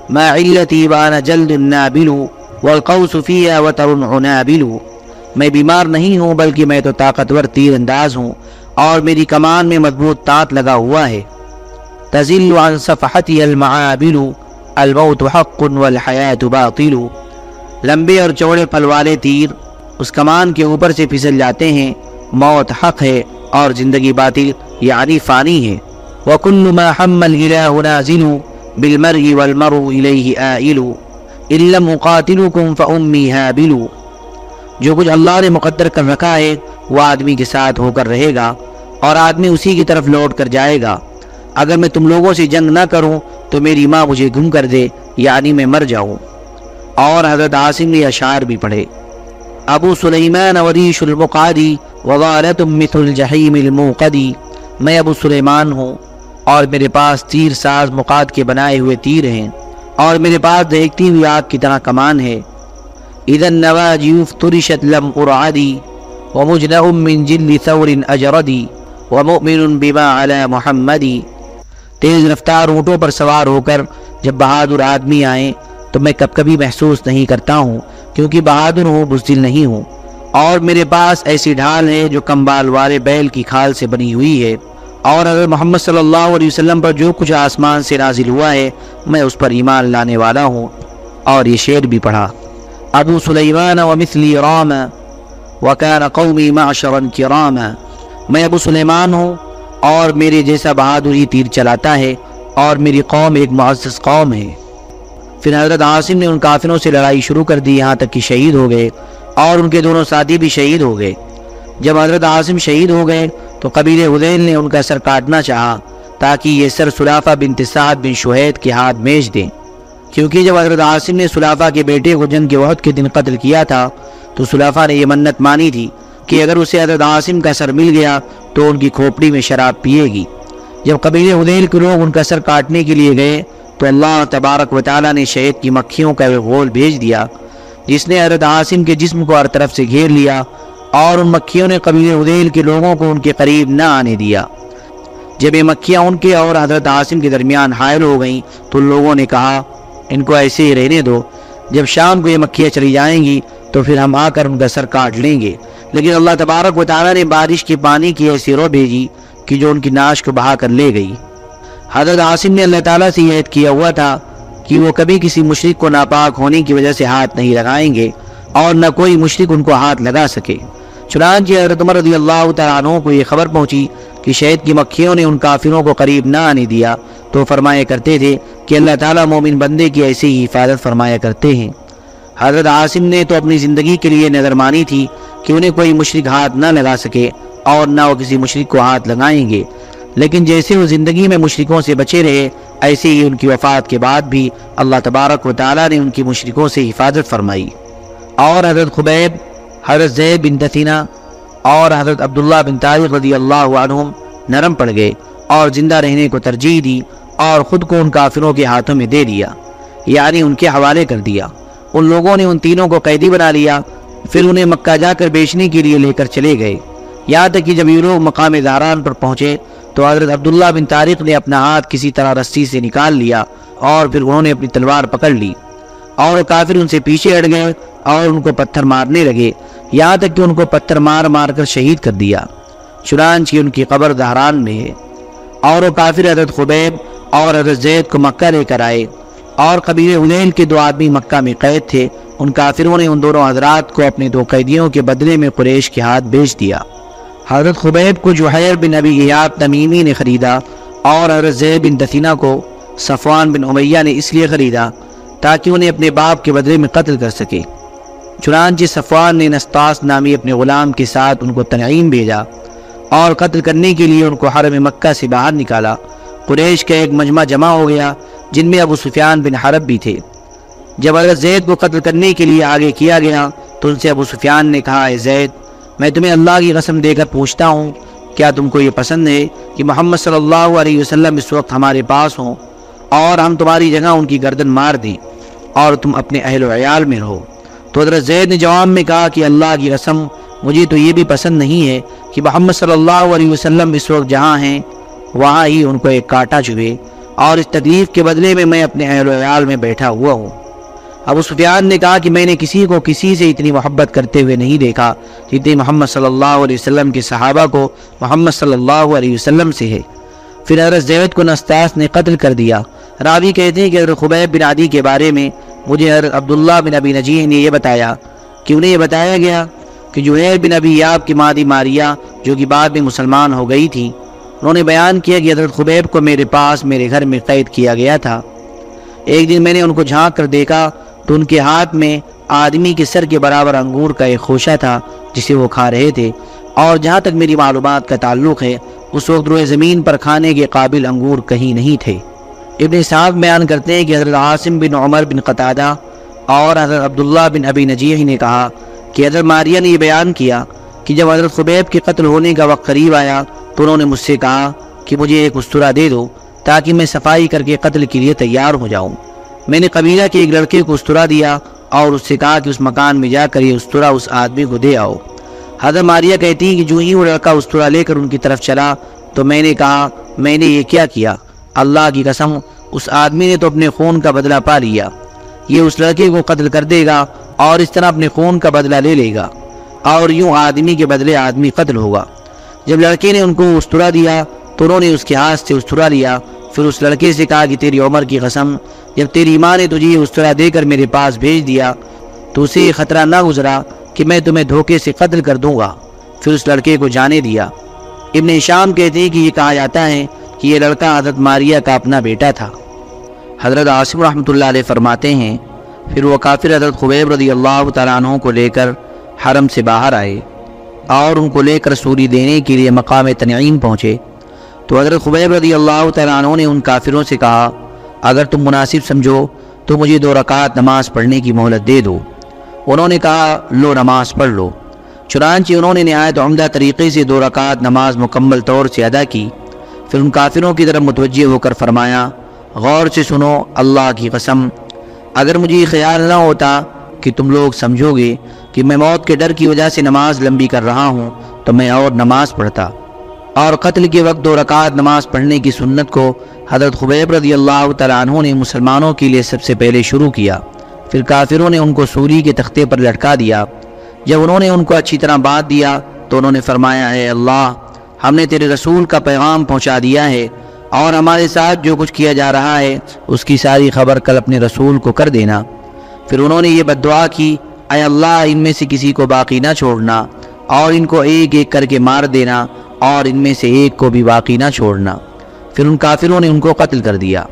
ما علتی وانا جلد النابل والقوس فيها وتر عنابل۔ میں بیمار نہیں ہوں بلکہ میں تو طاقتور تیر انداز ہوں اور میری کمان میں مضبوط تات لگا ہوا ہے۔ تزل عن صفحتی المعابل۔ الموت حق والحیات باطل۔ لمبے اور چوڑے پل والے تیر اس کمان کے اوپر سے پھسل جاتے ہیں۔ موت حق ہے اور زندگی باطل یعنی فانی ہے۔ وَكُلُّ مَا حَمَّ الْإِلَهُ نَازِلُ بِالْمَرْءِ وَالْمَرْءُ إِلَيْهِ آئِلُ۔ إِلَّا مُقَاتِلُكُمْ فَأُمِّي هَابِلُ جو کچھ اللہ نے مقدر کر رکھا ہے وہ آدمی کے ساتھ ہو کر رہے گا اور آدمی اسی کی طرف لوٹ کر جائے گا۔ اگر میں تم لوگوں سے جنگ نہ کروں تو میری ماں مجھے گم کر دے یعنی میں مر جاؤں۔ اور حضرت عاصم نے اشعار بھی پڑھے۔ ابو سلیمان وریش المقادی وغالتم مثل الجحیم الموقدی۔ میں ابو سلیمان ہوں اور میرے پاس تیر ساز مقاد کے بنائے ہوئے تیر ہیں اور میرے پاس دیکھتی ہوئی آگ کی طرح کمان ہے۔ اذا النواجی افترشت لم ارعدی ومجنہ من جل ثور اجردی ومؤمن بما علی محمدی۔ تیز رفتار اونٹوں پر سوار ہو کر جب بہادر آدمی آئیں تو میں کب کبھی محسوس نہیں کرتا ہوں، کیونکہ بہادر ہوں، بزدل نہیں ہوں۔ اور میرے پاس ایسی ڈھال ہے جو کمبال والے بیل کی کھال سے بنی ہوئی ہے۔ اور اگر محمد صلی اللہ علیہ وسلم پر جو کچھ آسمان سے نازل ہوا ہے، میں اس پر ایمان لانے والا ہوں۔ اور یہ شعر بھی پڑھا۔ ابو سلیمان و مثلی رام وکان قومی معشرا کراما۔ میں ابو سلیمان ہوں اور میرے جیسا بہادری تیر چلاتا ہے اور میری قوم ایک معزز قوم ہے۔ پھر حضرت عاصم نے ان کافروں سے لڑائی شروع کر دی یہاں تک کہ شہید ہو گئے اور ان کے دونوں ساتھی بھی شہید ہو گئے۔ جب حضرت عاصم شہید ہو گئے تو قبیل حدین نے ان کا سر کاٹنا چاہا تاکہ یہ سر سلافہ بن تساد بن شہید کے ہاتھ میچ دیں۔ کیونکہ جب حضرت عاصم نے سلافہ کے بیٹے کو جنگ کے وقت کے دن قتل کیا تھا تو سلافہ نے یہ منت مانی تھی کہ اگر اسے حضرت عاصم کا سر مل گیا تو ان کی کھوپڑی میں شراب پیے گی۔ جب قبیل حدیل کے لوگ ان کا سر کاٹنے کے لیے گئے، تو اللہ تبارک و تعالیٰ نے شہد کی مکھیوں کا غول بھیج دیا، جس نے حضرت عاصم کے جسم کو ہر طرف سے گھیر لیا اور ان مکھیوں نے قبیل عدیل کے لوگوں کو ان کے قریب نہ آنے دیا۔ جب یہ مکھیاں ان کے اور حضرت عاصم کے درمیان حائل ہو گئیں، تو ان لوگوں نے کہا، ان کو ایسے ہی رہنے دو، جب شام کو یہ مکھیاں چلی جائیں گی، تو پھر ہم آ کر ان کا سر کاٹ لیں گے۔ لیکن اللہ تبارک و تعالیٰ نے بارش کے پانی کی ایسی رو بھیجی کہ جو ان کی ناش کو بہا کر لے گئی۔ حضرت عاصم نے اللہ تعالیٰ سے یہ عید کیا ہوا تھا کہ وہ کبھی کسی مشرق کو ناپاک ہونے کی وجہ سے ہاتھ نہیں لگائیں گے اور نہ کوئی مشرق ان کو ہاتھ لگا سکے۔ چنانچہ حضرت عمر رضی اللہ تعالیٰ عنہ کو یہ خبر پہنچی کہ شہد کی مکھیوں نے ان کافروں کو قریب نہ آنے دیا تو فرمایا کرتے تھے کہ اللہ تعالیٰ مومن بندے کی ایسی ہی حفاظت فرمایا کرتے ہیں۔ حضرت عاصم نے تو اپنی زندگی کے لیے نظر مانی تھی کہ انہیں کوئی مشرق ہاتھ نہ لگا سکے اور نہ وہ کسی مشرق کو ہاتھ لگائیں گے۔ لیکن جیسے وہ زندگی میں مشرقوں سے بچے رہے، ایسے ہی ان کی وفات کے بعد بھی اللہ تبارک و تعالیٰ نے ان کی مشرقوں سے حفاظت فرمائی۔ اور حضرت خبیب، حضرت زید بن تثینہ اور حضرت عبداللہ بن طارق رضی اللہ عنہم نرم پڑ گئے اور زندہ رہنے کو ترجیح دی اور خود کو ان کافروں کے ہاتھوں میں دے دیا یعنی ان کے حوالے کر دیا۔ ان لوگوں نے ان تینوں کو قیدی بنا لیا پھر انہیں مکہ جا کر بیچنے کے لیے لے کر چلے گئے۔ یہاں تک کہ جب یہ لوگ مقام داران پر پہنچے تو حضرت عبداللہ بن طارق نے اپنا ہاتھ کسی طرح رسی سے نکال لیا اور پھر انہوں نے اپنی تلوار پکڑ لی۔ اور کافر ان سے پیچھے اڑ گئے اور ان کو پتھر مارنے لگے۔ یہاں تک کہ ان کو پتھر مار مار کر شہید کر دیا۔ چنانچہ ان کی قبر دہران میں ہے۔ اور وہ کافر حضرت خبیب اور حضرت زید کو مکہ لے کر آئے۔ اور قبیل علیل کے دو آدمی مکہ میں قید تھے۔ ان کافروں نے ان دونوں حضرات کو اپنے دو قیدیوں کے بدلے میں قریش کے ہاتھ بیچ دیا۔ حضرت خبیب کو جوحیر بن ابی غیاب تمیمی نے خریدا اور حضرت زید بن دفینہ کو صفوان بن عمیہ نے اس لیے خریدا تاکہ انہیں اپنے باپ کے بدلے میں قتل کر سکے۔ چنانچہ صفوان نے نستاس نامی اپنے غلام کے ساتھ ان کو تنعیم بھیجا اور قتل کرنے کے لیے ان کو حرم مکہ سے باہر نکالا۔ قریش کا ایک مجمع جمع ہو گیا جن میں ابو سفیان بن حرب بھی تھے۔ جب حضرت زید کو قتل کرنے کے لیے آگے کیا گیا تو ان سے ابو سفیان نے کہا، اے زید، میں تمہیں اللہ کی قسم دے کر پوچھتا ہوں، کیا تم کو یہ پسند ہے کہ محمد صلی اللہ علیہ وسلم اس وقت ہمارے پاس ہوں اور ہم تمہاری جگہ ان کی گردن مار دیں اور تم اپنے اہل و عیال میں رہو؟ تو حضرت زید نے جواب میں کہا کہ اللہ کی رسم مجھے تو یہ بھی پسند نہیں ہے کہ محمد صلی اللہ علیہ وسلم اس وقت جہاں ہیں، وہاں ہی ان کو ایک کاٹا چبھے اور اس تکلیف کے بدلے میں میں اپنے اہل و عیال میں بیٹھا ہوا ہوں۔ ابو سفیان نے کہا کہ میں نے کسی کو کسی سے اتنی محبت کرتے ہوئے نہیں دیکھا جتنی محمد صلی اللہ علیہ وسلم کے صحابہ کو محمد صلی اللہ علیہ وسلم سے ہے۔ پھر حضرت زید کو نستاس نے قتل کر دیا۔ راوی کہتے ہیں کہ حضرت خبیب بن عادی کے بارے میں مجھے حضرت عبداللہ بن ابی نجیح نے یہ بتایا۔ کہ انہیں یہ بتایا گیا؟ کہ جوہیر بن ابی یاب کی مادی ماریا جو کہ بعد میں مسلمان ہو گئی تھی، انہوں نے بیان کیا کہ حضرت خبیب کو میرے پاس میرے گھر میں قید کیا گیا تھا۔ ایک دن میں نے ان کو جھانک کر دیکھا تو ان کے ہاتھ میں آدمی کے سر کے برابر انگور کا ایک خوشہ تھا جسے وہ کھا رہے تھے۔ اور جہاں تک میری معلومات کا تعلق ہے، اس وقت روئے زمین پر کھانے کے قابل انگور کہیں نہیں تھے۔ ابن صاحب بیان کرتے ہیں کہ حضرت عاصم بن عمر بن قطادہ اور حضرت عبداللہ بن ابی نجیح نے کہا کہ حضرت ماریہ نے یہ بیان کیا کہ جب حضرت خبیب کے قتل ہونے کا وقت قریب آیا تو انہوں نے مجھ سے کہا کہ مجھے ایک استرا دے دو تاکہ میں صفائی کر کے قتل کے لیے تیار ہو جاؤں۔ میں نے قبیلہ کے ایک لڑکے کو استرا دیا اور اس سے کہا کہ اس مکان میں جا کر یہ استرا اس آدمی کو دے آؤ۔ حضرت ماریہ کہتی ہیں کہ جو ہی وہ لڑکا استرا لے کر ان کی طرف چلا تو میں نے کہا، میں نے یہ کیا کیا؟ اللہ کی قسم، اس آدمی نے تو اپنے خون کا بدلہ پا لیا۔ یہ اس لڑکے کو قتل کر دے گا اور اس طرح اپنے خون کا بدلہ لے لے گا۔ اور یوں آدمی کے بدلے آدمی قتل ہوگا۔ جب لڑکے نے ان کو استرا دیا تو انہوں نے اس کے ہاتھ سے استرا لیا۔ پھر اس لڑکے سے کہا کہ تیری عمر کی قسم جب تیری ماں نے تجھے اس طرح دے کر میرے پاس بھیج دیا، تو اسے یہ خطرہ نہ گزرا کہ میں تمہیں دھوکے سے قتل کر دوں گا۔ پھر اس لڑکے کو جانے دیا۔ ابن شام کہتے ہیں کہ یہ کہا جاتا ہے کہ یہ لڑکا حضرت ماریہ کا اپنا بیٹا تھا۔ حضرت عاصم رحمۃ اللہ علیہ فرماتے ہیں، پھر وہ کافر حضرت خبیب رضی اللہ تعالیٰ عنہ کو لے کر حرم سے باہر آئے اور ان کو لے کر سوری دینے کے لیے مقام تنعیم پہنچے۔ تو حضرت خبیب رضی اللہ تعالیٰ عنہ نے ان کافروں سے کہا اگر تم مناسب سمجھو تو مجھے دو رکعت نماز پڑھنے کی مہلت دے دو۔ انہوں نے کہا، لو نماز پڑھ لو۔ چنانچہ انہوں نے نہایت عمدہ طریقے سے دو رکعت نماز مکمل طور سے ادا کی۔ پھر ان کافروں کی طرف متوجہ ہو کر فرمایا، غور سے سنو، اللہ کی قسم، اگر مجھے یہ خیال نہ ہوتا کہ تم لوگ سمجھو گے کہ میں موت کے ڈر کی وجہ سے نماز لمبی کر رہا ہوں، تو میں اور نماز پڑھتا۔ اور قتل کے وقت دو رکعت نماز پڑھنے کی سنت کو حضرت خبیب رضی اللہ تعالیٰ عنہ نے مسلمانوں کے لیے سب سے پہلے شروع کیا۔ پھر کافروں نے ان کو سوری کے تختے پر لٹکا دیا۔ جب انہوں نے ان کو اچھی طرح بات دیا تو انہوں نے فرمایا، اے اللہ، ہم نے تیرے رسول کا پیغام پہنچا دیا ہے اور ہمارے ساتھ جو کچھ کیا جا رہا ہے، اس کی ساری خبر کل اپنے رسول کو کر دینا۔ پھر انہوں نے یہ بدعا کی، اے اللہ، ان میں سے کسی کو باقی نہ چھوڑنا۔ اور ان کو ایک ایک کر کے مار دینا اور ان میں سے ایک کو بھی باقی نہ چھوڑنا۔ پھر ان کافروں نے ان کو قتل کر دیا۔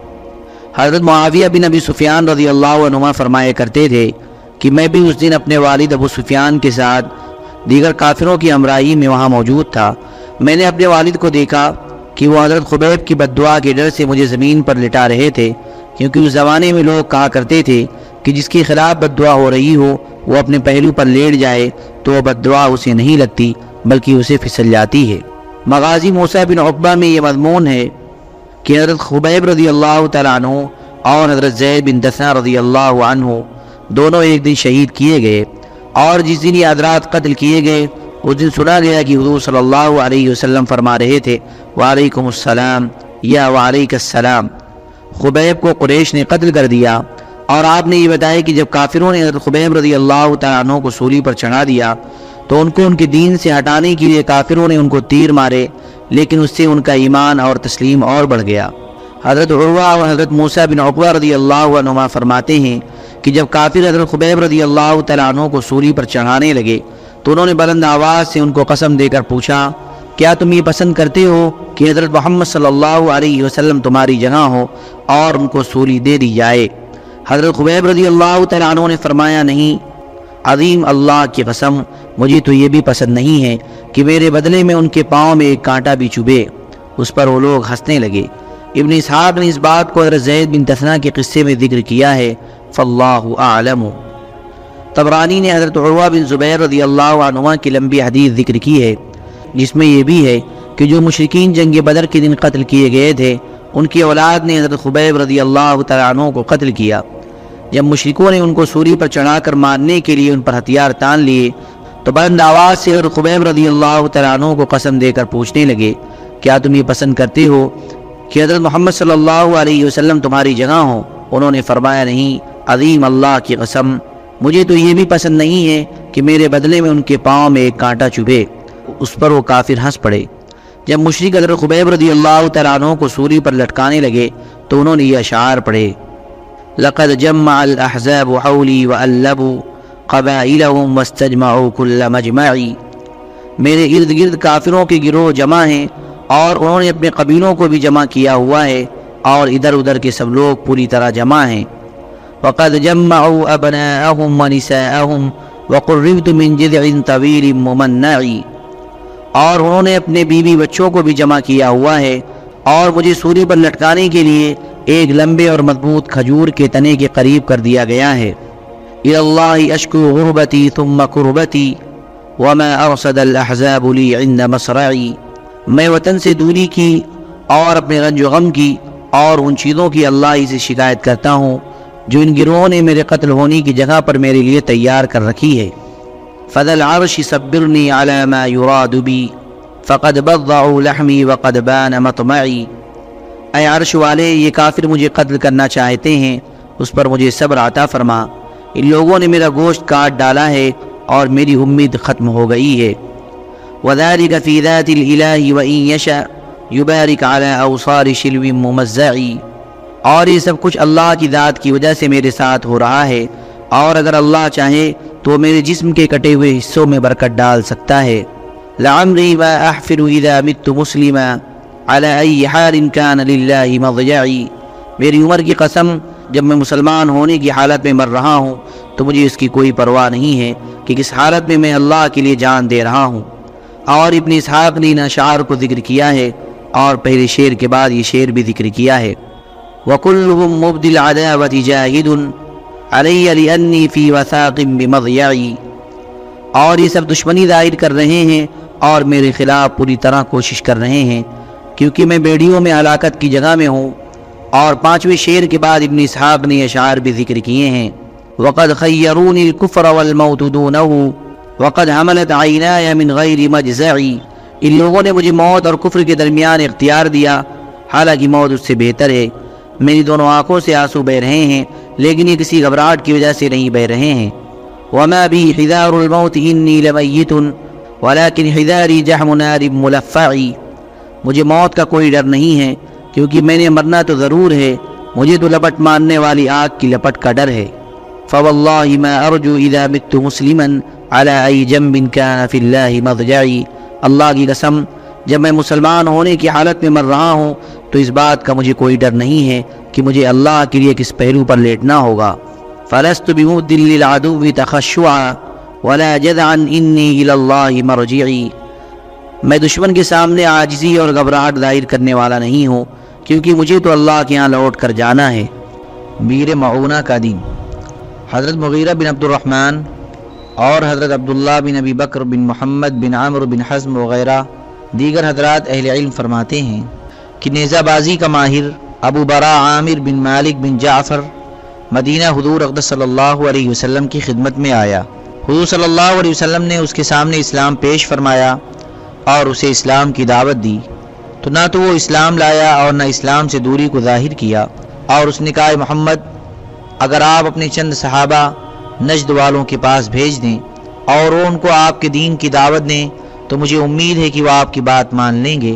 حضرت معاویہ بن ابی سفیان رضی اللہ عنہ فرمایا کرتے تھے کہ میں بھی اس دن اپنے والد ابو سفیان کے ساتھ دیگر کافروں کی امرائی میں وہاں موجود تھا۔ میں نے اپنے والد کو دیکھا کہ وہ حضرت خبیب کی بدعا کے ڈر سے مجھے زمین پر لٹا رہے تھے، کیونکہ اس زمانے میں لوگ کہا کرتے تھے کہ جس کے خلاف بدعا ہو رہی ہو وہ اپنے پہلو پر لیٹ جائے تو وہ بدعا اسے نہیں لگتی، بلکہ اسے پھسل جاتی ہے۔ مغازی موسیٰ بن عقبہ میں یہ مضمون ہے کہ حضرت خبیب رضی اللہ تعالیٰ عنہ اور حضرت زید بن دسنا رضی اللہ عنہ دونوں ایک دن شہید کیے گئے اور جس دن یہ حضرات قتل کیے گئے، اس دن سنا گیا کہ حضور صلی اللہ علیہ وسلم فرما رہے تھے، وعلیکم السلام یا وعلیک السلام خبیب کو قریش نے قتل کر دیا۔ اور آپ نے یہ بتایا کہ جب کافروں نے حضرت خبیب رضی اللہ تعالیٰ عنہ کو سولی پر چڑھا دیا، تو ان کو ان کے دین سے ہٹانے کے لیے کافروں نے ان کو تیر مارے، لیکن اس سے ان کا ایمان اور تسلیم اور بڑھ گیا۔ حضرت عروہ اور حضرت موسیٰ بن عقوہ رضی اللہ عنہ فرماتے ہیں کہ جب کافر حضرت خبیب رضی اللہ تعالیٰ عنہ کو سوری پر چڑھانے لگے، تو انہوں نے بلند آواز سے ان کو قسم دے کر پوچھا، کیا تم یہ پسند کرتے ہو کہ حضرت محمد صلی اللہ علیہ وسلم تمہاری جگہ ہو اور ان کو سوری دے دی جائے؟ حضرت خبیب رضی اللہ تعالیٰ عنہ نے فرمایا، نہیں، عظیم اللہ کی قسم، مجھے تو یہ بھی پسند نہیں ہے کہ میرے بدلے میں ان کے پاؤں میں ایک کانٹا بھی چبے اس پر وہ لوگ ہنسنے لگے۔ ابن اسحاق نے اس بات کو حضرت زید بن تسنا کے قصے میں ذکر کیا ہے، فاللہ اعلم۔ تبرانی نے حضرت عروہ بن زبیر رضی اللہ عنہ کی لمبی حدیث ذکر کی ہے، جس میں یہ بھی ہے کہ جو مشرقین جنگ بدر کے دن قتل کیے گئے تھے ان کی اولاد نے حضرت خبیب رضی اللہ تعالیٰ عنہ کو قتل کیا۔ جب مشرکوں نے ان کو سوری پر چڑھا کر مارنے کے لیے ان پر ہتھیار تان لیے، تو بلند آواز سے حضرت خبیب رضی اللہ تعالیٰ عنہ کو قسم دے کر پوچھنے لگے، کیا تم یہ پسند کرتے ہو کہ حضرت محمد صلی اللہ علیہ وسلم تمہاری جگہ ہو انہوں نے فرمایا، نہیں، عظیم اللہ کی قسم، مجھے تو یہ بھی پسند نہیں ہے کہ میرے بدلے میں ان کے پاؤں میں ایک کانٹا چبھے، اس پر وہ کافر ہنس پڑے۔ جب مشرق حضرت خبیب رضی اللہ تعالیٰ عنہ کو سوری پر لٹکانے لگے تو انہوں نے یہ اشعار پڑھے، لقد جمع الأحزاب حولي وألبوا قبائلهم واستجمعوا كل مجمعي میرے ارد گرد کافروں کے گروہ جمع ہیں اور انہوں نے اپنے قبیلوں کو بھی جمع کیا ہوا ہے اور ادھر ادھر کے سب لوگ پوری طرح جمع ہیں۔ وقد جمعوا ابناءهم ونساءهم وقربت من جذع طويل ممنع۔ اور انہوں نے اپنے بیوی بچوں کو بھی جمع کیا ہوا ہے اور مجھے سوری پر لٹکانے کے لیے ایک لمبے اور مضبوط کھجور کے تنے کے قریب کر دیا گیا ہے۔ اللہ اشکو غربتی ثم قربتی وما ارصد الاحزاب لی عند مصرعی میں وطن سے دوری کی اور اپنے رنج و غم کی اور ان چیزوں کی اللہ ہی سے شکایت کرتا ہوں جو ان گروہوں نے میرے قتل ہونے کی جگہ پر میرے لیے تیار کر رکھی ہے۔ فضل عرش صبرنی علی ما يراد بی فقد بضعوا لحمی وقد بان مطمعی اے عرش والے، یہ کافر مجھے قتل کرنا چاہتے ہیں، اس پر مجھے صبر عطا فرما۔ ان لوگوں نے میرا گوشت کاٹ ڈالا ہے اور میری امید ختم ہو گئی ہے۔ وَذَلِكَ فِي ذَاتِ الْإِلَهِ وَإِن يَشَأْ يُبَارِكَ عَلَىٰ أَوْصَارِ شِلْوٍ مُمَزَّعِ اور یہ سب کچھ اللہ کی ذات کی وجہ سے میرے ساتھ ہو رہا ہے۔ اور اگر اللہ چاہے تو میرے جسم کے کٹے ہوئے حصوں میں برکت ڈال سکتا ہے۔ لَعَمْرِي وَأَحْفِرُ إِذَا مِتُّ مُسْلِمًا علی حال کان للہ مضجعی میری عمر کی قسم، جب میں مسلمان ہونے کی حالت میں مر رہا ہوں، تو مجھے اس کی کوئی پرواہ نہیں ہے کہ کس حالت میں میں اللہ کے لیے جان دے رہا ہوں۔ اور ابن اسحاق نے ان اشعار کو ذکر کیا ہے، اور پہلے شعر کے بعد یہ شعر بھی ذکر کیا ہے۔ وَكُلُّهُمْ مُبْدِ الْعَدَاوَةِ جَاهِدٌ عَلَيَّ لِأَنِّي فِي وَثَاقٍ بِمَضْيَعِي۔ اور یہ سب دشمنی دائر کر رہے ہیں اور میرے خلاف پوری طرح کوشش کر رہے ہیں، کیونکہ میں بیڑیوں میں ہلاکت کی جگہ میں ہوں۔ اور پانچویں شعر کے بعد ابن اسحاق نے اشعار بھی ذکر کیے ہیں۔ وقد خيروني الكفر والموت دونه، وقد حملت عيناي من غير مجزعي۔ ان لوگوں نے مجھے موت اور کفر کے درمیان اختیار دیا، حالانکہ موت اس سے بہتر ہے۔ میری دونوں آنکھوں سے آنسو بہ رہے ہیں۔ لیکن یہ کسی گھبراہٹ کی وجہ سے نہیں بہ رہے ہیں۔ وما بي حذار الموت انی لمیت ولكن حذاری جحم نار ملفعی مجھے موت کا کوئی ڈر نہیں ہے، کیونکہ میں نے مرنا تو ضرور ہے، مجھے تو لپٹ مارنے والی آگ کی لپٹ کا ڈر ہے۔ فواللہ ما ارجو اذا مت مسلما على ای جنب كان في الله مضجعی اللہ کی قسم، جب میں مسلمان ہونے کی حالت میں مر رہا ہوں، تو اس بات کا مجھے کوئی ڈر نہیں ہے۔ کہ مجھے اللہ کے لیے کس پہلو پر لیٹنا ہوگا۔ فلست بمود للعدو تخشعا ولا جذعا انی اللہ مرجعی میں دشمن کے سامنے عاجزی اور گھبراہٹ ظاہر کرنے والا نہیں ہوں، کیونکہ مجھے تو اللہ کے ہاں لوٹ کر جانا ہے۔ میر معونہ کا دین۔ حضرت مغیرہ بن عبد الرحمن اور حضرت عبداللہ بن ابی بکر بن محمد بن عامر بن حزم وغیرہ دیگر حضرات اہل علم فرماتے ہیں کہ نیزہ بازی کا ماہر ابو برا عامر بن مالک بن جعفر مدینہ حضور اقدس صلی اللہ علیہ وسلم کی خدمت میں آیا۔ حضور صلی اللہ علیہ وسلم نے اس کے سامنے اسلام پیش فرمایا اور اسے اسلام کی دعوت دی۔ تو نہ تو وہ اسلام لایا اور نہ اسلام سے دوری کو ظاہر کیا اور اس نے کہا محمد، اگر آپ اپنے چند صحابہ نجد والوں کے پاس بھیج دیں اور وہ ان کو آپ کے دین کی دعوت دیں، تو مجھے امید ہے کہ وہ آپ کی بات مان لیں گے۔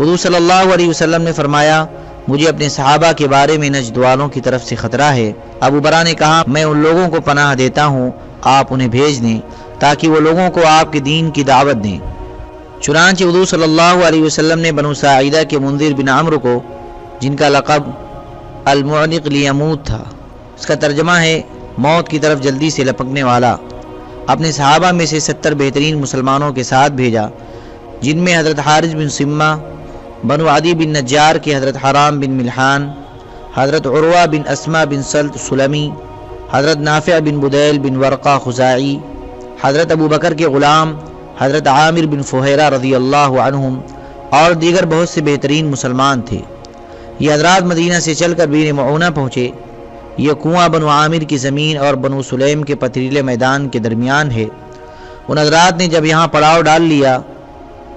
حضور صلی اللہ علیہ وسلم نے فرمایا مجھے اپنے صحابہ کے بارے میں نجد والوں کی طرف سے خطرہ ہے۔ ابو برا نے کہا، میں ان لوگوں کو پناہ دیتا ہوں، آپ انہیں بھیج دیں، تاکہ وہ لوگوں کو آپ کے دین کی دعوت دیں۔ چنانچہ حضور صلی اللہ علیہ وسلم نے بنو سعیدہ کے منذر بن عمر کو، جن کا لقب المعنق لیموت تھا، اس کا ترجمہ ہے، موت کی طرف جلدی سے لپکنے والا۔ اپنے صحابہ میں سے ستر بہترین مسلمانوں کے ساتھ بھیجا، جن میں حضرت حارج بن سمہ بنو عدی بن نجار کے حضرت حرام بن ملحان، حضرت عروہ بن اسما بن سلط سلمی، حضرت نافع بن بدیل بن ورقہ خزائی، حضرت ابو بکر کے غلام حضرت عامر بن فہیرہ رضی اللہ عنہم اور دیگر بہت سے بہترین مسلمان تھے۔ یہ حضرات مدینہ سے چل کر بین معونہ پہنچے۔ یہ کنواں بنو عامر کی زمین اور بنو سلیم کے پتھریلے میدان کے درمیان ہے۔ ان حضرات نے جب یہاں پڑاؤ ڈال لیا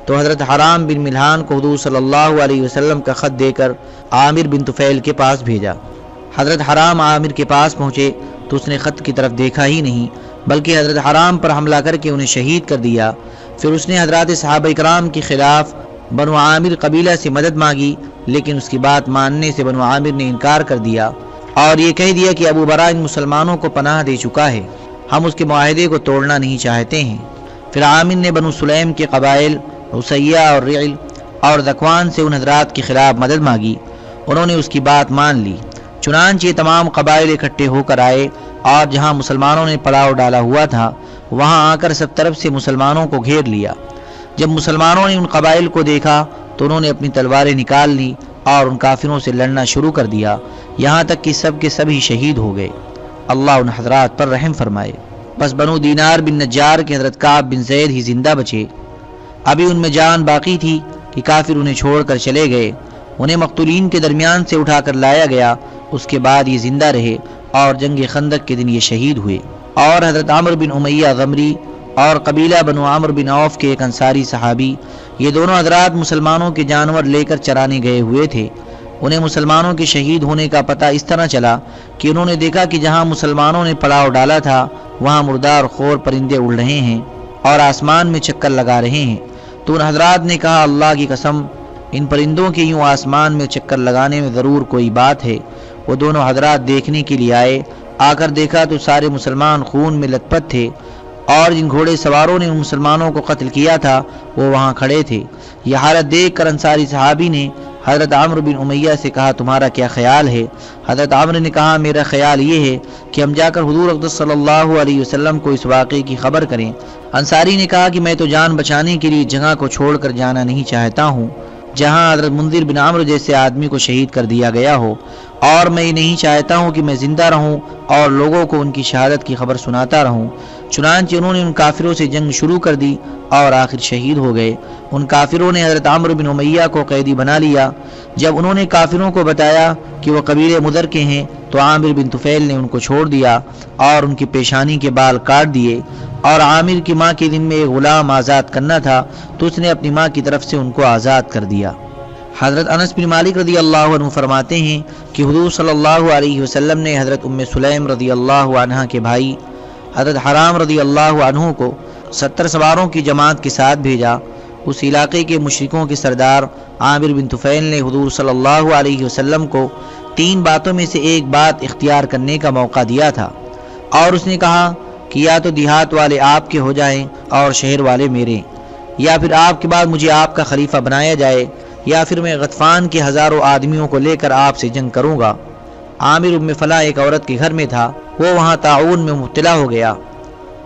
تو حضرت حرام بن ملحان کو حضور صلی اللہ علیہ وسلم کا خط دے کر عامر بن طفیل کے پاس بھیجا۔ حضرت حرام عامر کے پاس پہنچے تو اس نے خط کی طرف دیکھا ہی نہیں، بلکہ حضرت حرام پر حملہ کر کے انہیں شہید کر دیا۔ پھر اس نے حضرات صحابہ اکرام کے خلاف بنو عامر قبیلہ سے مدد مانگی، لیکن اس کی بات ماننے سے بنو عامر نے انکار کر دیا۔ اور یہ کہہ دیا کہ ابو برا ان مسلمانوں کو پناہ دے چکا ہے، ہم اس کے معاہدے کو توڑنا نہیں چاہتے ہیں۔ پھر عامر نے بنو سلیم کے قبائل رسیہ اور رعل اور ذکوان سے ان حضرات کے خلاف مدد مانگی۔ انہوں نے اس کی بات مان لی۔ چنانچہ تمام قبائل اکٹھے ہو کر آئے اور جہاں مسلمانوں نے پڑاؤ ڈالا ہوا تھا، وہاں آ کر سب طرف سے مسلمانوں کو گھیر لیا۔ جب مسلمانوں نے ان قبائل کو دیکھا، تو انہوں نے اپنی تلواریں نکال لی اور ان کافروں سے لڑنا شروع کر دیا۔ یہاں تک کہ سب کے سبھی شہید ہو گئے۔ اللہ ان حضرات پر رحم فرمائے۔ بس بنو دینار بن نجار کے حضرت کعب بن زید ہی زندہ بچے۔ ابھی ان میں جان باقی تھی کہ کافر انہیں چھوڑ کر چلے گئے۔ انہیں مقتولین کے درمیان سے اٹھا کر لایا گیا۔ اس کے بعد یہ زندہ رہے اور جنگ خندق کے دن یہ شہید ہوئے۔ اور حضرت عامر بن امیہ غمری اور قبیلہ بنو عامر بن عوف کے ایک انصاری صحابی یہ دونوں حضرات مسلمانوں کے جانور لے کر چرانے گئے ہوئے تھے۔ انہیں مسلمانوں کے شہید ہونے کا پتہ اس طرح چلا کہ انہوں نے دیکھا کہ جہاں مسلمانوں نے پڑاؤ ڈالا تھا، وہاں مردار خور پرندے اڑ رہے ہیں اور آسمان میں چکر لگا رہے ہیں۔ تو ان حضرات نے کہا، اللہ کی قسم، ان پرندوں کے یوں آسمان میں چکر لگانے میں ضرور کوئی بات ہے۔ وہ دونوں حضرات دیکھنے کے لیے آئے۔ آ کر دیکھا تو سارے مسلمان خون میں لت پت تھے۔ اور جن گھوڑے سواروں نے ان مسلمانوں کو قتل کیا تھا، وہ وہاں کھڑے تھے۔ یہ حالت دیکھ کر انصاری صحابی نے حضرت عمر بن امیہ سے کہا، تمہارا کیا خیال ہے؟ حضرت عمر نے کہا، میرا خیال یہ ہے کہ ہم جا کر حضور اقدس صلی اللہ علیہ وسلم کو اس واقعے کی خبر کریں۔ انصاری نے کہا کہ میں تو جان بچانے کے لیے جگہ کو چھوڑ کر جانا نہیں چاہتا ہوں، جہاں حضرت منظر بن عمر جیسے آدمی کو شہید کر دیا گیا ہو۔ اور میں یہ نہیں چاہتا ہوں کہ میں زندہ رہوں اور لوگوں کو ان کی شہادت کی خبر سناتا رہوں۔ چنانچہ انہوں نے ان کافروں سے جنگ شروع کر دی اور آخر شہید ہو گئے۔ ان کافروں نے حضرت عمر بن امیہ کو قیدی بنا لیا۔ جب انہوں نے کافروں کو بتایا کہ وہ قبیل مدر کے ہیں، تو عامر بن طفیل نے ان کو چھوڑ دیا اور ان کی پیشانی کے بال کاٹ دیے۔ اور عامر کی ماں کے دن میں ایک غلام آزاد کرنا تھا تو اس نے اپنی ماں کی طرف سے ان کو آزاد کر دیا۔ حضرت انس بن مالک رضی اللہ عنہ فرماتے ہیں کہ حضور صلی اللہ علیہ وسلم نے حضرت ام سلیم رضی اللہ عنہ کے بھائی، حضرت حرام رضی اللہ عنہ کو ستر سواروں کی جماعت کے ساتھ بھیجا۔ اس علاقے کے مشرکوں کے سردار عامر بن طفیل نے حضور صلی اللہ علیہ وسلم کو تین باتوں میں سے ایک بات اختیار کرنے کا موقع دیا تھا اور اس نے کہا یا تو دیہات والے آپ کے ہو جائیں اور شہر والے میرے۔ یا پھر آپ کے بعد مجھے آپ کا خلیفہ بنایا جائے، یا پھر میں غطفان کے ہزاروں آدمیوں کو لے کر آپ سے جنگ کروں گا۔ عامر ام فلاں ایک عورت کے گھر میں تھا، وہ وہاں تعاون میں مبتلا ہو گیا۔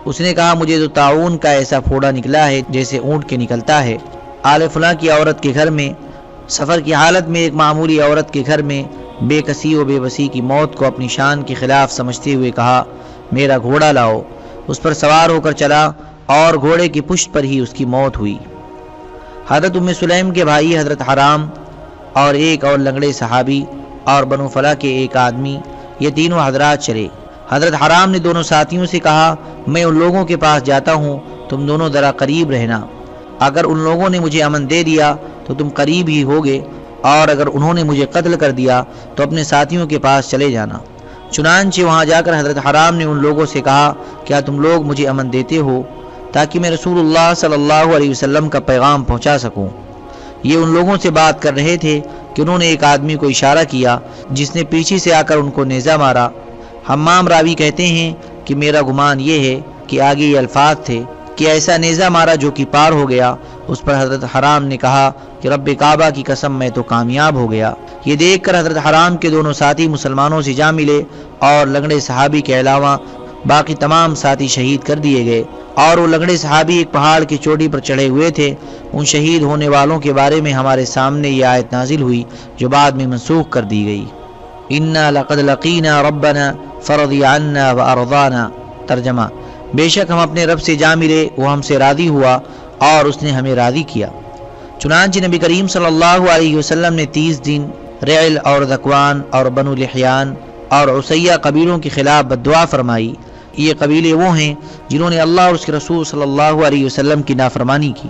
اس نے کہا، مجھے تو تعاون کا ایسا پھوڑا نکلا ہے جیسے اونٹ کے نکلتا ہے۔ آل فلاں کی عورت کے گھر میں، سفر کی حالت میں ایک معمولی عورت کے گھر میں بے کسی و بے بسی کی موت کو اپنی شان کے خلاف سمجھتے ہوئے کہا، میرا گھوڑا لاؤ۔ اس پر سوار ہو کر چلا اور گھوڑے کی پشت پر ہی اس کی موت ہوئی۔ حضرت ام سلیم کے بھائی حضرت حرام اور ایک اور لنگڑے صحابی اور بنو فلا کے ایک آدمی، یہ تینوں حضرات چلے۔ حضرت حرام نے دونوں ساتھیوں سے کہا، میں ان لوگوں کے پاس جاتا ہوں، تم دونوں ذرا قریب رہنا۔ اگر ان لوگوں نے مجھے امن دے دیا تو تم قریب ہی ہوگے، اور اگر انہوں نے مجھے قتل کر دیا تو اپنے ساتھیوں کے پاس چلے جانا۔ چنانچہ وہاں جا کر حضرت حرام نے ان لوگوں سے کہا، کیا تم لوگ مجھے امن دیتے ہو تاکہ میں رسول اللہ صلی اللہ علیہ وسلم کا پیغام پہنچا سکوں؟ یہ ان لوگوں سے بات کر رہے تھے کہ انہوں نے ایک آدمی کو اشارہ کیا، جس نے پیچھے سے آ کر ان کو نیزہ مارا۔ حمام راوی کہتے ہیں کہ میرا گمان یہ ہے کہ آگے یہ الفاظ تھے کہ ایسا نیزہ مارا جو کہ پار ہو گیا۔ اس پر حضرت حرام نے کہا کہ رب کعبہ کی قسم میں تو کامیاب ہو گیا۔ یہ دیکھ کر حضرت حرام کے دونوں ساتھی مسلمانوں سے جا ملے۔ اور لنگڑے صحابی کے علاوہ باقی تمام ساتھی شہید کر دیے گئے۔ اور وہ لنگڑے صحابی ایک پہاڑ کی چوٹی پر چڑھے ہوئے تھے۔ ان شہید ہونے والوں کے بارے میں ہمارے سامنے یہ آیت نازل ہوئی، جو بعد میں منسوخ کر دی گئی۔ انا لقد لقینا ربنا فرضی عنا وارضانا ترجمہ۔ بے شک ہم اپنے رب سے جا ملے، وہ ہم سے راضی ہوا اور اس نے ہمیں راضی کیا۔ چنانچہ نبی کریم صلی اللہ علیہ وسلم نے تیس دن ریل اور ذکوان اور بنو لحیان اور عسیہ قبیلوں کے خلاف بدعا فرمائی۔ یہ قبیلے وہ ہیں جنہوں نے اللہ اور اس کے رسول صلی اللہ علیہ وسلم کی نافرمانی کی۔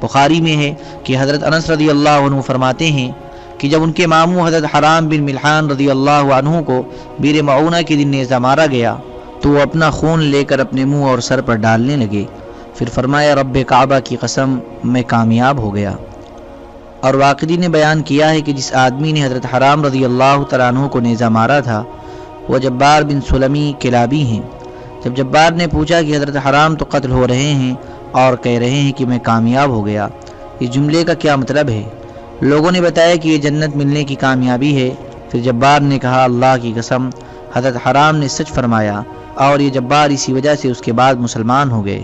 بخاری میں ہے کہ حضرت انس رضی اللہ عنہ فرماتے ہیں کہ جب ان کے ماموں حضرت حرام بن ملحان رضی اللہ عنہ کو بیر معونہ کے دن نیزہ مارا گیا، تو وہ اپنا خون لے کر اپنے منہ اور سر پر ڈالنے لگے۔ پھر فرمایا، رب کعبہ کی قسم، میں کامیاب ہو گیا۔ اور واقعی نے بیان کیا ہے کہ جس آدمی نے حضرت حرام رضی اللہ تعالیٰ عنہ کو نیزہ مارا تھا، وہ جبار بن سلمی کلابی ہیں۔ جب جبار نے پوچھا کہ حضرت حرام تو قتل ہو رہے ہیں اور کہہ رہے ہیں کہ میں کامیاب ہو گیا، اس جملے کا کیا مطلب ہے؟ لوگوں نے بتایا کہ یہ جنت ملنے کی کامیابی ہے۔ پھر جبار نے کہا، اللہ کی قسم، حضرت حرام نے سچ فرمایا اور یہ جبار اسی وجہ سے اس کے بعد مسلمان ہو گئے۔